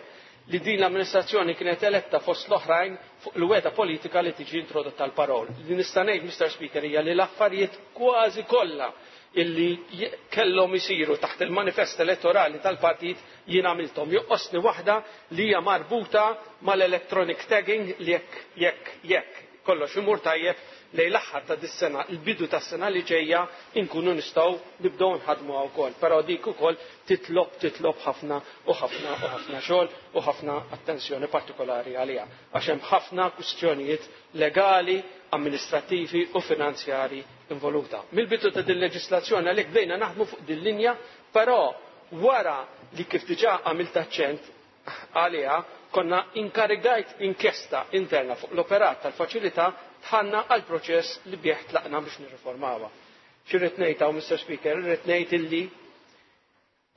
li din l-amministrazzjoni kienet eletta fost l-oħrajn fuq il-wegħda politika li tiġi introdotta l-parole. Li nista' ngħid, Mister Speaker, hija li l-affarijiet kważi kollha illi kellhom isiru taħt il-manifest elettorali tal-partit jien għamilthom. Joqosni waħda li hija marbuta mal-electronic tagging li jekk jekk jekk kollox imur tajjeb, lejn l-aħħar ta' dis-sena, il-bidu tas-sena li ġejja, inkunu nistgħu nibdew nħaddmuha wkoll. Però dik ukoll titlob, titlob ħafna u ħafna u ħafna xogħol u ħafna attenzjoni partikolari għaliha, għax hemm ħafna kwistjonijiet legali, amministrattivi u finanzjarji involuta. Mill-bidu ta' dil-leġislazzjoni għalhekk bdejna naħdmu fuq dil-linja, però wara li kif diġà għamilt aċċenn, għaliha konna inkarigajt inkjesta interna fuq l-operat tal-Faċilità, dħalna għall-proċess li bih tlaqna biex nirriformawha. X'irrid ngħid hawn, Mister Speaker? Irrid ngħid illi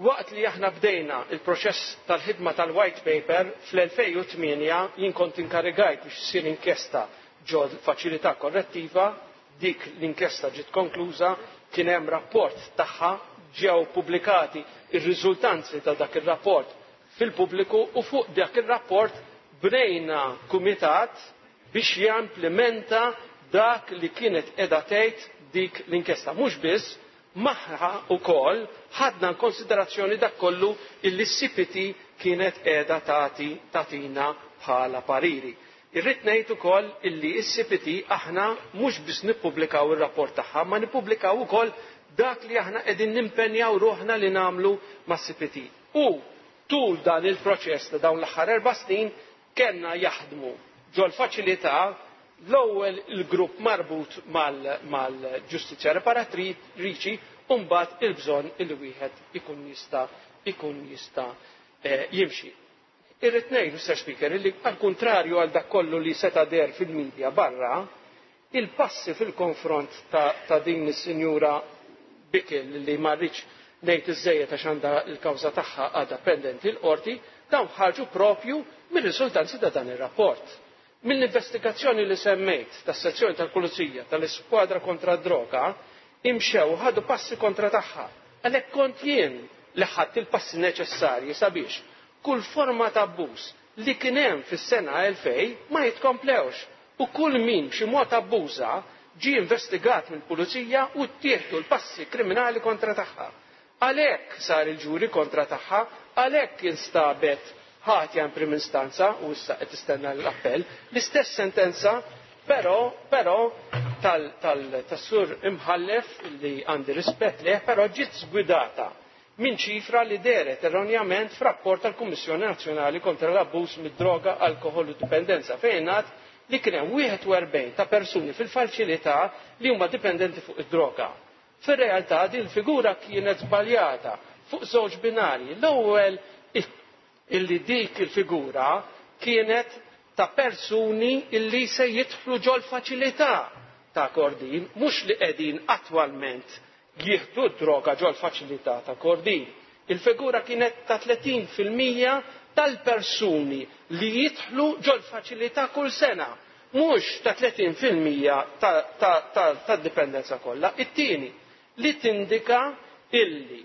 waqt li aħna bdejna l-proċess tal-ħidma tal-White Paper fl-2008 jien kont inkarigajt biex issir inkjesta ġol-Faċilità Korrettiva Dik l-inkjesta ġiet konkluża, kien hemm rapport tagħha, ġew pubblikati r-riżultanzi ta' dak ir-rapport fil-pubbliku u fuq dak ir-rapport bnejna kumitat biex jimplimenta dak li kienet qiegħda tgħid dik l-inkjesta. Mhux biss, magħha wkoll ħadna inkonsiderazzjoni dak kollu li s-CPT kienet qiegħda tagħti tagħtina bħala pariri. Irrid ngħid ukoll illi s-CPT aħna mhux biss nippubblikaw ir-rapport tagħha imma nippubblikaw ukoll dak li aħna qegħdin nimpenjaw ruħna li nagħmlu mas-CPT. U tul dan il-proċess ta' dawn l-aħħar erba' snin kellna jaħdmu ġol-Faċilità l-ewwel il-grupp marbut mal-ġustizzja riparatriċi u mbagħad il-bżonn illi wieħed ikun jista' ikun jista' jimxi. Irrid ngħid, Mister Speaker, illi għall-kuntrarju għal dak kollu li seta' deher fil-media barra, il-passi fil-konfront ta' din is-Sinjura Bickel, li ma rridx ngħid iżżejjed għax għandha l-kawża tagħha għadha pendenti l-Qorti, dawn ħarġu proprju mir-riżultanzi ta' dan ir-rapport. Mill-investigazzjoni li semmejt tas-sezzjoni tal-Pulizija tal-Iskwadra kontra d-Droga, imxew u ħadu passi kontra tagħha. Għalhekk kont jien li ħadt il-passi neċessarji sabiex kull forma ta' abbuż li kien hemm fis-sena 2000 ma jitkomplewx u kull min b'xi mod abbuża ġie investigat mill-Pulizija u ttieħdu l-passi kriminali kontra tagħha. Għalhekk sar il-ġuri kontra tagħha, għalhekk instabet ħatja in prim'instanza u issa qed tistenna l-appell. L-istess sentenza però però tas-Sur Imħallef, li għandi rispett lejh, però ġiet żgwidata minn ċifra li dehret erronjament f'rapport tal-Kummissjoni Nazzjonali kontra l-Abbuż mid-Droga, Alkoħol u Dipendenza fejn ingħad li kien hemm 41 ta' persuni fil-falċilità li huma dipendenti fuq id-droga. Fir-realtà, din il-figura kienet żbaljata fuq żewġ binarji. L-ewwel illi dik il-figura kienet ta' persuni illi se jidħlu ġol-faċilità ta' Kordin, mhux li qegħdin attwalment jieħdu d-droga ġol-faċilità ta' Kordin. Il-figura kienet ta' 30 fil-mija tal-persuni li jidħlu ġol-faċilità kull sena. mhux ta' 30 fil-mija tad-dipendenza kollha, it-tieni, li tindika illi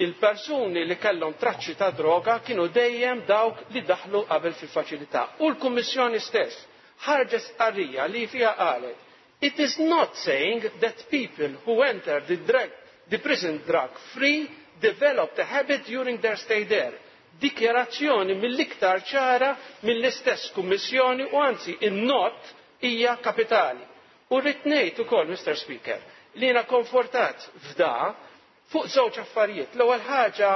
l-persuni li kellhom traċċi ta' droga kienu dejjem dawk li daħlu qabel fil-faċilità u l-Kummissjoni stess ħarġet stqarrija li fiha qalet, It is not saying that people who entered the prison drug-free developed a habit during their stay there, dikjarazzjoni mill-iktar ċara mill-istess Kummissjoni u anzi n-nott hija kapitali. U rrid ngħid ukoll, Mister Speaker, li jiena konfortat f'da fuq żewġ affarijiet. L-ewwel ħaġa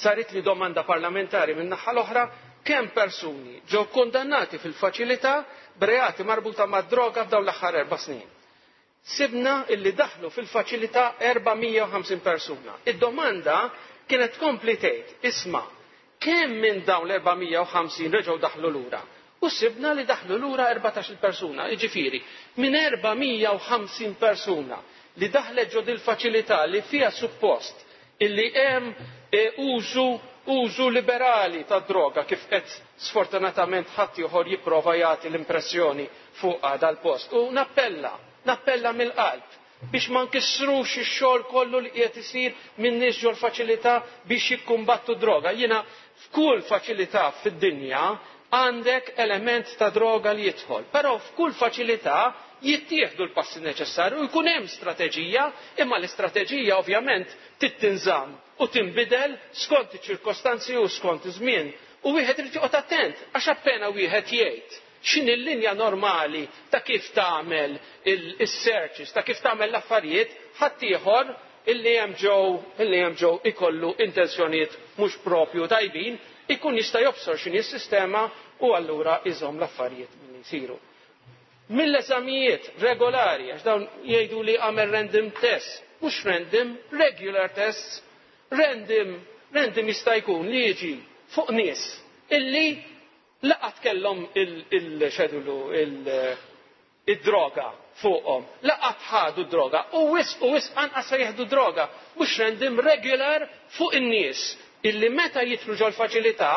saritli domanda parlamentari min-naħa l-oħra kemm persuni ġew kkundannati fil-Faċilità b'reati marbuta mad-droga f'dawn l-aħħar erba' snin. Sibna illi daħlu fil-faċilità 450 persuna. Id-domanda kienet tkompli tgħid, isma', kemm minn dawn l-450 reġgħu daħlu lura? U sibna li daħlu lura erbatax-il persuna, jiġifieri, minn 450 persuna li daħlet ġo dil-faċilità li fiha suppost illi hemm użu użu liberali tad-droga kif qed sfortunatament ħadd ieħor jipprova jagħti l-impressjoni fuqha dal-post u nappella, nappella mill-qalb biex ma nkissrux ix-xogħol kollu li qiegħed isir min-nies ġol-faċilità biex jikkumbattu d-droga. Jiena F'kull faċilità fid-dinja għandek element ta' droga li jidħol, però f'kull faċilità jittieħdu l-passi neċessarji u jkun hemm strateġija, imma l-istrateġija ovvjament trid tinżamm u tinbidel skont iċ-ċirkostanzi u skont iż-żmien. U wieħed irid joqgħod attent għax appena wieħed jgħid, X'inhi l-linja normali ta' kif tagħmel is-searches, ta' kif tagħmel l-affarijiet, ħaddieħor illi hemm ġo illi hemm ġo ikollu intenzjonijiet mhux proprju tajbin ikun jista' jobsor x'inhi s-sistema u allura iżomm l-affarijiet milli jsiru. Mill-eżamijiet regolari, għax dawn jgħidu li għamel random tests, mhux random, regular tests, random, random jista' jkun li jiġi fuq nies illi Laqgħat kellhom il-xedulu, id-droga fuqhom. Laqgħat ħadu d-droga u wisq u wisq anqas se jieħdu droga. Mhux random, regular fuq in-nies illi meta jidħlu ġol-faċilità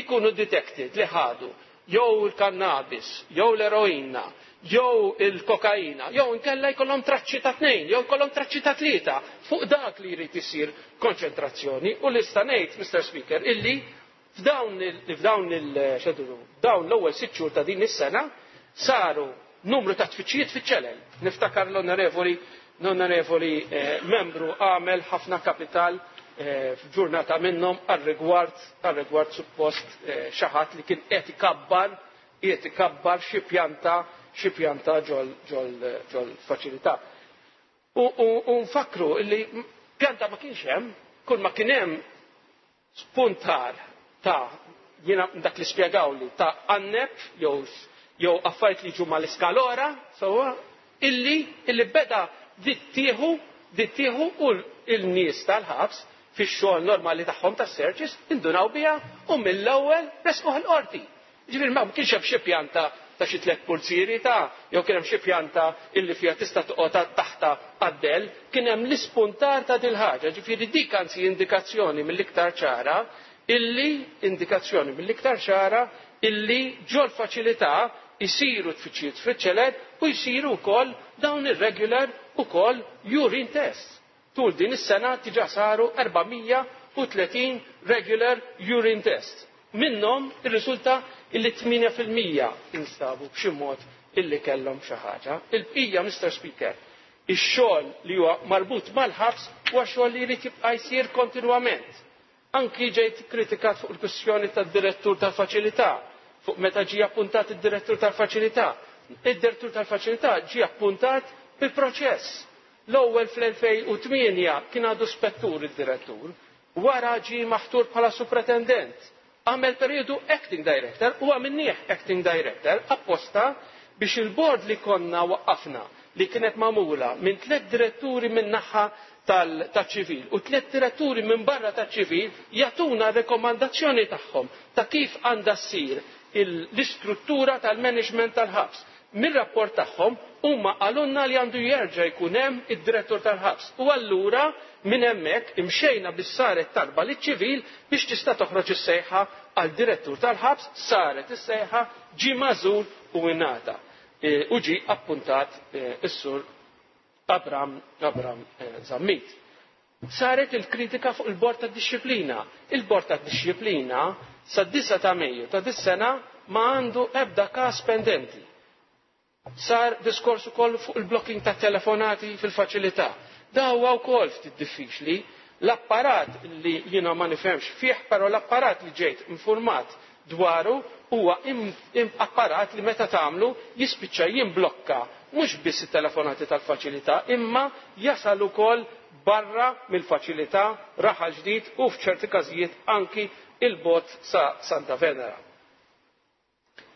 jkunu detected li ħadu jew il-kannabis, jew l-eroina, jew il-kokaina, jew inkella jkollhom traċċi ta' tnejn, jew jkollhom traċċi ta' tlieta. Fuq dak li jrid isir konċentrazzjoni u nista' ngħid, Mister Speaker, illi F'dawn l-ewwel sitt xhur ta' din is-sena saru numru ta' tfittxijiet fiċ-ċelel. Niftakar l-onorevoli l-onorevoli eh, membru għamel ħafna kapital eh, f'ġurnata minnhom għal-rigward għal-rigward suppost eh, xi ħadd li kien qed ikabbar qiegħed ikabbar xi pjanta xi pjanta ġol ġol ġol faċilità. U nfakru li pjanta ma kienx hemm, kull ma kien hemm spun-tar ta' jiena dak li spjegawli ta' qanneb jew affarijiet li jiġu mal-iskalora sewwa illi illi beda tittieħu tittieħu u l-nies tal-ħabs fix-xogħol normali tagħhom tas-searches indunaw biha u mill-ewwel ressquha l-qorti. Jiġifieri ma kienx hemm xi pjanta ta' xi tliet pulzieri ta' jew kien hemm xi pjanta illi fiha tista' toqgħod taħtha għad-dell, kien hemm l-ispuntar ta' dil-ħaġa. Ġifieri dik anzi indikazzjoni mill-iktar ċara illi indikazzjoni mill-iktar ċara illi ġol-faċilità jsiru tfittxijiet friċċelet u jsiru wkoll dawn ir-regular ukoll urine tests. Tul din is-sena diġà saru 430 regular urine test. Minnhom irriżulta illi 8 fil-mija instabu b'xi mod illi kellhom xi ħaġa. Il-bqija, Mister Speaker, ix-xogħol li huwa marbut mal-ħabs huwa xogħol li jrid jibqa' jsir kontinwament. Anki ġejt ikkritikat fuq il-kwistjoni tad-direttur tal-faċilità, fuq meta ġie appuntat id-direttur tal-faċilità. Id-direttur tal-faċilità ġie appuntat bi proċess. L-ewwel fl-2008 kien għadu spettur id-direttur, wara ġie maħtur bħala supretendent. Għamel perijodu acting director u għamilnieh acting director apposta biex il-bord li konna waqqafna, li kienet magħmula minn tliet diretturi min-naħa taċ-ċivil u t-letteraturi minn barra taċ-ċivil jagħtuna r-rekomandazzjoni tagħhom ta' kif għandha ssir l-istruttura tal-management tal-ħabs. Mir-rapport tagħhom huma qalulna li għandu jerġa' jkun hemm id-direttur tal-ħabs u allura minn hemmhekk imxejna biex saret talba liċ-ċivil biex tista' toħroġ is-sejħa għal direttur tal-ħabs, saret is-sejħa, ġie magħżul u ingħata u ġie appuntat is-Sur Abram, Abram eh, Zammit. Saret il-kritika fuq il-Bord tad-Dixxiplina. Il-Bord tad-Dixxiplina sad-9 ta' Mejju ta' dis-sena ma għandu ebda każ pendenti. Sar diskors ukoll fuq il-blocking ta' telefonati fil-faċilità. Da huwa wkoll ftit diffiċli. L-apparat li jiena ma nifhemx fih, però l-apparat li ġejt informat dwaru huwa apparat li meta tagħmlu jispiċċa jimblokka mhux biss it-telefonati tal-faċilità imma jasal ukoll barra mill-faċilità, Raħal Ġdid u f'ċerti każijiet anki 'l bogħod sa Santa Venera.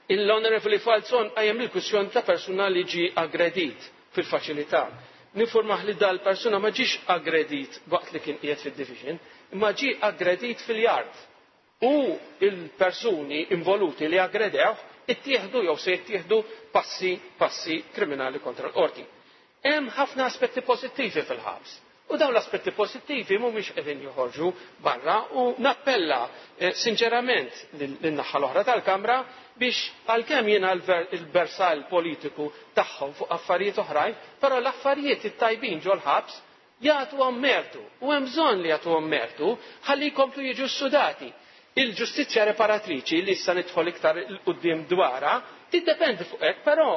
L-Onorevoli Falzon qajjem il-kwistjoni ta' persuna li ġie aggredit fil-faċilità. Ninfurmah li dal-persuna ma ġiex aggredit waqt li kien qiegħed fid-Division imma ġie aggredit fil-yard. u l-persuni involuti li aggredewh ittieħdu jew se jittieħdu passi passi kriminali kontra l-Qorti. Hemm ħafna aspetti pożittivi fil-ħabs u dawn l-aspetti pożittivi mhumiex qegħdin joħorġu barra u nappella sinċerament lin-naħa l-oħra tal-Kamra biex għalkemm jiena l-bersagħal politiku tagħhom fuq affarijiet oħrajn, però l-affarijiet it-tajbin ġol-ħabs Jagħtuhom mertu, u hemm bżonn li jagħtuhom mertu, ħalli jkomplu jiġu ssudati. Il-ġustizzja reparatriċi, li issa nidħol iktar 'il quddiem dwarha, tiddependi fuq hekk, però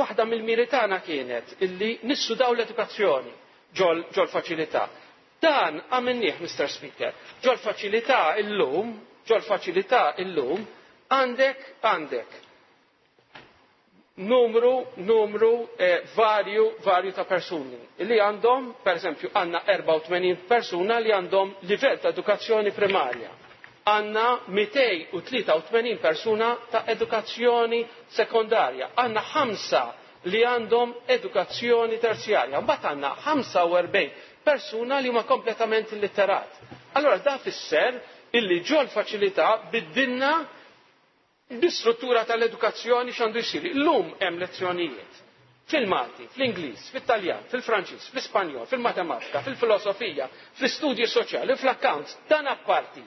waħda mill-miri tagħna kienet li nissudaw l-edukazzjoni ġol-Faċilità. Dan għamilnieh, Mister Speaker. Ġol-Faċilità illum, ġol-Faċilità illum, għandek, għandek. numru, numru eh, varju, varju ta' persuni li għandhom, per esempio, għanna 84 persuna li għandhom livell ta' edukazzjoni primarja. Għanna 283 persuna ta' edukazzjoni sekondarja. Għanna 5 li għandhom edukazzjoni terzjarja. Mbagħad għandna 45 persuna li huma kompletament illitterat. Allora da fisser illi ġol faċilità biddinna L-istruttura tal-edukazzjoni x'għandu jsir? Illum hemm lezzjonijiet fil-Malti, fl-Ingliż, fit-Taljan, fil-Franċiż, fl-Ispanjol, fil-Matematika, fil-Filosofija, fl-Istudji Soċjali u fl-Accounts. Dan apparti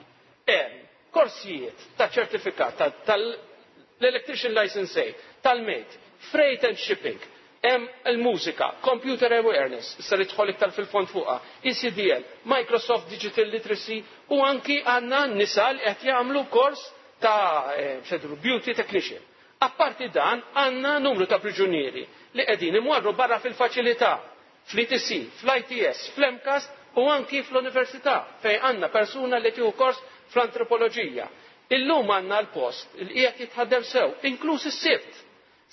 hemm korsijiet ta' ċertifikat tal-Electrician Licence A, tal-Maid, Freight and Shipping, Hemm il-mużika, computer awareness, issa li tidħol iktar fil-fond fuqha, ECDL, Microsoft Digital Literacy u anki għandna n-nisa li qed jagħmlu kors ta' se ngħidu beauty technician. Apparti dan għandna numru ta' priġunieri li qegħdin imorru barra fil-faċilità, fl-ETC, fl-ITS, fl-MCAST u anki fl-università fejn għandna persuna li tieħu kors fl-antropoloġija. Illum għandna l-post li qiegħed jitħaddem sew, inkluż is-Sibt!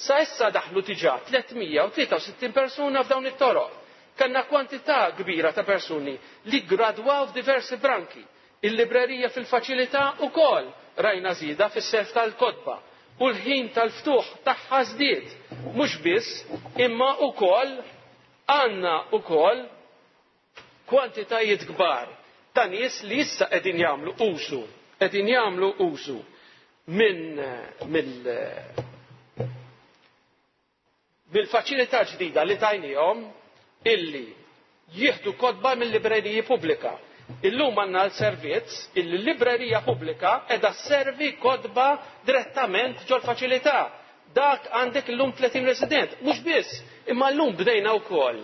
Sa issa daħlu diġà 363 persuna f'dawn it-toroq. Kellna kwantità kbira ta' persuni li ggradwaw f'diversi branki. Il-librerija fil-faċilità ukoll rajna żieda fis-self tal-kotba u l-ħin tal-ftuħ tagħha żdied. Mhux biss, imma ukoll għandna ukoll kwantitajiet kbar ta' nies li issa qegħdin jagħmlu użu, qegħdin jagħmlu użu minn mill mill-faċilità ġdida li tajnihom illi jieħdu kotba mill-libreriji pubblika. Illum għandna l-servizz illi l-librerija pubblika edha servi kotba direttament ġol-faċilità. Dak għandek illum 30 resident, mhux biss, imma llum bdejna wkoll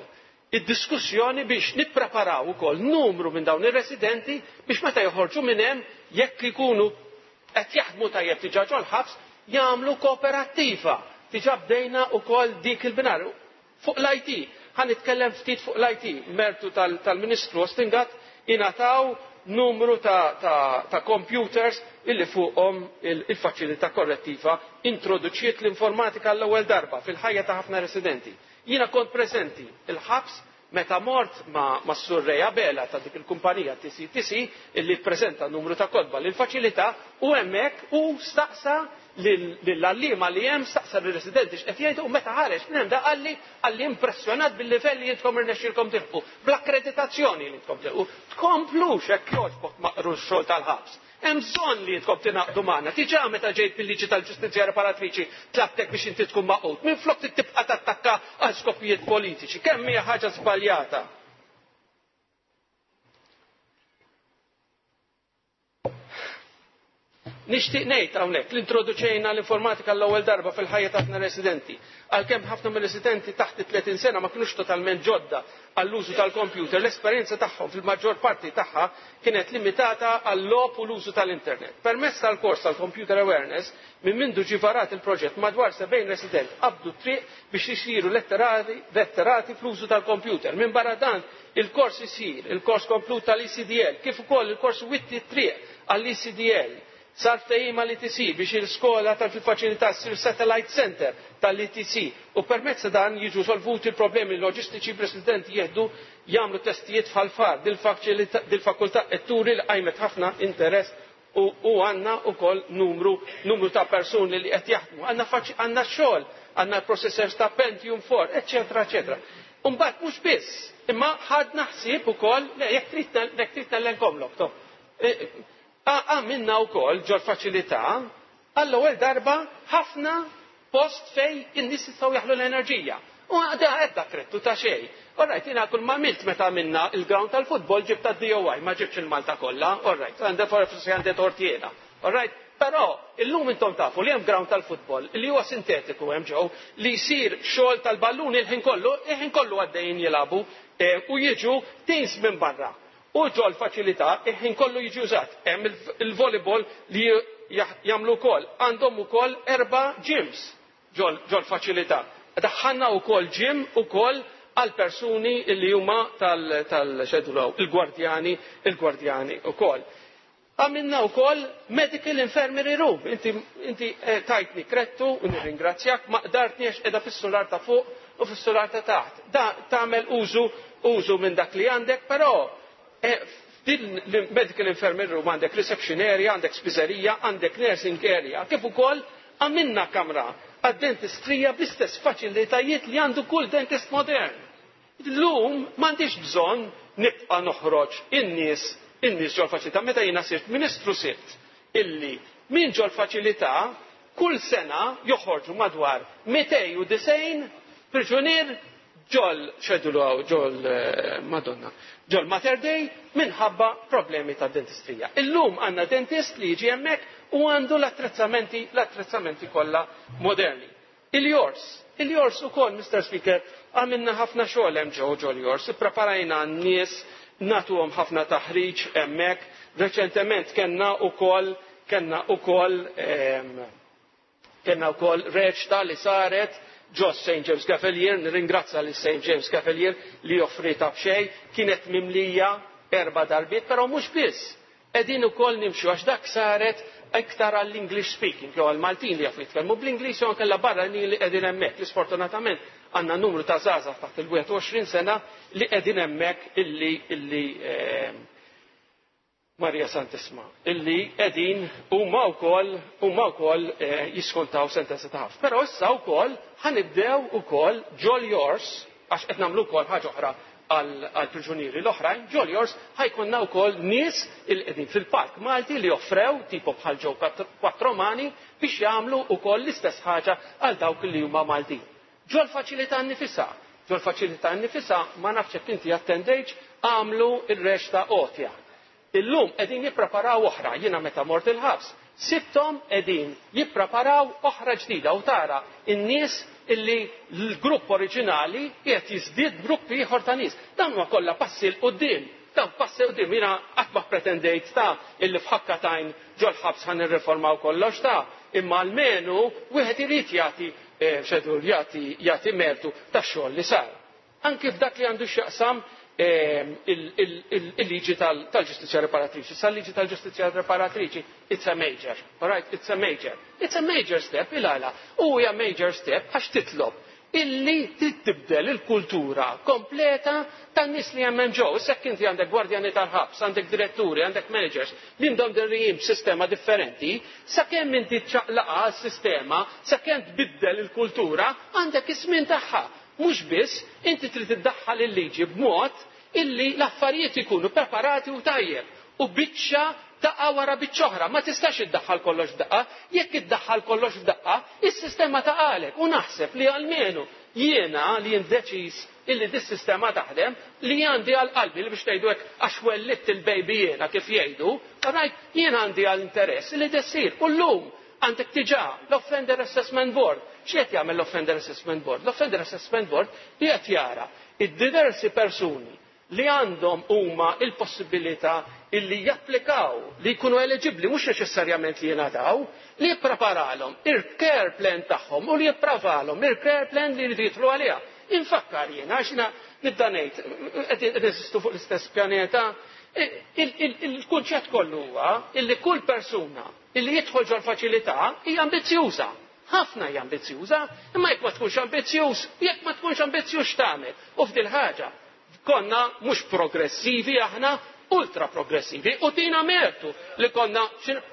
id-diskussjoni biex nippreparaw ukoll numru minn dawn ir-residenti biex meta joħorġu minn hemm, jekk ikunu qed jaħdmu tajjeb diġà ġol-ħabs, jagħmlu kooperattiva. Diġà bdejna ukoll dik il-binar. Fuq l-IT, ħa nitkellem ftit fuq l-IT. Mertu tal-Ministru Ostingat ingħataw numru ta' kompjuters illi fuqhom il-faċilità korrettiva introduċiet l-informatika għall-ewwel darba fil-ħajja ta' ħafna residenti. Jiena kont preżenti l-Ħabs meta mort ma' Sur Ray Abela ta' dik il-kumpanija TCTC illi ppreżenta numru ta' kotba lill-Faċilità u hemmhekk hu staqsa lill-għalliema li hemm, staqsa lir-residenti x'qed jgħidu u meta ħareġ minn hemm da qalli qalli impressjonat bil-livell li intkom irnexxielkom tilħqu bl-akkreditazzjoni li intkom tilħqu. Tkomplux hekk jogħġbok ma' qrux xogħol tal-Ħabs. Hemm bżonn li intkom tingħaqdu magħna. Diġà meta ġejt bil-liġi tal-ġustizzja riparatriċi tlabtek biex inti tkun magħqud, minflok trid tibqa' tattakka għal skopijiet politiċi. Kemm hija ħaġa żbaljata. Nixtieq ngħid hawnhekk li introduċejna l-informatika l-ewwel darba fil-ħajja ta' ħafna residenti. Għalkemm ħafna mir-residenti taħt it-30 sena ma kinux totalment ġodda għall-użu tal-kompjuter, l-esperjenza tagħhom fil-maġġor parti tagħha kienet limitata għal-logħob u l-użu tal-internet. Permezz tal-kors tal-Computer Awareness, minn mindu ġie varat il-proġett madwar 70 resident qabdu t-triq biex isiru letterati fl-użu tal-kompjuter. Minbarra dan, il-kors isir, il-kors komplut tal-ECDL, kif ukoll il-kors Witti t-triq għall-ECDL, Sar ftehim mal-ETC biex il-skola tal-faċilità ssir satellite centre tal-ETC u permezz ta' dan jiġu solvuti l-problemi loġistiċi bl-istudenti jieħdu jagħmlu testijiet f'Ħal Far. Dil-fakultà qed turi li qajmet ħafna interess u għandna wkoll numru numru ta' persuni li qed jaħdmu. Għandna għandna x-xogħol, għandna l-processors ta' Pentium 4, eċċetera, eċċetera. U mbagħad mhux biss, imma ħadna ħsieb ukoll jekk trid jekk trid nellenkomlok. Qaqa' minnha wkoll ġol-faċilità għall-ewwel darba ħafna post fejn in-nies jistgħu jaħlu l-enerġija. U għaqdeha hekk dak krettu ta' xejn. All right, jiena kull m'għamilt meta għamilna l-ground tal-futbol ġibt għad-DOI, ma ġibtx il-Malta kollha, all right, għandi forsi għandi tort jiena. All right? Però illum intom tafu li hemm ground tal-futbol li huwa sintetiku hemm ġew li jsir xogħol tal-balluni l-ħin kollu, il-ħin kollu għaddejjin jilagħbu u jiġu teams minn barra. U ġol faċilità il-ħin kollu jiġi użat. Hemm il-volleyball li jagħmlu wkoll. Għandhom ukoll erba' gyms ġol ġol faċilità. Daħħalna wkoll gym ukoll għal persuni li huma tal tal x'għedulaw il-gwardjani il-gwardjani ukoll. Għamilna wkoll medical infirmary room. Inti, inti eh, tajtni krettu, u nirringrazzjak, ma qdartni għax qiegħda fis-sular ta' fuq u fis-sular ta' taħt. Da tagħmel użu użu minn dak li għandek, però eh, din l-medical infirmary room għandek reception area, għandek spiżerija, għandek nursing area, kif ukoll għamilna kamra għad-dentistrija bl-istess faċilitajiet li għandu kull dentist modern. Llum m'għandix bżonn nibqa' noħroġ in-nies in-nies ġol-faċilità. Meta jiena sirt Ministru sibt illi minn ġol-faċilità kull sena joħorġu madwar 290 priġunier ġol x'għidulu hawn ġol Madonna ġol-Mater Dei minħabba problemi ta' dentistrija. Illum għandna dentist li jiġi hemmhekk u għandu l-attrezzamenti l-attrezzamenti kollha moderni. Il-jors. Il-jors ukoll, Mister Speaker, għamilna ħafna xogħol hemm ġo ġo l-jors. Ippreparajna n-nies, nagħtuhom ħafna taħriġ hemmhekk. Reċentement kellna ukoll kellna ukoll ehm, kellna wkoll reċta li saret ġo St. James Cavalier, nirringrazza li St. James Cavalier li offrita b'xej, kienet mimlija erba darbiet, pero mhux biss, Qegħdin ukoll nimxu għax dak saret iktar għall-English speaking jew għall-Maltin li jafu jitkellmu bl-Ingliż jew inkella barranin li qegħdin hemmhekk li sfortunatament għandna numru ta' żgħażagħ taħt il-21 sena li qegħdin hemmhekk illi illi eh, Marija Santissima, illi qegħdin huma wkoll huma wkoll eh, jiskontaw sentenza ta' ħaf. Però issa wkoll ħanibdew ukoll ġol jors għax qed nagħmlu wkoll ħaġa oħra għall-priġunieri l-oħrajn, ġol-jors ħajkonna wkoll nies il qegħdin fil-Park Malti li offrew tipo bħal ġew Quattromani biex jagħmlu wkoll l-istess ħaġa għal dawk li huma Maltin. Ġol-faċilità nnifisha, ġol-faċilità nnifisha ma nafx jekk inti attendejtx għamlu r-rexta għotja. Illum qegħdin jippreparaw oħra. Jiena meta mort il-ħabs, sibthom qegħdin jippreparaw oħra ġdida u tara n-nies illi l-grupp oriġinali qiegħed jiżdied b'grupp ieħor ta' nies. Dawn huma kollha passi 'l quddiem. Dawn passi 'l quddiem. Jiena qatt ma ppretendejt ta' illi f'ħakka t'għajn ġol-ħabs ħa nirriformaw kollox ta', imma almenu wieħed irid jagħti, x'ngħidu, jagħti mertu tax-xogħol li sar. anke f'dak li għandu x'jaqsam il-liġi tal-ġustizzja riparatriċi. Sa liġi tal-ġustizzja riparatriċi, it's a major, alright, it's a major. It's a major step, il-għala, u hija major step għax titlob illi tibdel il-kultura kompleta tan-nies li hemm ġew. Issa inti għandek gwardjani tal-ħabs, għandek diretturi, għandek managers li għandhom derrijin b'sistema differenti, sakemm inti ċċaqlaqa s-sistema, sakemm tbiddel il-kultura, għandek is-żmien tagħha. Mhux biss, inti trid iddaħħal il-liġi b'mod illi l-affarijiet ikunu preparati u tajjeb, u biċċa taqa' wara biċċa oħra. Ma tistax iddaħħal kollox f'daqqa. Jekk iddaħħal kollox f'daqqa, is-sistema taqagħlek. U naħseb li almenu jiena li int deċiż illi dis-sistema taħdem, li għandi għal qalbi li biex tgħidu hekk għax wellidt il-baby jiena kif jgħidu, rajt jien għandi għal interess li dessir. U llum Għandek diġà l-Offender Assessment Board. X'qed jagħmel l-Offender Assessment Board? L-Offender Assessment Board qiegħed jara d-diversi persuni li għandhom huma l-possibilità li japplikaw, li jkunu eliġibbli mhux neċessarjament li jingħataw, li jippreparalhom il-care plan tagħhom u li jippravalhom il-care plan li jridu jidħlu għaliha. Infakkar jiena għax jiena nibda ngħid qed neżistu fuq l-istess pjaneta, il-kunċett kollu huwa li kull persuna Illi jidħol ġol-Faċilità hija ambizzjuża. Ħafna hija ambizzjuża, imma jekk ma tkunx ambizzjuż, jekk ma tkunx ambizzjuż x'tagħmel? U f'dil-ħaġa konna mhux progressivi aħna, ultra progressivi u tina mertu li konna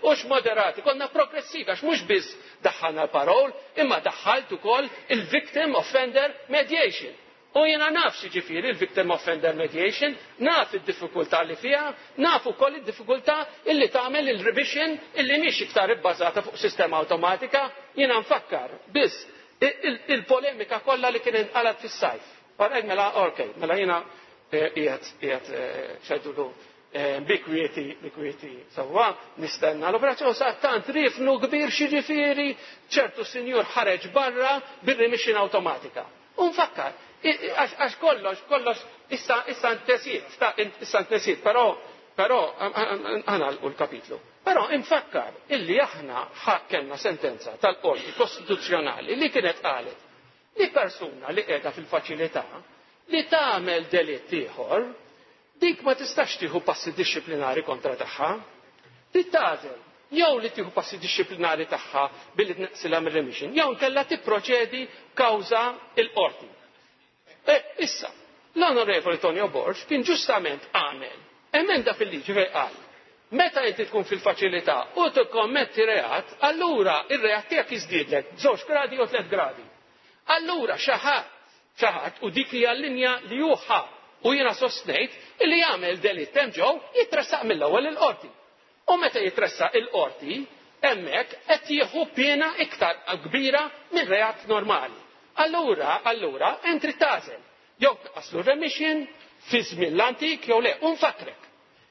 hux moderati, konna progressivi għax mhux biss daħħalna l-parole, imma daħħalt ukoll il-victim offender mediation. U jiena naf x'jiġifieri l-victim offender mediation, naf id-diffikultà li fiha, naf ukoll id-diffikultà illi tagħmel il-revision illi mhix iktar ibbażata fuq sistema awtomatika. Jiena nfakkar biss il-polemika kollha li kien inqalgħet fis-sajf. Alright, mela ok, mela jiena qiegħed qiegħed xejdulu bi kwieti bi kwieti sewwa nistenna l-operazzjoni sa tant riefnu kbir x'jiġifieri ċertu sinjur ħareġ barra bir-remission awtomatika. U nfakkar, għax kollox, kollox issa issa ntesiet, issa ntesiet, però però ħanagħlqu l-kapitlu. Però infakkar illi aħna ħa kellna sentenza tal-Qorti Kostituzzjonali li kienet qalet li persuna li qiegħda fil-faċilità li tagħmel delitt ieħor Dik ma tistax tieħu passi dixxiplinari kontra tagħha. Trid tagħżel jew li tieħu passi dixxiplinari tagħha billi tneqqsilha mir-remission jew inkella tipproċedi b'kawża il-qorti. E, issa, l-Onorevoli Tonio Borg kien ġustament għamel emenda fil-liġi fejn qal meta inti tkun fil-faċilità u tikkommetti reat, allura ir-reat tiegħek jiżdiedlek b'żewġ gradi jew tliet gradi. Allura xi ħadd ċaħad u dik hija l-linja li hu ħa u jiena sostnejt li jagħmel delitt hemm ġo jitressaq mill-ewwel il-Qorti. U meta jitressaq il-Qorti hemmhekk qed jieħu piena iktar kbira minn reat normali. Allura, allura, int trid tagħżel jew tnaqqaslu r-remission fi żmien l-antik jew le. U nfakkrek,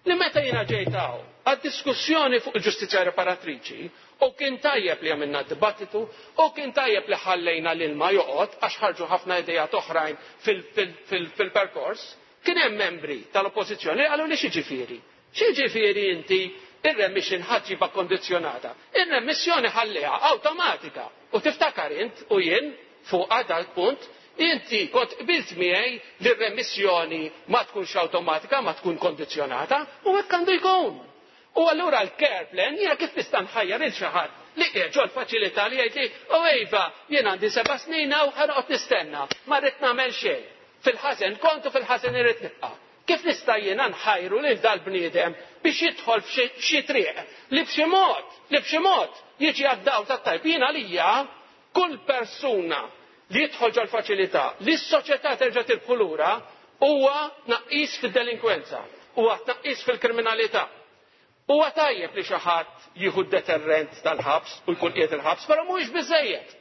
li meta jiena ġejt hawn għad-diskussjoni fuq il-ġustizzja riparatriċi u kien tajjeb li għamilna d-dibattitu u kien tajjeb li ħallejna l-ilma joqgħod għax ħarġu ħafna ideat oħrajn fil-perkors, kien hemm membri tal-Oppożizzjoni li qaluli x'jiġifieri? X'jiġifieri inti ir-remission ħa ġġibha kondizzjonata? Ir-remissjoni ħalliha awtomatika u tiftakar int u jien Fuq dal-punt, inti kont qbilt miegħi li r-remissjoni ma tkunx awtomatika ma tkun kondizzjonata, u hekk għandu jkun. U allura l-care plan jiena kif nista' nħajjar lil xi ħadd li qiegħed ġol-faċilità li jgħidli, O iva, jien għandi seba' snin hawn ħa noqgħod nistenna, ma rrid nagħmel xejn. Fil-ħażen kont u fil-ħażen irrid nibqa'. Kif nista' jiena nħajru lil dal-bniedem biex jidħol f'xi triq li b'xi mod, li b'xi mod jiġi għad-dawl tat-tajb? Jien għalija Kull persuna li jidħol ġol-faċilità li s-soċjetà terġa' tirbħu lura huwa tnaqqis fid-delinkwenza, huwa tnaqqis fil-kriminalità. Huwa tajjeb li xi ħadd jieħu d-deterrent tal-ħabs u jkun qiegħed il-ħabs, però mhuwiex biżżejjed.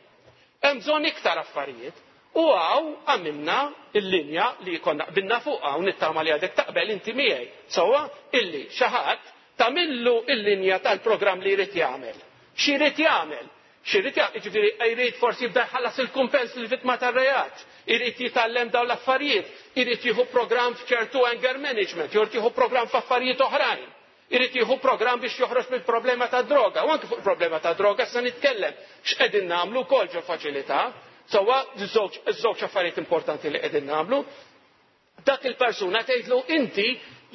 Hemm bżonn iktar affarijiet. U hawn għamilna l-linja li konna qbilna fuqha u nittama li għadek taqbel inti miegħi sewwa illi xi ħadd tagħmillu l-linja tal-programm li jrid jagħmel. Xi jrid jagħmel? X'irid jagħmel? Jiġifieri jrid forsi jibda jħallas il-kumpens lill-vittma tar-reat, irid jitgħallem dawn l-affarijiet, irid jieħu programm f'ċertu anger management, jew irid jieħu programm f'affarijiet oħrajn, irid jieħu programm biex joħroġ mill-problema tad-droga. U anke fuq il-problema tad-droga issa nitkellem x'qegħdin nagħmlu wkoll ġol-faċilità. Sewwa ż-żewġ affarijiet importanti li qegħdin nagħmlu. Dak il-persuna tgħidlu inti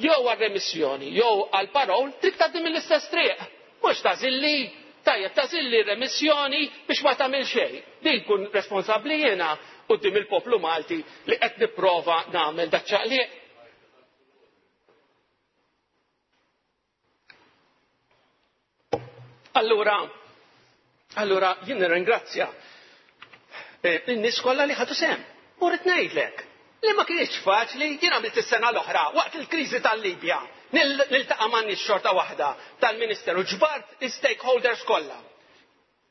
jew għar-remissjoni jew għall-parole trid tgħaddi mill-istess triq. Mhux tagħżilli, tajjeb tagħżilli remissjoni biex ma tagħmel xejn. Li nkun responsabbli jiena quddiem il-poplu Malti li qed nipprova nagħmel daċ-ċaqliq? Allura, allura jien nirringrazzja eh, in-nies kollha li ħadu sem. U rrid ngħidlek li ma kienx faċli jien għamilt is-sena l-oħra waqt il-kriżi tal-Libja niltaqa' man xorta waħda tal-Ministeru ġbart is-stakeholders kollha.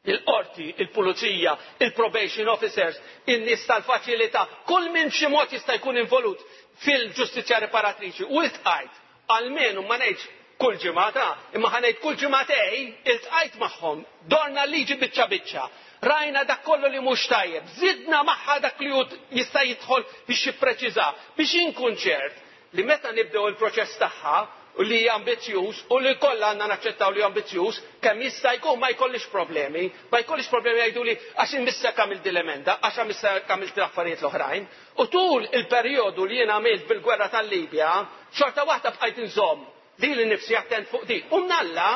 il-qorti, il-pulizija, il-probation officers, in-nies tal-faċilità, kull min b'xi mod jista' jkun involut fil-ġustizzja riparatriċi u ltqajt almenu ma ngħidx kull ġimgħata, imma ħa ngħid kull ġimgħatej iltqajt magħhom, dorna l-liġi biċċa biċċa, rajna dak kollu li mhux tajjeb, żidna magħha dak li hu jista' jidħol biex jippreċiżah, biex inkun ċert li meta nibdew il-proċess tagħha u li hija ambizzjuż u li lkoll għandna naċċettaw li hu ambizzjuż, kemm jista' jkun ma jkollix problemi. Ma jkollix problemi jgħiduli għax imissek għamilt din l-emenda, għax għamissek għamilt l-affarijiet l-oħrajn. U tul il-perijodu li jien għamilt bil-gwerra tal-Libja, xorta waħda bqajt inżomm Lili nnifsi attent fuq din. U mnalla,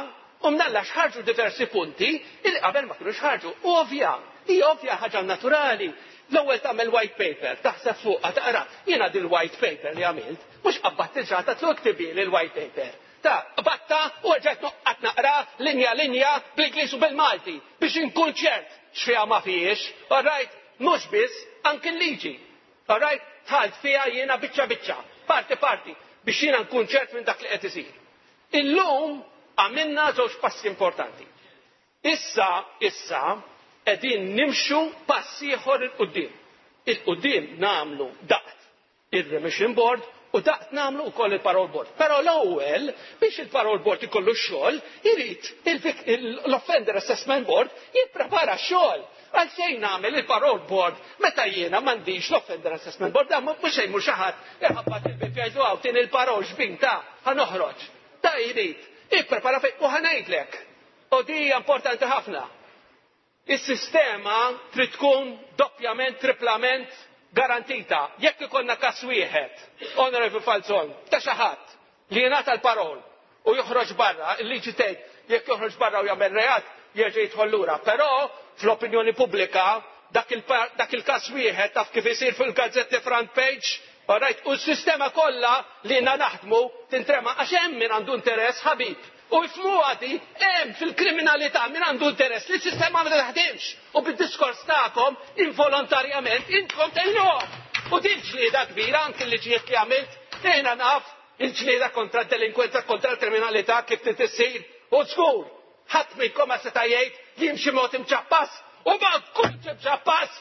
u mnalla x'ħarġu diversi punti illi qabel ma kinux ħarġu. U ovvja, hija ovvja ħaġa naturali. L-ewwel tagħmel white paper, taħseb fuqha, taqra. Jiena dil-white paper li għamilt, mhux qabbadt il-ġranet għedtlu iktibieli l-white paper. Ta, qbadtha u erġajt noqgħod naqra linja linja bl-Ingliż u bil-Malti biex inkun ċert x'fiha ma fihiex. All right, mhux biss, anki l-liġi. Qrajt, dħalt fiha jiena biċċa biċċa, parti parti, biex jiena nkun ċert minn dak li qed isir. Illum għamilna żewġ passi importanti. Issa, issa, qegħdin nimxu pass ieħor 'il quddiem. 'Il quddiem nagħmlu daqt ir-remission board u daqt nagħmlu wkoll il-parole board. Però l-ewwel biex il-parole board ikollu x-xogħol, irid l-offender assessment board jipprepara x-xogħol. Għalxejn nagħmel il-parole board meta jiena m'għandix l-offender assessment board. Dan mhux xejn mhux xi ħadd iħabbat il-bieb jgħidlu hawn tieni l-parole xbin ta' ħa noħroġ. Ta' jrid. Ipprepara fejn u ħa ngħidlek. U di hija importanti ħafna. Is-sistema trid tkun doppjament, triplament garantita. Jekk ikollna każ wieħed, Onorevoli Falzon, ta' xi ħadd Li jingħata l-parole u joħroġ barra, il-liġi tgħid jekk joħroġ barra u jagħmel reat jerġa' jidħol lura. Però fl-opinjoni pubblika dak il dak il-każ wieħed taf kif isir fuq il-gazzetti front page, all right, u s-sistema kollha li ilna naħdmu tintrema għax hemm min għandu interess ħabib U ifhmuha di, hemm fil-kriminalità min għandu interess li s-sistema ma taħdimx u bid-diskors tagħkom involontarjament intkom tgħinuhom. U di l-ġlieda kbira anki l-liġijiet li għamilt jiena naf il-ġlieda kontra d-delinkwenza kontra l-kriminalità kif trid issir u żgur ħadd minnkom ma seta' jgħid li jimxi mod imċappas u mod kull imċappas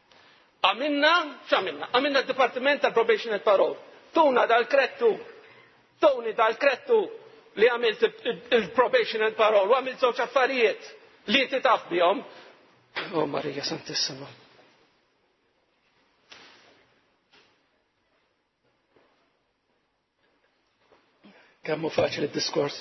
Għamilna, x'għamilna? Għamilna d-Dipartiment tal-Probation and Parole. Tuna dal-krettu, tuni dal-krettu li għamilt il-probation and parole u għamilt żewġ affarijiet li inti taf bihom. Oh Marija Santissima. Kemm hu faċli d-diskors.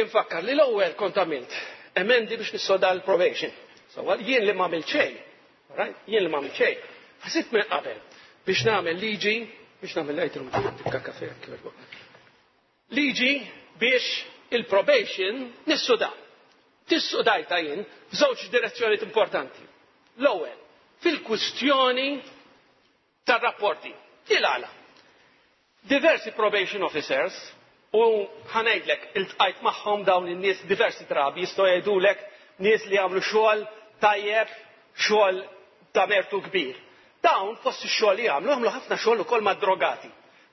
Infakkar li l-ewwel kont għamilt emendi biex nissoda l-probation. So, jien li ma għamilt xejn, jien li ma għamilt xejn, ħasit minn qabel biex nagħmel liġi biex nagħmel lajtrum tikka kafe Liġi biex il-probation nissudah. Tissudajtha jien f'żewġ direzzjonijiet importanti. L-ewwel, fil-kwistjoni tar-rapporti. Hi l-għala. Diversi probation officers, u ħa ngħidlek, iltqajt magħhom dawn in-nies diversi drabi, jistgħu jgħidulek nies li jagħmlu xogħol tajjeb, xogħol ta' mertu kbir. Dawn fost ix-xogħol li jagħmlu, jagħmlu ħafna xogħol ukoll mad-drogati.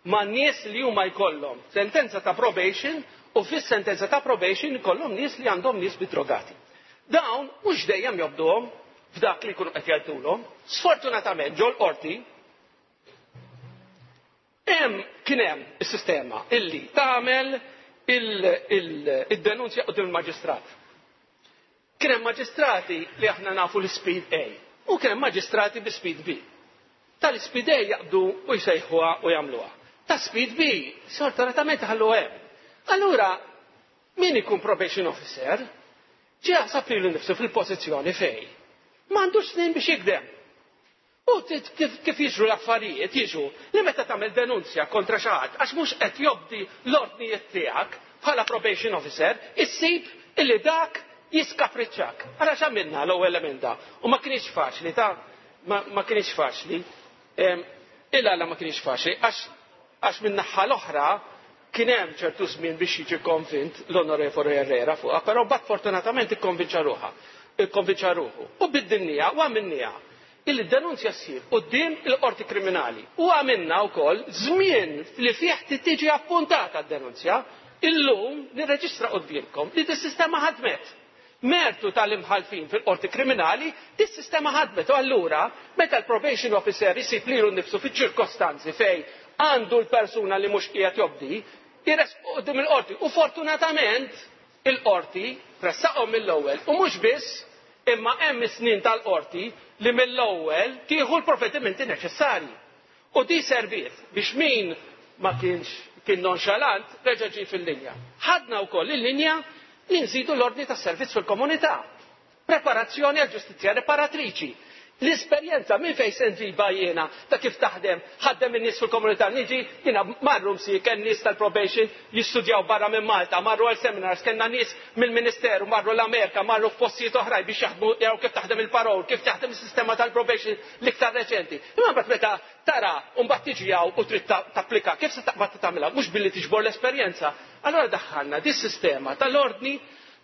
ma' nies li huma jkollhom sentenza ta' probation u fis-sentenza ta' probation ikollhom nies li għandhom nies bi drogati. Dawn mhux dejjem jobduhom f'dak li jkunu qed jgħidulhom. Sfortunatament ġol-qorti hemm kien hemm is-sistema illi tagħmel id-denunzja qudiem il-maġistrat. Kien hemm maġistrati li aħna nafu li speed A u kien hemm maġistrati bi speed B. Tal-iSpeed A jaqbdu u jsejħuha u jagħmluha. Ta' speed B sfortunatament iħalluha hemm. Allura min ikun probation officer ġie jaħsab lilu nnifsu fil-pożizzjoni fejn m'għandux snin biex jikdem. U kif jiġru l-affarijiet jiġu li meta tagħmel denunzja kontra xi ħadd għax mhux qed jobdi l-ordnijiet tiegħek bħala probation officer, issib illi dak jiskapriċċak. Ara x'għamilna l-ewwel emenda u ma kinitx faċli ta' ma kinitx faċli. Ilgħala ma kinitx faċli għax Għax min-naħa l-oħra kien hemm ċertu żmien biex jiġi konvint l-Onorevoli Herrera fuqha, però mbagħad fortunatament ikkonvinċa ruħha, ikkonvinċa ruħu. U biddilniha u għamilniha illi d-denunzja ssir quddiem il-Qorti Kriminali. U għamilna wkoll żmien li fih tiġi appuntata d-denunzja. Illum nirreġistra quddiemkom li dis-sistema ħadmet. mertu ta' l-imħallfin fil-Qorti Kriminali, is-sistema ħadmet u allura meta l-probation officer isib lilu nnifsu fiċ-ċirkostanzi fejn għandu l-persuna li mhux qiegħed jobdi, iressquh quddiem il-Qorti u fortunatament il-Qorti tressaqhom mill-ewwel u mhux biss imma hemm is-snien tal-Qorti li mill-ewwel tieħu l-provvedimenti neċessarji. U di serviet biex min ma kienx kien nonxalant reġa' ġie fil-linja. Ħadna wkoll il-linja li nżidu l-ordni tas-servizz fil-komunità, preparazzjoni għall-ġustizzja riparatriċi, l-isperjenza minn fejn se nġibha jiena ta' kif taħdem, ħaddem in-nies fil-komunità, niġi jiena marru msi kien nies tal-probation jistudjaw barra minn Malta, marru għal seminars, kellna nies mill-ministeru, marru l-Amerika, marru f'postijiet oħrajn biex jaħdmu jaraw kif taħdem il-parole, kif taħdem is-sistema tal-probation, l-iktar reċenti. Imma mbagħad meta tara u mbagħad tiġi hawn u trid tapplika, kif se taqbad tagħmilha? Mhux billi tiġbor l-esperjenza. Allura daħħalna dis-sistema tal-ordni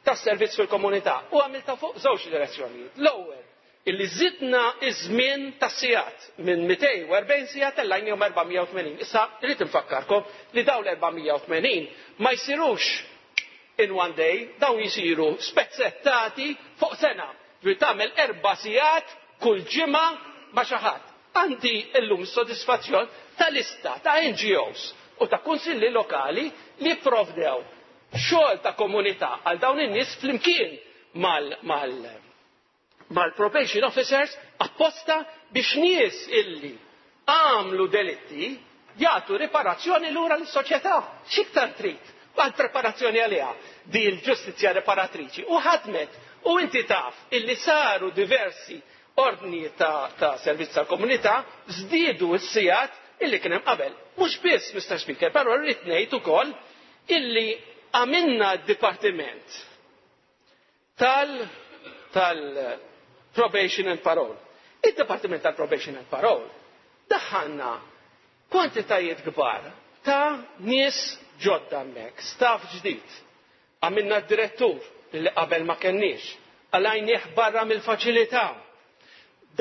tas-servizz fil-komunità u għamilta fuq żewġ direzzjonijiet. L-ewwel, illi żidna iż-żmien tas-sigħat minn 240 sigħa tellajni 480. Issa rrid infakkarkom li dawn l-480 ma jsirux in one day, dawn isiru spezzettati fuq sena, ġifieri tagħmel erba' sigħat kull ġimgħa ma' xi ħadd. Għandi llum is-sodisfazzjon ta' lista ta' NGOs u ta' kunsilli lokali li pprovdew xogħol ta' komunità għal dawn in-nies flimkien mal mal-probation officers apposta biex nies illi għamlu delitti jagħtu riparazzjoni lura lis-soċjetà. X'iktar trid għal preparazzjoni għaliha di l-ġustizzja riparatriċi u ħadmet u inti taf illi saru diversi ordni ta', ta servizz tal-komunità żdiedu s-sigħat illi kien hemm qabel. Mhux biss, Mr. Speaker, però rrid ngħid ukoll illi għamilna d-dipartiment tal tal-probation and parole. Id-Dipartiment tal-Probation and Parole daħħalna kwantitajiet kbar ta' nies ġodda hemmhekk, staff ġdid. Għamilna d-direttur li qabel ma kenniex, għalajnieh barra mill-faċilità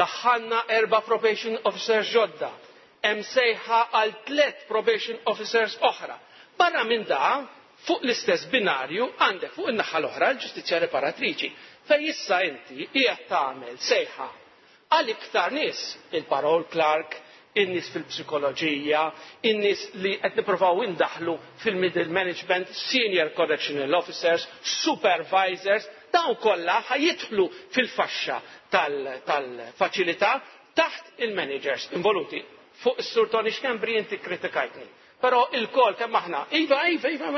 Daħħalna erba' probation officers ġodda, hemm sejħa għal tliet probation officers oħra. Barra minn da, fuq l-istess binarju għandek fuq in-naħa l-oħra l-ġustizzja riparatriċi, fejn issa inti qiegħed tagħmel sejħa għal iktar nies, il-parole clerk, in-nies fil-psikoloġija, in-nies li qed nippruvaw indaħħlu fil-middle management, senior correctional officers, supervisors, dawn kollha ħa jidħlu fil-faxxa tal-faċilità taħt il-managers involuti. Fuq is-Sur Tony Schembri inti kkritikajtni. Però ilkoll kemm aħna, iva, iva, iva,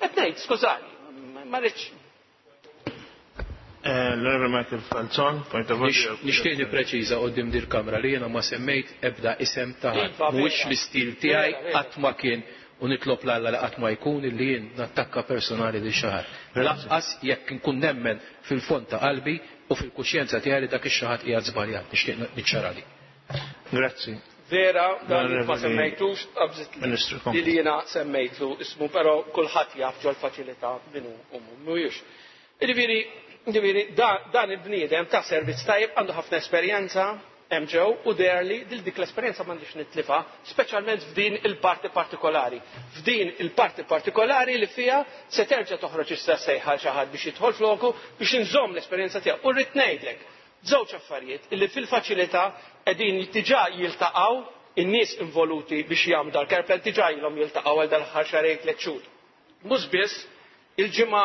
qed ngħid, skużani, ma rridx Nixtieq nippreċiża quddiem din il-Kamra li jiena ma semmejt ebda isem ta' ħadd. Mhuwiex l-istil tiegħi, qatt ma kien u nitlob 'l Alla li qatt ma jkun li jien nattakka personali lil xi ħadd. Lanqas jekk inkun nemmen fil-fond ta' qalbi u fil-kuxjenza tiegħi li dak ix-xi ħadd qiegħed żbaljat. Nixtieq niċċara din. Grazzi. Vera, dan ma semmejtux qabżit li li jena semmejtlu ismu, pero kullħat jaf ġol faċilita minu u mhuwiex. Ġifieri, ġifieri dan il-bniedem ta' servizz tajjeb għandu ħafna esperjenza hemm ġew u derli dil dik l-esperjenza m'għandix nitlifa, speċjalment f'din il-parti partikolari. F'din il-parti partikolari li fiha se terġa' toħroġ issa sejħa xi ħadd biex jidħol floku biex inżomm l-esperjenza tiegħu. U rrid ngħidlek, Żewġ affarijiet, illi fil-faċilità qegħdin diġà jiltaqgħu n-nies involuti biex jagħmlu dan il-care plan, diġà ilhom jiltaqgħu għal dal-aħħar xahrejn, tliet xhur. Mhux biss, il-ġimgħa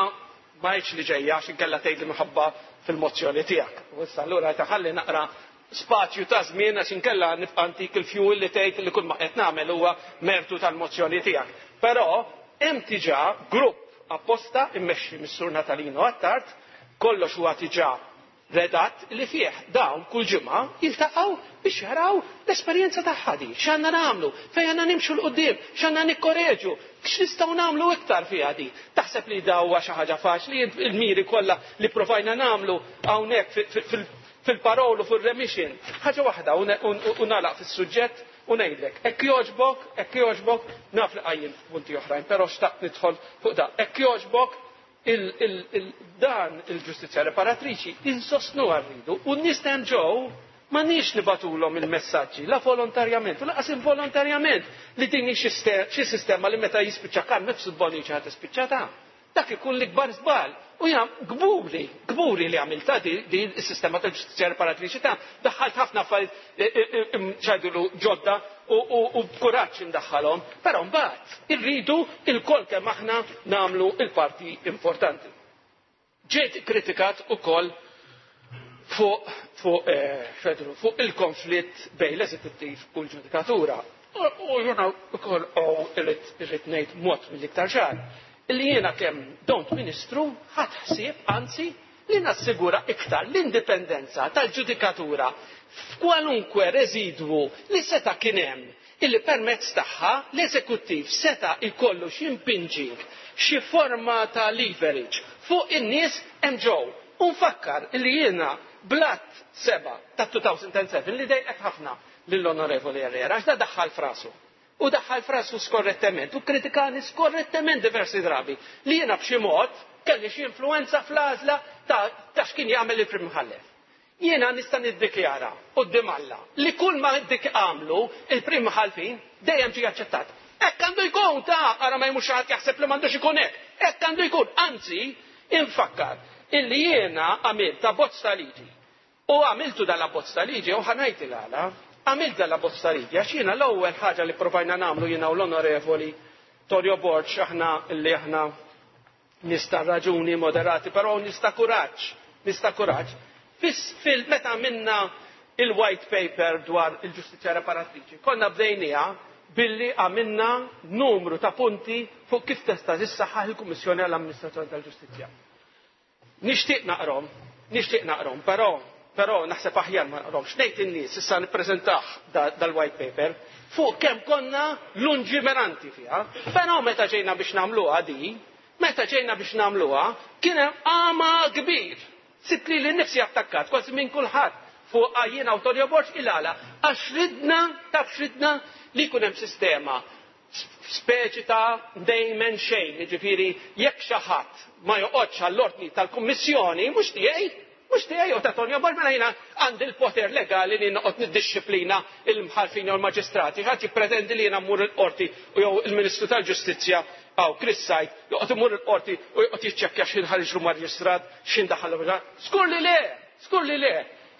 ma għidx li ġejja għax inkella tgħid l-imħabba fil-mozzjoni tiegħek. U issa allura qed iħalli naqra spazju ta' żmien għax inkella nibqa' ntik il-fuel li tgħid li kulma qed nagħmel huwa mertu tal-mozzjoni tiegħek. Però hemm diġà grupp apposta mmexxi mis-Sur Natalino Attard, kollox huwa diġà redatt li fih dawn kull ġimgħa jiltaqgħu biex jaraw l-esperjenza ta' ħadi, x'għandna nagħmlu, fejn għandna nimxu 'l quddiem, x'għandna nikkoreġu, x'nistgħu nagħmlu iktar fiha di. Taħseb li da huwa xi ħaġa faċli int il-miri kollha li provajna nagħmlu hawnhekk fil-parole u fir-remission? Ħaġa waħda u nagħlaq fis-suġġett u ngħidlek, hekk jogħġbok, hekk jogħġbok, naf li qajjimt punti oħrajn, però xtaqt nidħol fuq da, hekk jogħġbok, Dan il-ġustizzja reparatriċi insostnuha rridu u n-nies ta' hemm ġew m'għandniex nibagħtulhom il-messaġġi la volontarjament u lanqas involontarjament li din hi xi sistema li meta jispiċċa karm nifsu t-tbonniċ ħa tispiċċa ta'. Dak ikun l-ikbar żball. U jiena kburi, kburi li għamilta din is-sistema tal-ġustizzja reparatriċi ta' daħħalt ħafna affarijiet xajdulu ġodda u b'kuraġġ indaħħalhom, però mbagħad irridu lkoll kemm aħna nagħmlu l-parti importanti. Ġejt ikkritikat ukoll fuq fuq xedru eh, fuq il-konflitt bejn l-eżekuttiv u l-ġudikatura. U jiena wkoll irrid ngħid mod mill-iktar ċar li jiena kemm dont Ministru ħadd ħsieb anzi li nassigura iktar l-indipendenza tal-ġudikatura f'kwalunkwe residwu li seta' kien hemm, illi permezz tagħha l-eżekuttiv seta' jkollu xi impinging, xi forma ta' leverage, fuq in-nies hemm ġew. U nfakkar illi jiena bl-Att 7 ta' 2007 li dejqet ħafna lill-Onorevoli Herrera għax da daħħal f'rasu u daħħal f'rasu skorrettement u kkritikani skorrettement diversi drabi li jiena b'xi mod kelli xi influwenza fl-għażla ta' ta' x'kien jagħmel il-Prim Imħallef. Jiena nista' niddikjara quddiem Alla li kull ma dik għamlu il-Prim Imħallfin dejjem ġie aċċettat. Hekk għandu jkun ta' ara ma jmur xi ħadd jaħseb li m'għandux ikun hekk. Hekk għandu jkun, anzi, infakkar illi jiena għamilt abbozz ta' liġi U għamiltu dan l-abbozz ta' liġi u ħa ngħidlil għala. Għamilt dan l-abbozz ta' liġi għax jiena l-ewwel ħaġa li pprovajna nagħmlu jiena u l-Onorevoli Torio Borg aħna li aħna nies ta' raġuni moderati però nies ta' kuraġġ, nies ta' kuraġġ, fil meta għamilna il-white paper dwar il-ġustizzja reparattriċi konna bdejniha billi għamilna numru ta' punti fuq kif tista' tissaħħaħ il-Kummissjoni għall-Amministrazzjoni tal-Ġustizzja. Nixtieq naqrom, nixtieq naqrom, però però naħseb aħjar ma naqromx. Ngħid in-nies issa nippreżentah dal-white paper fuq kemm konna lunġimeranti fiha. Però meta ġejna biex nagħmluha di, meta ġejna biex nagħmluha, kien hemm għama kbir. Sibt lili nnifsi attakkat kważi minn kulħadd fuqha jiena u Tonio Borg il-għala għax ridna taf x'ridna li jkun hemm sistema speċi ta' name and shame, jiġifieri jekk xi ħadd ma joqgħodx għall-ordni tal-Kummissjoni mhux tiegħi, mhux tiegħi u ta' Tonio Borg mela jiena għandi l-poter legali li noqgħod niddixxiplina l-mħallfin jew l-maġistrati, ħadd jippretendi li jiena mmur il-qorti u jew il-Ministru tal-Ġustizzja hawn Chris Said joqgħod imur il-qorti u joqgħod jiċċekkja x'ħin ħariġlu maġistrat, x'ħin daħħallu. Żgur li le, żgur li le.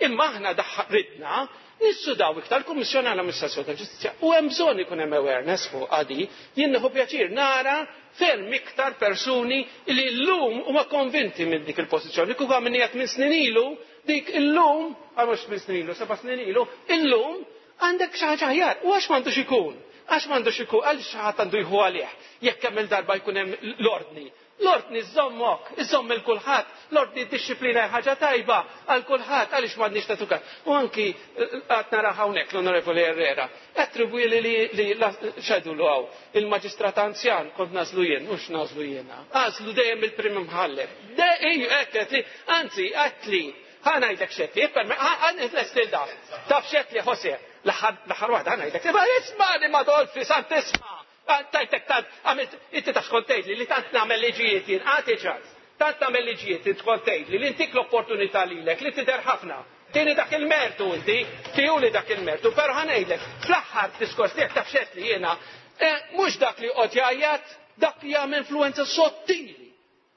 Imma aħna ridna Nissudaw iktar kummissjoni għal amministrazzjoni tal-ġustizzja u hemm bżonn ikun hemm awareness fuq għadi. Jien nieħu pjaċir nara ferm iktar persuni li llum huma konvinti minn dik il-pożizzjoni. Kieku għamilni qed minn snin ilu, dik illum, għal mhux minn snin ilu, seba' snin ilu, illum għandek xi ħaġa aħjar. U għax m'għandux ikun? Għax m'għandux ikun, għaliex xi ħadd għandu jħu għalih jekk kemm-il darba jkun hemm l-ordni L-ordni żżommok, iżżomm lil kulħadd. L-ordni, d-dixxiplina hi ħaġa tajba għal kulħadd, għaliex m'għandniex l-edukat. U anki qed narah hawnhekk l-Onorevoli Herrera, jattribwili li li x'għidulu hawn, il-Maġistrat Anzjan kont nagħżlu jien, mhux nagħżlu jiena. Għażlu dejjem il-Prim Imħallef. De, ejju, hekk għedtli, anzi għedtli, ħa ngħidlek x'għedtli, ipperme, ħa ħa nħles lil dan. Taf x'għedtli José? L-aħħar, l-aħħar waħda ħa ngħidlek. Imma ismagħni Madolfi, sant isma'! Tajtek tant għamilt inti ta' xkont tgħidli li tant nagħmel liġijiet jien, qagħad iġgħad. Tant nagħmel liġijiet int kont tgħidli li ntik l-opportunità lilek li tidher ħafna. Tieni dak il-mertu inti, tiuli dak il-mertu, però ħa ngħidlek, fl-aħħar diskors tiegħek taf x'għedtli jiena? Eh, mhux dak li joqgħod jgħajjat, dak li jagħmel influwenza sottili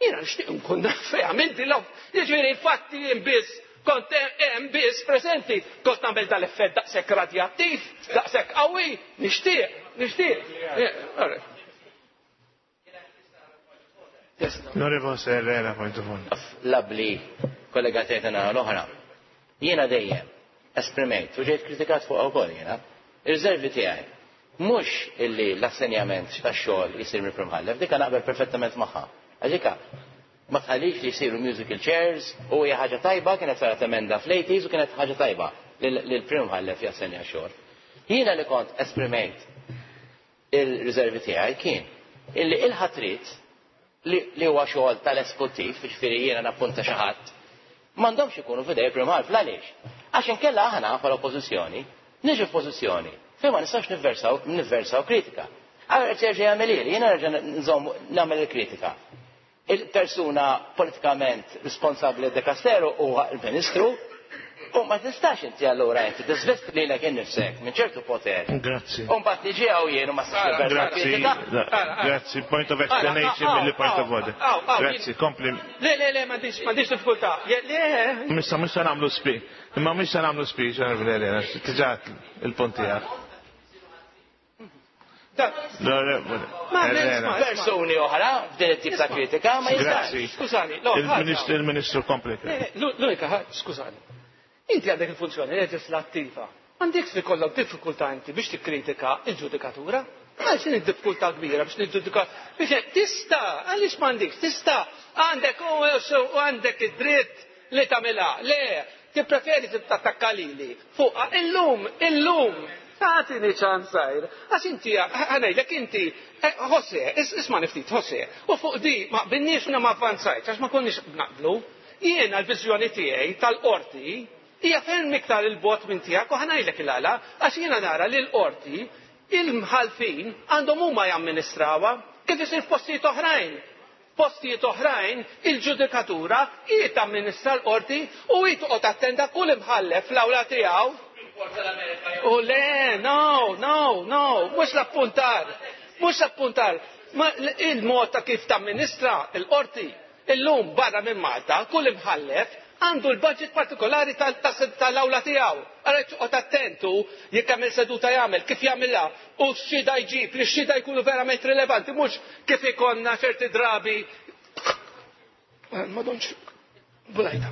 Jiena nixtieq nkun naf verament din l jiġifieri l-fatt li jien biss kont hemm biss preżenti kont nagħmel dal-effett daqshekk radjattiv, daqshekk qawwi, nixtieq, nixtieq. L-Onorevole Serrera, point of order. Labli kollega tgħid naħa l-oħra. Jiena dejjem esprimejt, u ġejt kritikat fuqha wkoll jiena, ir-riżervi tiegħi. Mhux illi l-assenjament tax-xogħol isir mill-Prim Mħallef, dika naqbel perfettament magħha. Għax dika ma tħallix li jsiru musical chairs u hija ħaġa tajba, kienet saret emenda fl-80s u kienet ħaġa tajba li l-Prim Mħallef jassenja x-xogħol. Jiena li kont esprimejt ir-riservi tiegħi kien illi il-ħatrit li li huwa xogħol tal-Eskuttiv, jiġifieri jiena nappunta xi ħadd, m'għandhomx ikunu f'idej il-Prim Marshal għaliex? Għax inkella aħna bħala Oppożizzjoni niġu f'pożizzjoni fejn ma nistgħux nivversaw nivversaw kritika. Allora qed jerġa' jagħmel hi li jiena nerġa' nżomm nagħmel il-kritika. Il-persuna politikament responsabbli għad-dekasteru huwa l-Ministru u ma tistax inti allura inti tiżvest lilek innifsek minn ċertu poter. Grazzi. U mbagħad niġi hawn jien u ma ssirx il-verità Grazzi, kritika. la- grazzi, point of explanation milli point of order. Grazzi, kompli. Le, le, le, m'għandix, m'għandix diffikultà. Je- Le, eh, Missa mhux se nagħmlu spi. Imma mhux se nagħmlu spi, ġenevri Elena, tiġat il-punt tiegħek. Ma persuni oħra f'din it-tip ta' kritika ma jistax. Skużani, il-Ministru komplet. Eh, eh, l-unika, skużani. Inti għandek il-funzjoni leġislattiva. Għandek li kollok diffikulta inti biex tikkritika il-ġudikatura? Għalxin id-diffikulta kbira biex nġudika. Biex tista, għalix mandik, tista, għandek u għandek id-dritt Li tagħmilha. Le! Tippreferi tibqa' tattakka lili. Fuqha. Illum! Illum! Agħtini ċans żgħir. Għax inti, ħa ngħidlek, inti, José, ismagħni ftit, José, u fuq di ma qbilniex u jiena ma avvanzajtx għax ma konniex qed naqblu. Jiena l-viżjoni tiegħi tal-Qorti hija ferm iktar 'il bogħod minn tiegħek u ħa ngħidlek il-għala, għax jiena nara li l-Qorti, il-mħallfin, għandhom huma jamministrawha, kif isir f'postijiet oħrajn. F'postijiet oħrajn, il-ġudikatura hi tamministra l-qorti u hi toqgħod attent għal kull imħallef fl-awla tiegħu. U le, no, no, no, mhux l-appuntar, mhux l-appuntar, ma il-mod ta' kif tamministra l-qorti. Illum, barra minn Malta, kull imħallef għandu l-budget partikolari tal-awla tiegħu. Ara jrid joqgħod attent hu jekk jagħmel seduta jagħmel, kif jagħmilha, u x-xhieda jġib li x-xhieda jkunu verament rilevanti, mhux kif ikonna ċerti drabi. Ma donx, bulajta.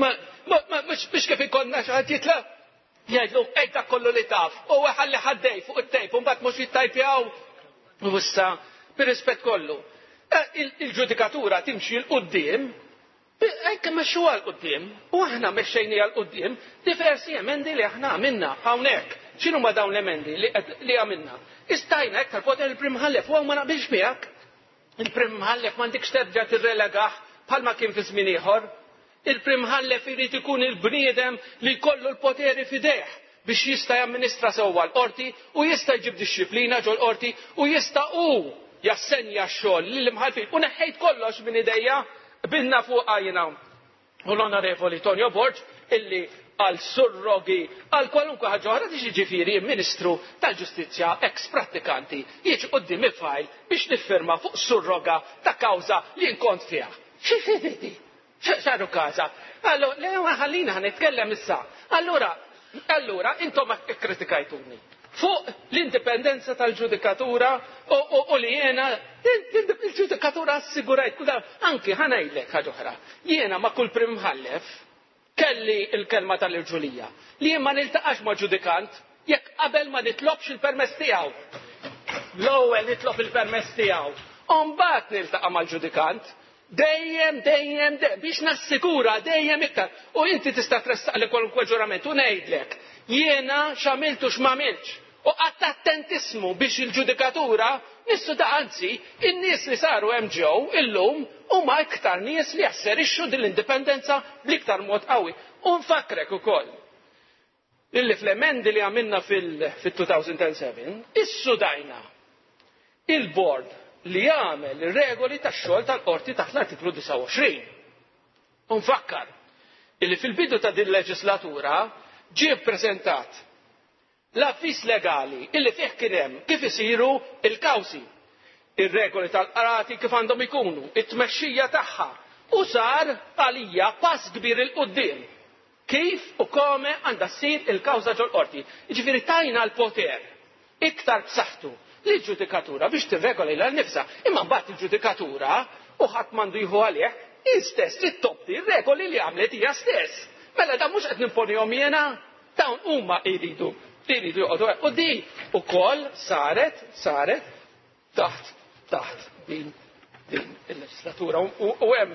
Ma, ma, ma, mhux kif ikonna xi ħadd jitla' jgħidlu qed dak kollu li taf u ħalli ħaddej fuq it-tejp u mbagħad mhux jittajpjaw u issa bir-rispett kollu. Eh, il-ġudikatura timxi l-qudiem Hekk mexxuha 'l quddiem u aħna mexxejniha 'l quddiem b'diversi emendi li aħna għamilna hawnhekk. X'inhuma dawn l-emendi li għamilna? Is-stajna hekk tal-poter il-Prim Imħallef u hawn ma naqbilx miegħek. Il-Prim Imħallef m'għandikx terġa' tirrelegah bħalma kien fi żmien ieħor. Il-Prim Imħallef irid ikun il-bniedem li jkollu l-poteri f'idejh. biex jista' jamministra sewwa l-qorti u jista' jġib dixxiplina ġol-qorti u jista' hu jassenja x-xogħol lill-imħallfin. U neħħejt kollox minn idejja qbilna fuqha jiena u l-Onorevoli Tonio Borg illi għal surrogi għal kwalunkwe ħaġa oħra li jiġifieri Ministru tal-Ġustizzja eks prattikanti jiġi quddiem il-fajl biex niffirma fuq surroga ta' kawża li nkont fiha. Xi fidi di? X'għax hu każha. Allo, le, ma ħallini ħa nitkellem issa. Allura, allura intom ikkritikajtuni fuq l-indipendenza tal-ġudikatura u li jena l-ġudikatura assigurajt kull anki ħanajlek ħaġa oħra. Jiena ma' kull prim mħallef kelli il-kelma tal-irġulija li jien ma niltaqax ma' ġudikant jekk qabel ma nitlobx il-permess tiegħu. L-ewwel nitlob il-permess tiegħu. Umbagħad niltaqa' mal-ġudikant Dejjem, dejjem, dejjem, biex nassigura dejjem iktar. U inti tista' tressaqli kwalunkwe ġurament u ngħidlek, jiena x'għamilt u x'm'għamiltx. U qatt attentismu biex il-ġudikatura nissu ta' anzi, in-nies li saru MGO illum huma iktar nies li jasserixxu din l-indipendenza bl-iktar mod qawwi. U nfakkrek ukoll Illi fl-emendi li għamilna fil-2007 issudajna il-bord li jagħmel ir-regoli tax-xogħol tal-Qorti taħt l-Artiklu 29. U nfakkar illi fil-bidu ta' din il-leġislatura ġie ppreżentat l-avviż legali illi fih kien hemm kif isiru l-kawżi, ir-regoli tal-qrati kif għandhom ikunu, it-tmexxija tagħha u sar għalija pass kbir 'il quddiem kif u kome għandha ssir il-kawża ġol-qorti, jiġifieri tajna l-poter iktar b'saħħtu lill-ġudikatura biex tirregola lilha nnifisha, imma mbagħad il-ġudikatura, u ħadd m'għandu jieħu għalih, hi stess trid tobdi r-regoli li għamlet hija stess. Mela dawn mhux qed nimponihom jiena, dawn huma jridu jridu joqogħdu hekk. U din ukoll saret saret taħt taħt din din il-leġislatura u hemm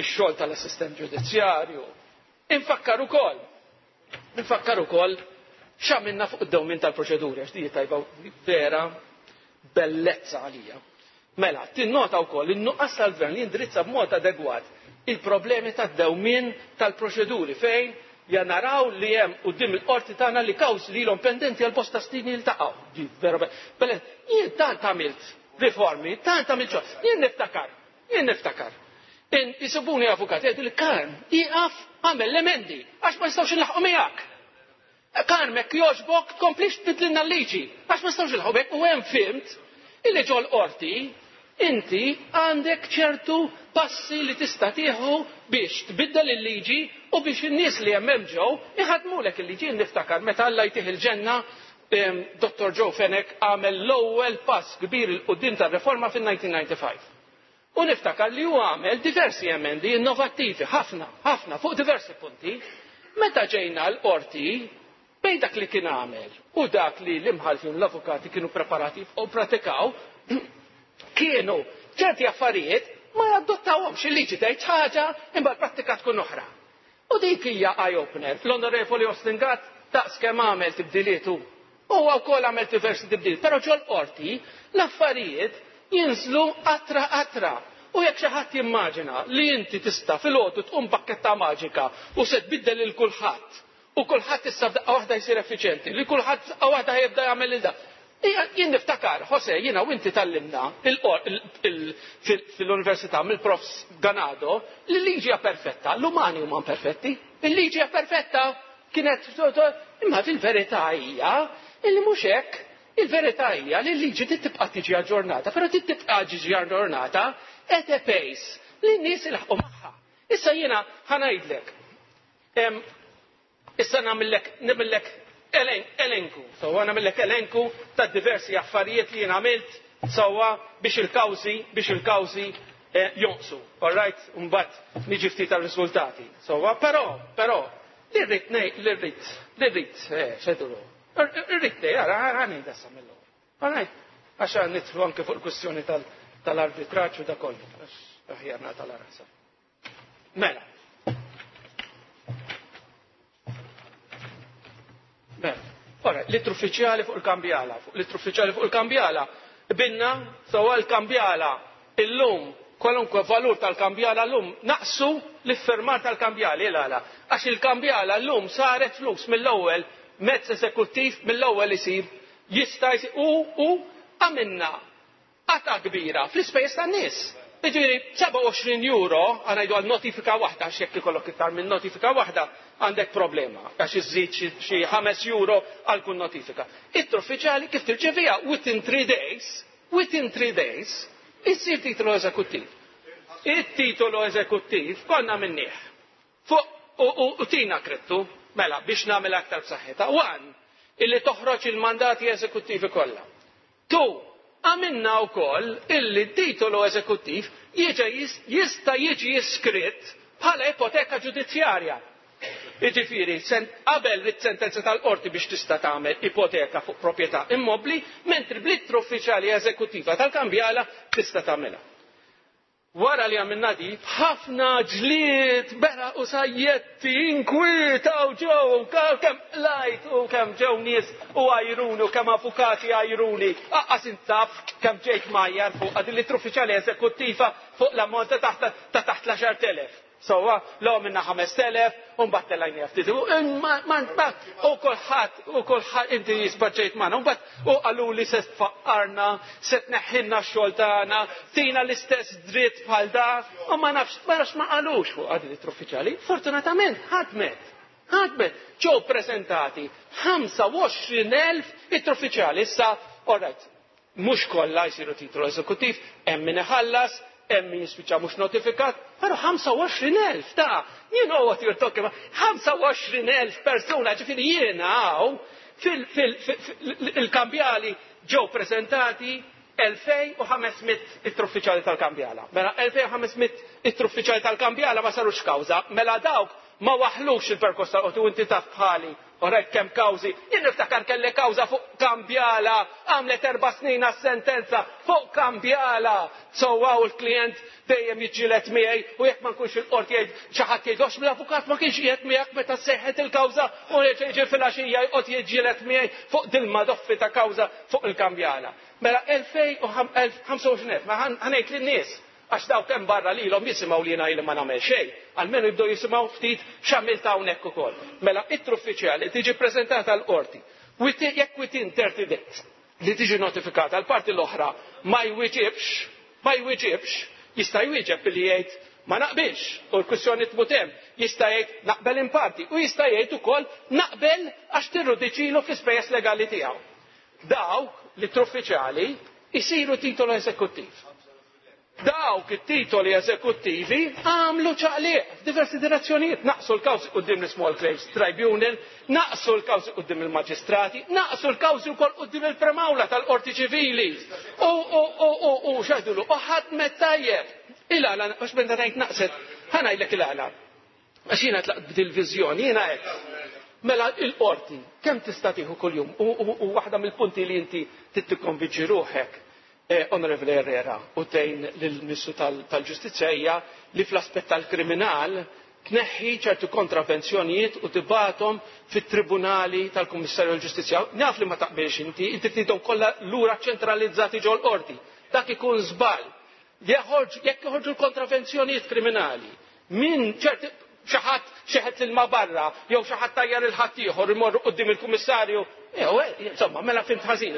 ix-xogħol tal-assistent ġudizzjarju. Infakkar ukoll, infakkar ukoll x'għamilna fuq id-dewmien tal-proċeduri għax din tajba vera bellezza għalija. Mela, tinnota wkoll in-nuqqas tal-gvern jindirizza b'mod adegwat il-problemi tad-dewmien tal-proċeduri fejn Ja naraw li hemm quddiem il-Qorti tagħna li kawżi li ilhom pendenti għal bosta snin jiltaqgħu. Di vera bella. Jien tant għamilt riformi, tant għamilt xogħol. Jien niftakar, jien niftakar. In isibuni avukat jgħidu li Karm ieqaf għamel l-emendi għax ma nistgħux inlaħqu miegħek. Karm hekk jogħġbok tkomplix tbiddlilna l-liġi għax ma nistgħux nilħqu miegħek u hemm fimt illi ġol qorti Inti għandek ċertu passi li tista' tieħu biex tbiddel il-liġi u biex in-nies li hemm hemm ġew iħaddmulek il-liġi. Jien niftakar meta Alla jtih il-ġenna Dottor Joe Fenech għamel l-ewwel pass kbir 'il quddiem tar-riforma fin-1995. U niftakar li hu għamel diversi emendi innovattivi ħafna, ħafna, fuq diversi punti. Meta ġejna l-Qorti, Bejn dak li kien għamel u dak li l-imħallfin u l-avukati kienu ppreparati jibqgħu jippratikaw, kienu ċerti affarijiet ma jadottawhomx. Il-liġi tgħid ħaġa imma l-prattika tkun oħra. U dik hija eye opener. L-Onorevoli Austin Gatt daqskemm għamel tibdiliet hu, huwa wkoll għamel diversi tibdiliet, però ġol-qorti l-affarijiet jinżlu qatra qatra. U jekk xi ħadd jimmaġina li inti tista' filgħodu tqum b'bakketta maġika u se tbiddel lil kulħadd u kulħadd issa f'daqqa waħda jsir effiċjenti, li kulħadd f'daqqa waħda ħa jibda jagħmel lil dan. Jien niftakar, Jose, jiena u inti tgħallimna fil-università mill-profs Ganado li l-liġi hija perfetta, l-umani huma imperfetti. Il-liġi hija perfetta kienet imma fil-verità hija li mhux hekk. Il-verità hija li l-liġi trid tibqa' tiġi aġġornata, però trid tibqa' tiġi aġġornata at a pace li n-nies ilħqu magħha. Issa jiena ħa ngħidlek, Issa nagħmillek nagħmillek elenku, sewwa nagħmillek elenku ta' diversi affarijiet li jien għamilt sewwa biex il-kawżi biex il-kawżi eh, jonqsu. All right, mbagħad niġi ftit tar-riżultati. Sewwa, però, però, li rrid ngħid, li rrid, li rrid, eh, xedulu. Rrid ngħid, ara, ara ngħid issa mill-ewwel. All right, għax nidħlu anke fuq il-kwistjoni tal-arbitraġġ u da kollu. Aħjar nagħta l-arasa. Mela. Mela. Ora, l-ittru uffiċjali fuq il-kambjala. Fuq l-ittru uffiċjali fuq il-kambjala, binna, sewa l-kambjala illum kwalunkwe valur tal-kambjala l-lum naqsu l-iffermar tal-kambjali l-għala. Għax il-kambjala l-lum saret flus mill-ewwel mezz esekuttiv mill-ewwel isir jista' u u għamilna Qatgħa kbira fl-ispejjeż tan-nies. Jiġifieri, 27 euro, għal ngħidu għal notifika waħda, għax jekk ikollok iktar minn notifika waħda, għandek problema, għax iżżid xi xi ħames euro għal kull notifika. Ittra uffiċjali kif tirċeviha within three days, within three days, issir titolu eżekuttiv. It-titolu eżekuttiv konna minnieh. Fuq u, u, u tina krittu, mela, biex nagħmel aktar b'saħħitha. One, illi toħroġ il-mandati eżekuttivi kollha. 2 Għamilna wkoll illi t-titolu eżekuttiv jiġa jista' jiġi iskritt bħala ipoteka ġudizzjarja. Jiġifieri, qabel is-sentenza tal-qorti biex tista' tagħmel ipoteka fuq proprjetà immobbli, mentri bl-ittra uffiċjali eżekuttiva tal-kambjala tista' tagħmilha. Wara li għamilna di, b'ħafna ġlied, beraq u sajjetti, inkwieta u ġew, kemm qlajt u kemm ġew nies u għajruni u kemm avukati għajruni, aqqas intaf kemm ġejt mgħajjar fuqha din l-ittra uffiċjali eżekuttiva fuq l-ammont ta' taħt l-10,000. Sewwa, l-ewwel għamilna 5,000 u mbagħad tellajniha ftit. U ma ma ma u kulħadd u kulħadd inti spaċċejt magħna. U mbagħad u qaluli se tfaqqarna, se tneħħilna x-xogħol tagħna, tina l-istess dritt bħal da, u ma nafx ma nafx ma qalux fuq għadin it-truffiċjali. Fortunatament ħadmet. Ħadmet ġew preżentati 25,000 it-truffiċjali. Issa, all right, Mhux kollha jsiru titolu eżekuttiv, hemm min iħallas, hemm min jispiċċa mhux notifikat, però 25,000 ta' you know what you're talking about, 25,000 persuna, ġifieri jiena hawn fil-kambjali ġew preżentati 2,500 ittruffiċjali tal-kambjala. Mela 2,500 ittruffiċjali tal-kambjala ma sarux kawża, mela dawk ma waħħlux il-perkors tal-qorti u inti taf bħali U rajt kemm kawżi. Jien niftakar kelli kawża fuq Kambjala, għamlet erba' snin għas-sentenza fuq Kambjala. So hawn il-klijent dejjem jiġġieled miegħi u jekk ma nkunx fil-Qorti jgħid xi ħadd jgħid għax l-avukat ma kienx qiegħed miegħek meta seħħet il-kawża u reġa' jiġi filgħaxija jqgħod jiġġieled miegħi fuq dil-madoffi ta' kawża fuq il-Kambjala. Mela 2025 qed, mela ħa ngħid lin-nies. Għax dawk hemm barra lilhom jisimgħu li jingħid li ma nagħmel xejn, almenu jibdew jisimgħu ftit x'għamilt hawnhekk ukoll. Mela ittri uffiċjali li tiġi ppreżentata l-qorti. Jekk within 30 days li tiġi notifikata l-parti l-oħra ma jwiġibx, ma jwiġibx, jista' jwieġeb billi jgħid ma naqbilx u l-kwistjoni tmut hemm. Jista' jgħid naqbel in parti u jista' jgħid ukoll naqbel għax tirrudiċilu fl-ispejjeż legali tiegħu. Dawk l-ittri uffiċjali jsiru titolo eżekuttiv. Dawk it-titoli eżekuttivi għamlu ċaqliq f'diversi direzzjonijiet, naqqsu l-kawżi quddiem l-Small Claims Tribunal, naqqsu l-kawżi quddiem il-maġistrati, naqqsu l-kawżi wkoll quddiem il-Premawla tal-Qorti Ċivili u u u u u x'għidulu u ħadmet tajjeb. Il-għala għax meta ngħid naqset ħa ngħidlek il-għala. Għax jiena tlaqt b'dil viżjoni, jiena għedt. Mela il-qorti kemm tista' tieħu kuljum? U waħda mill-punti li inti trid tikkonvinċi ruħek, eh, Onorevoli Herrera, u tgħin lill-Ministru tal-Ġustizzja hija li fl-aspett tal-kriminal tneħħi ċertu kontravenzjonijiet u tibatom fit-tribunali tal-Kummissarju tal-Ġustizzja. Naf li ma taqbilx inti, inti tridhom kollha lura ċentralizzati ġol qorti. Dak ikun żball. Jekk joħorġu l-kontravenzjonijiet kriminali, Min ċerti xi ħadd xeħet l-ilma barra jew xi ħadd tajjar lil ħaddieħor imorru quddiem il-Kummissarju? Jew eh, insomma, mela fimt ħażin.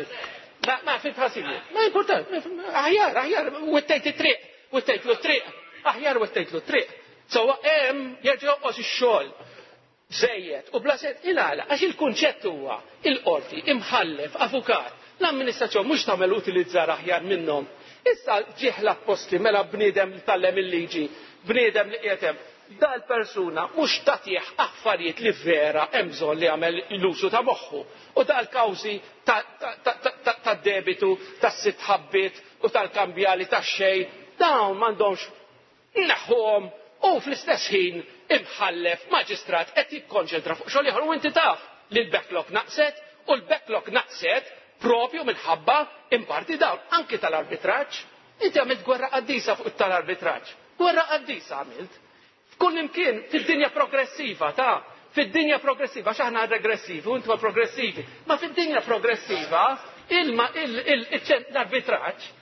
Ma fimt ħażin. Ma importanti, aħjar, aħjar, wittejt it-triq, wittejtlu t-triq, aħjar wittejtlu t-triq. Sewa hemm jerġa' joqgħod ix-xogħol. żejjed u bla sens. Il-għala? Għax il-kunċett huwa il-qorti, imħallef, avukat. L-amministrazzjoni mhux tagħmel utilizzar aħjar minnhom. Issa ġieh l-apposti mela bniedem li tgħallem il-liġi, bniedem li qiegħed hemm. Dal-persuna mhux tagħtih affarijiet li vera hemm bżonn li jagħmel l-użu ta' moħħu. U dal-kawżi tad-debitu, tas-sitt ħabbiet u tal-kambjali tax-xejn, dawn m'għandhomx Neħħuhom u fl-istess ħin imħallef, maġistrat qed jikkonċentra fuq xogħol ieħor u inti taf li l-backlog naqset u l-backlog naqset propju minħabba in parti dawn anki tal-arbitraġġ. Inti għamilt gwerra qaddisa fuq it-tal-arbitraġġ. Gwerra qaddisa għamilt. F'kull imkien fid-dinja progressiva ta' fid-dinja progressiva għax aħna regressivi u intom progressivi. Ma fid-dinja progressiva il-arbitraġġ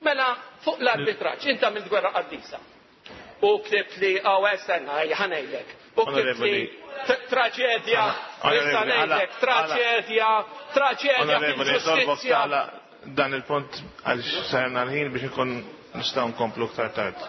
Mela, fuq l-arbitraġġ, int għamilt gwerra qaddisa. U ktibt li, oh, estenna, ejja, ħa ngħidlek. U ktibt li traġedja, issa ngħidlek, traġedja, traġedja fil-ġustizzja. Dan il-punt għal sajna l-ħin biex ikun nistgħu nkomplu ktar tard.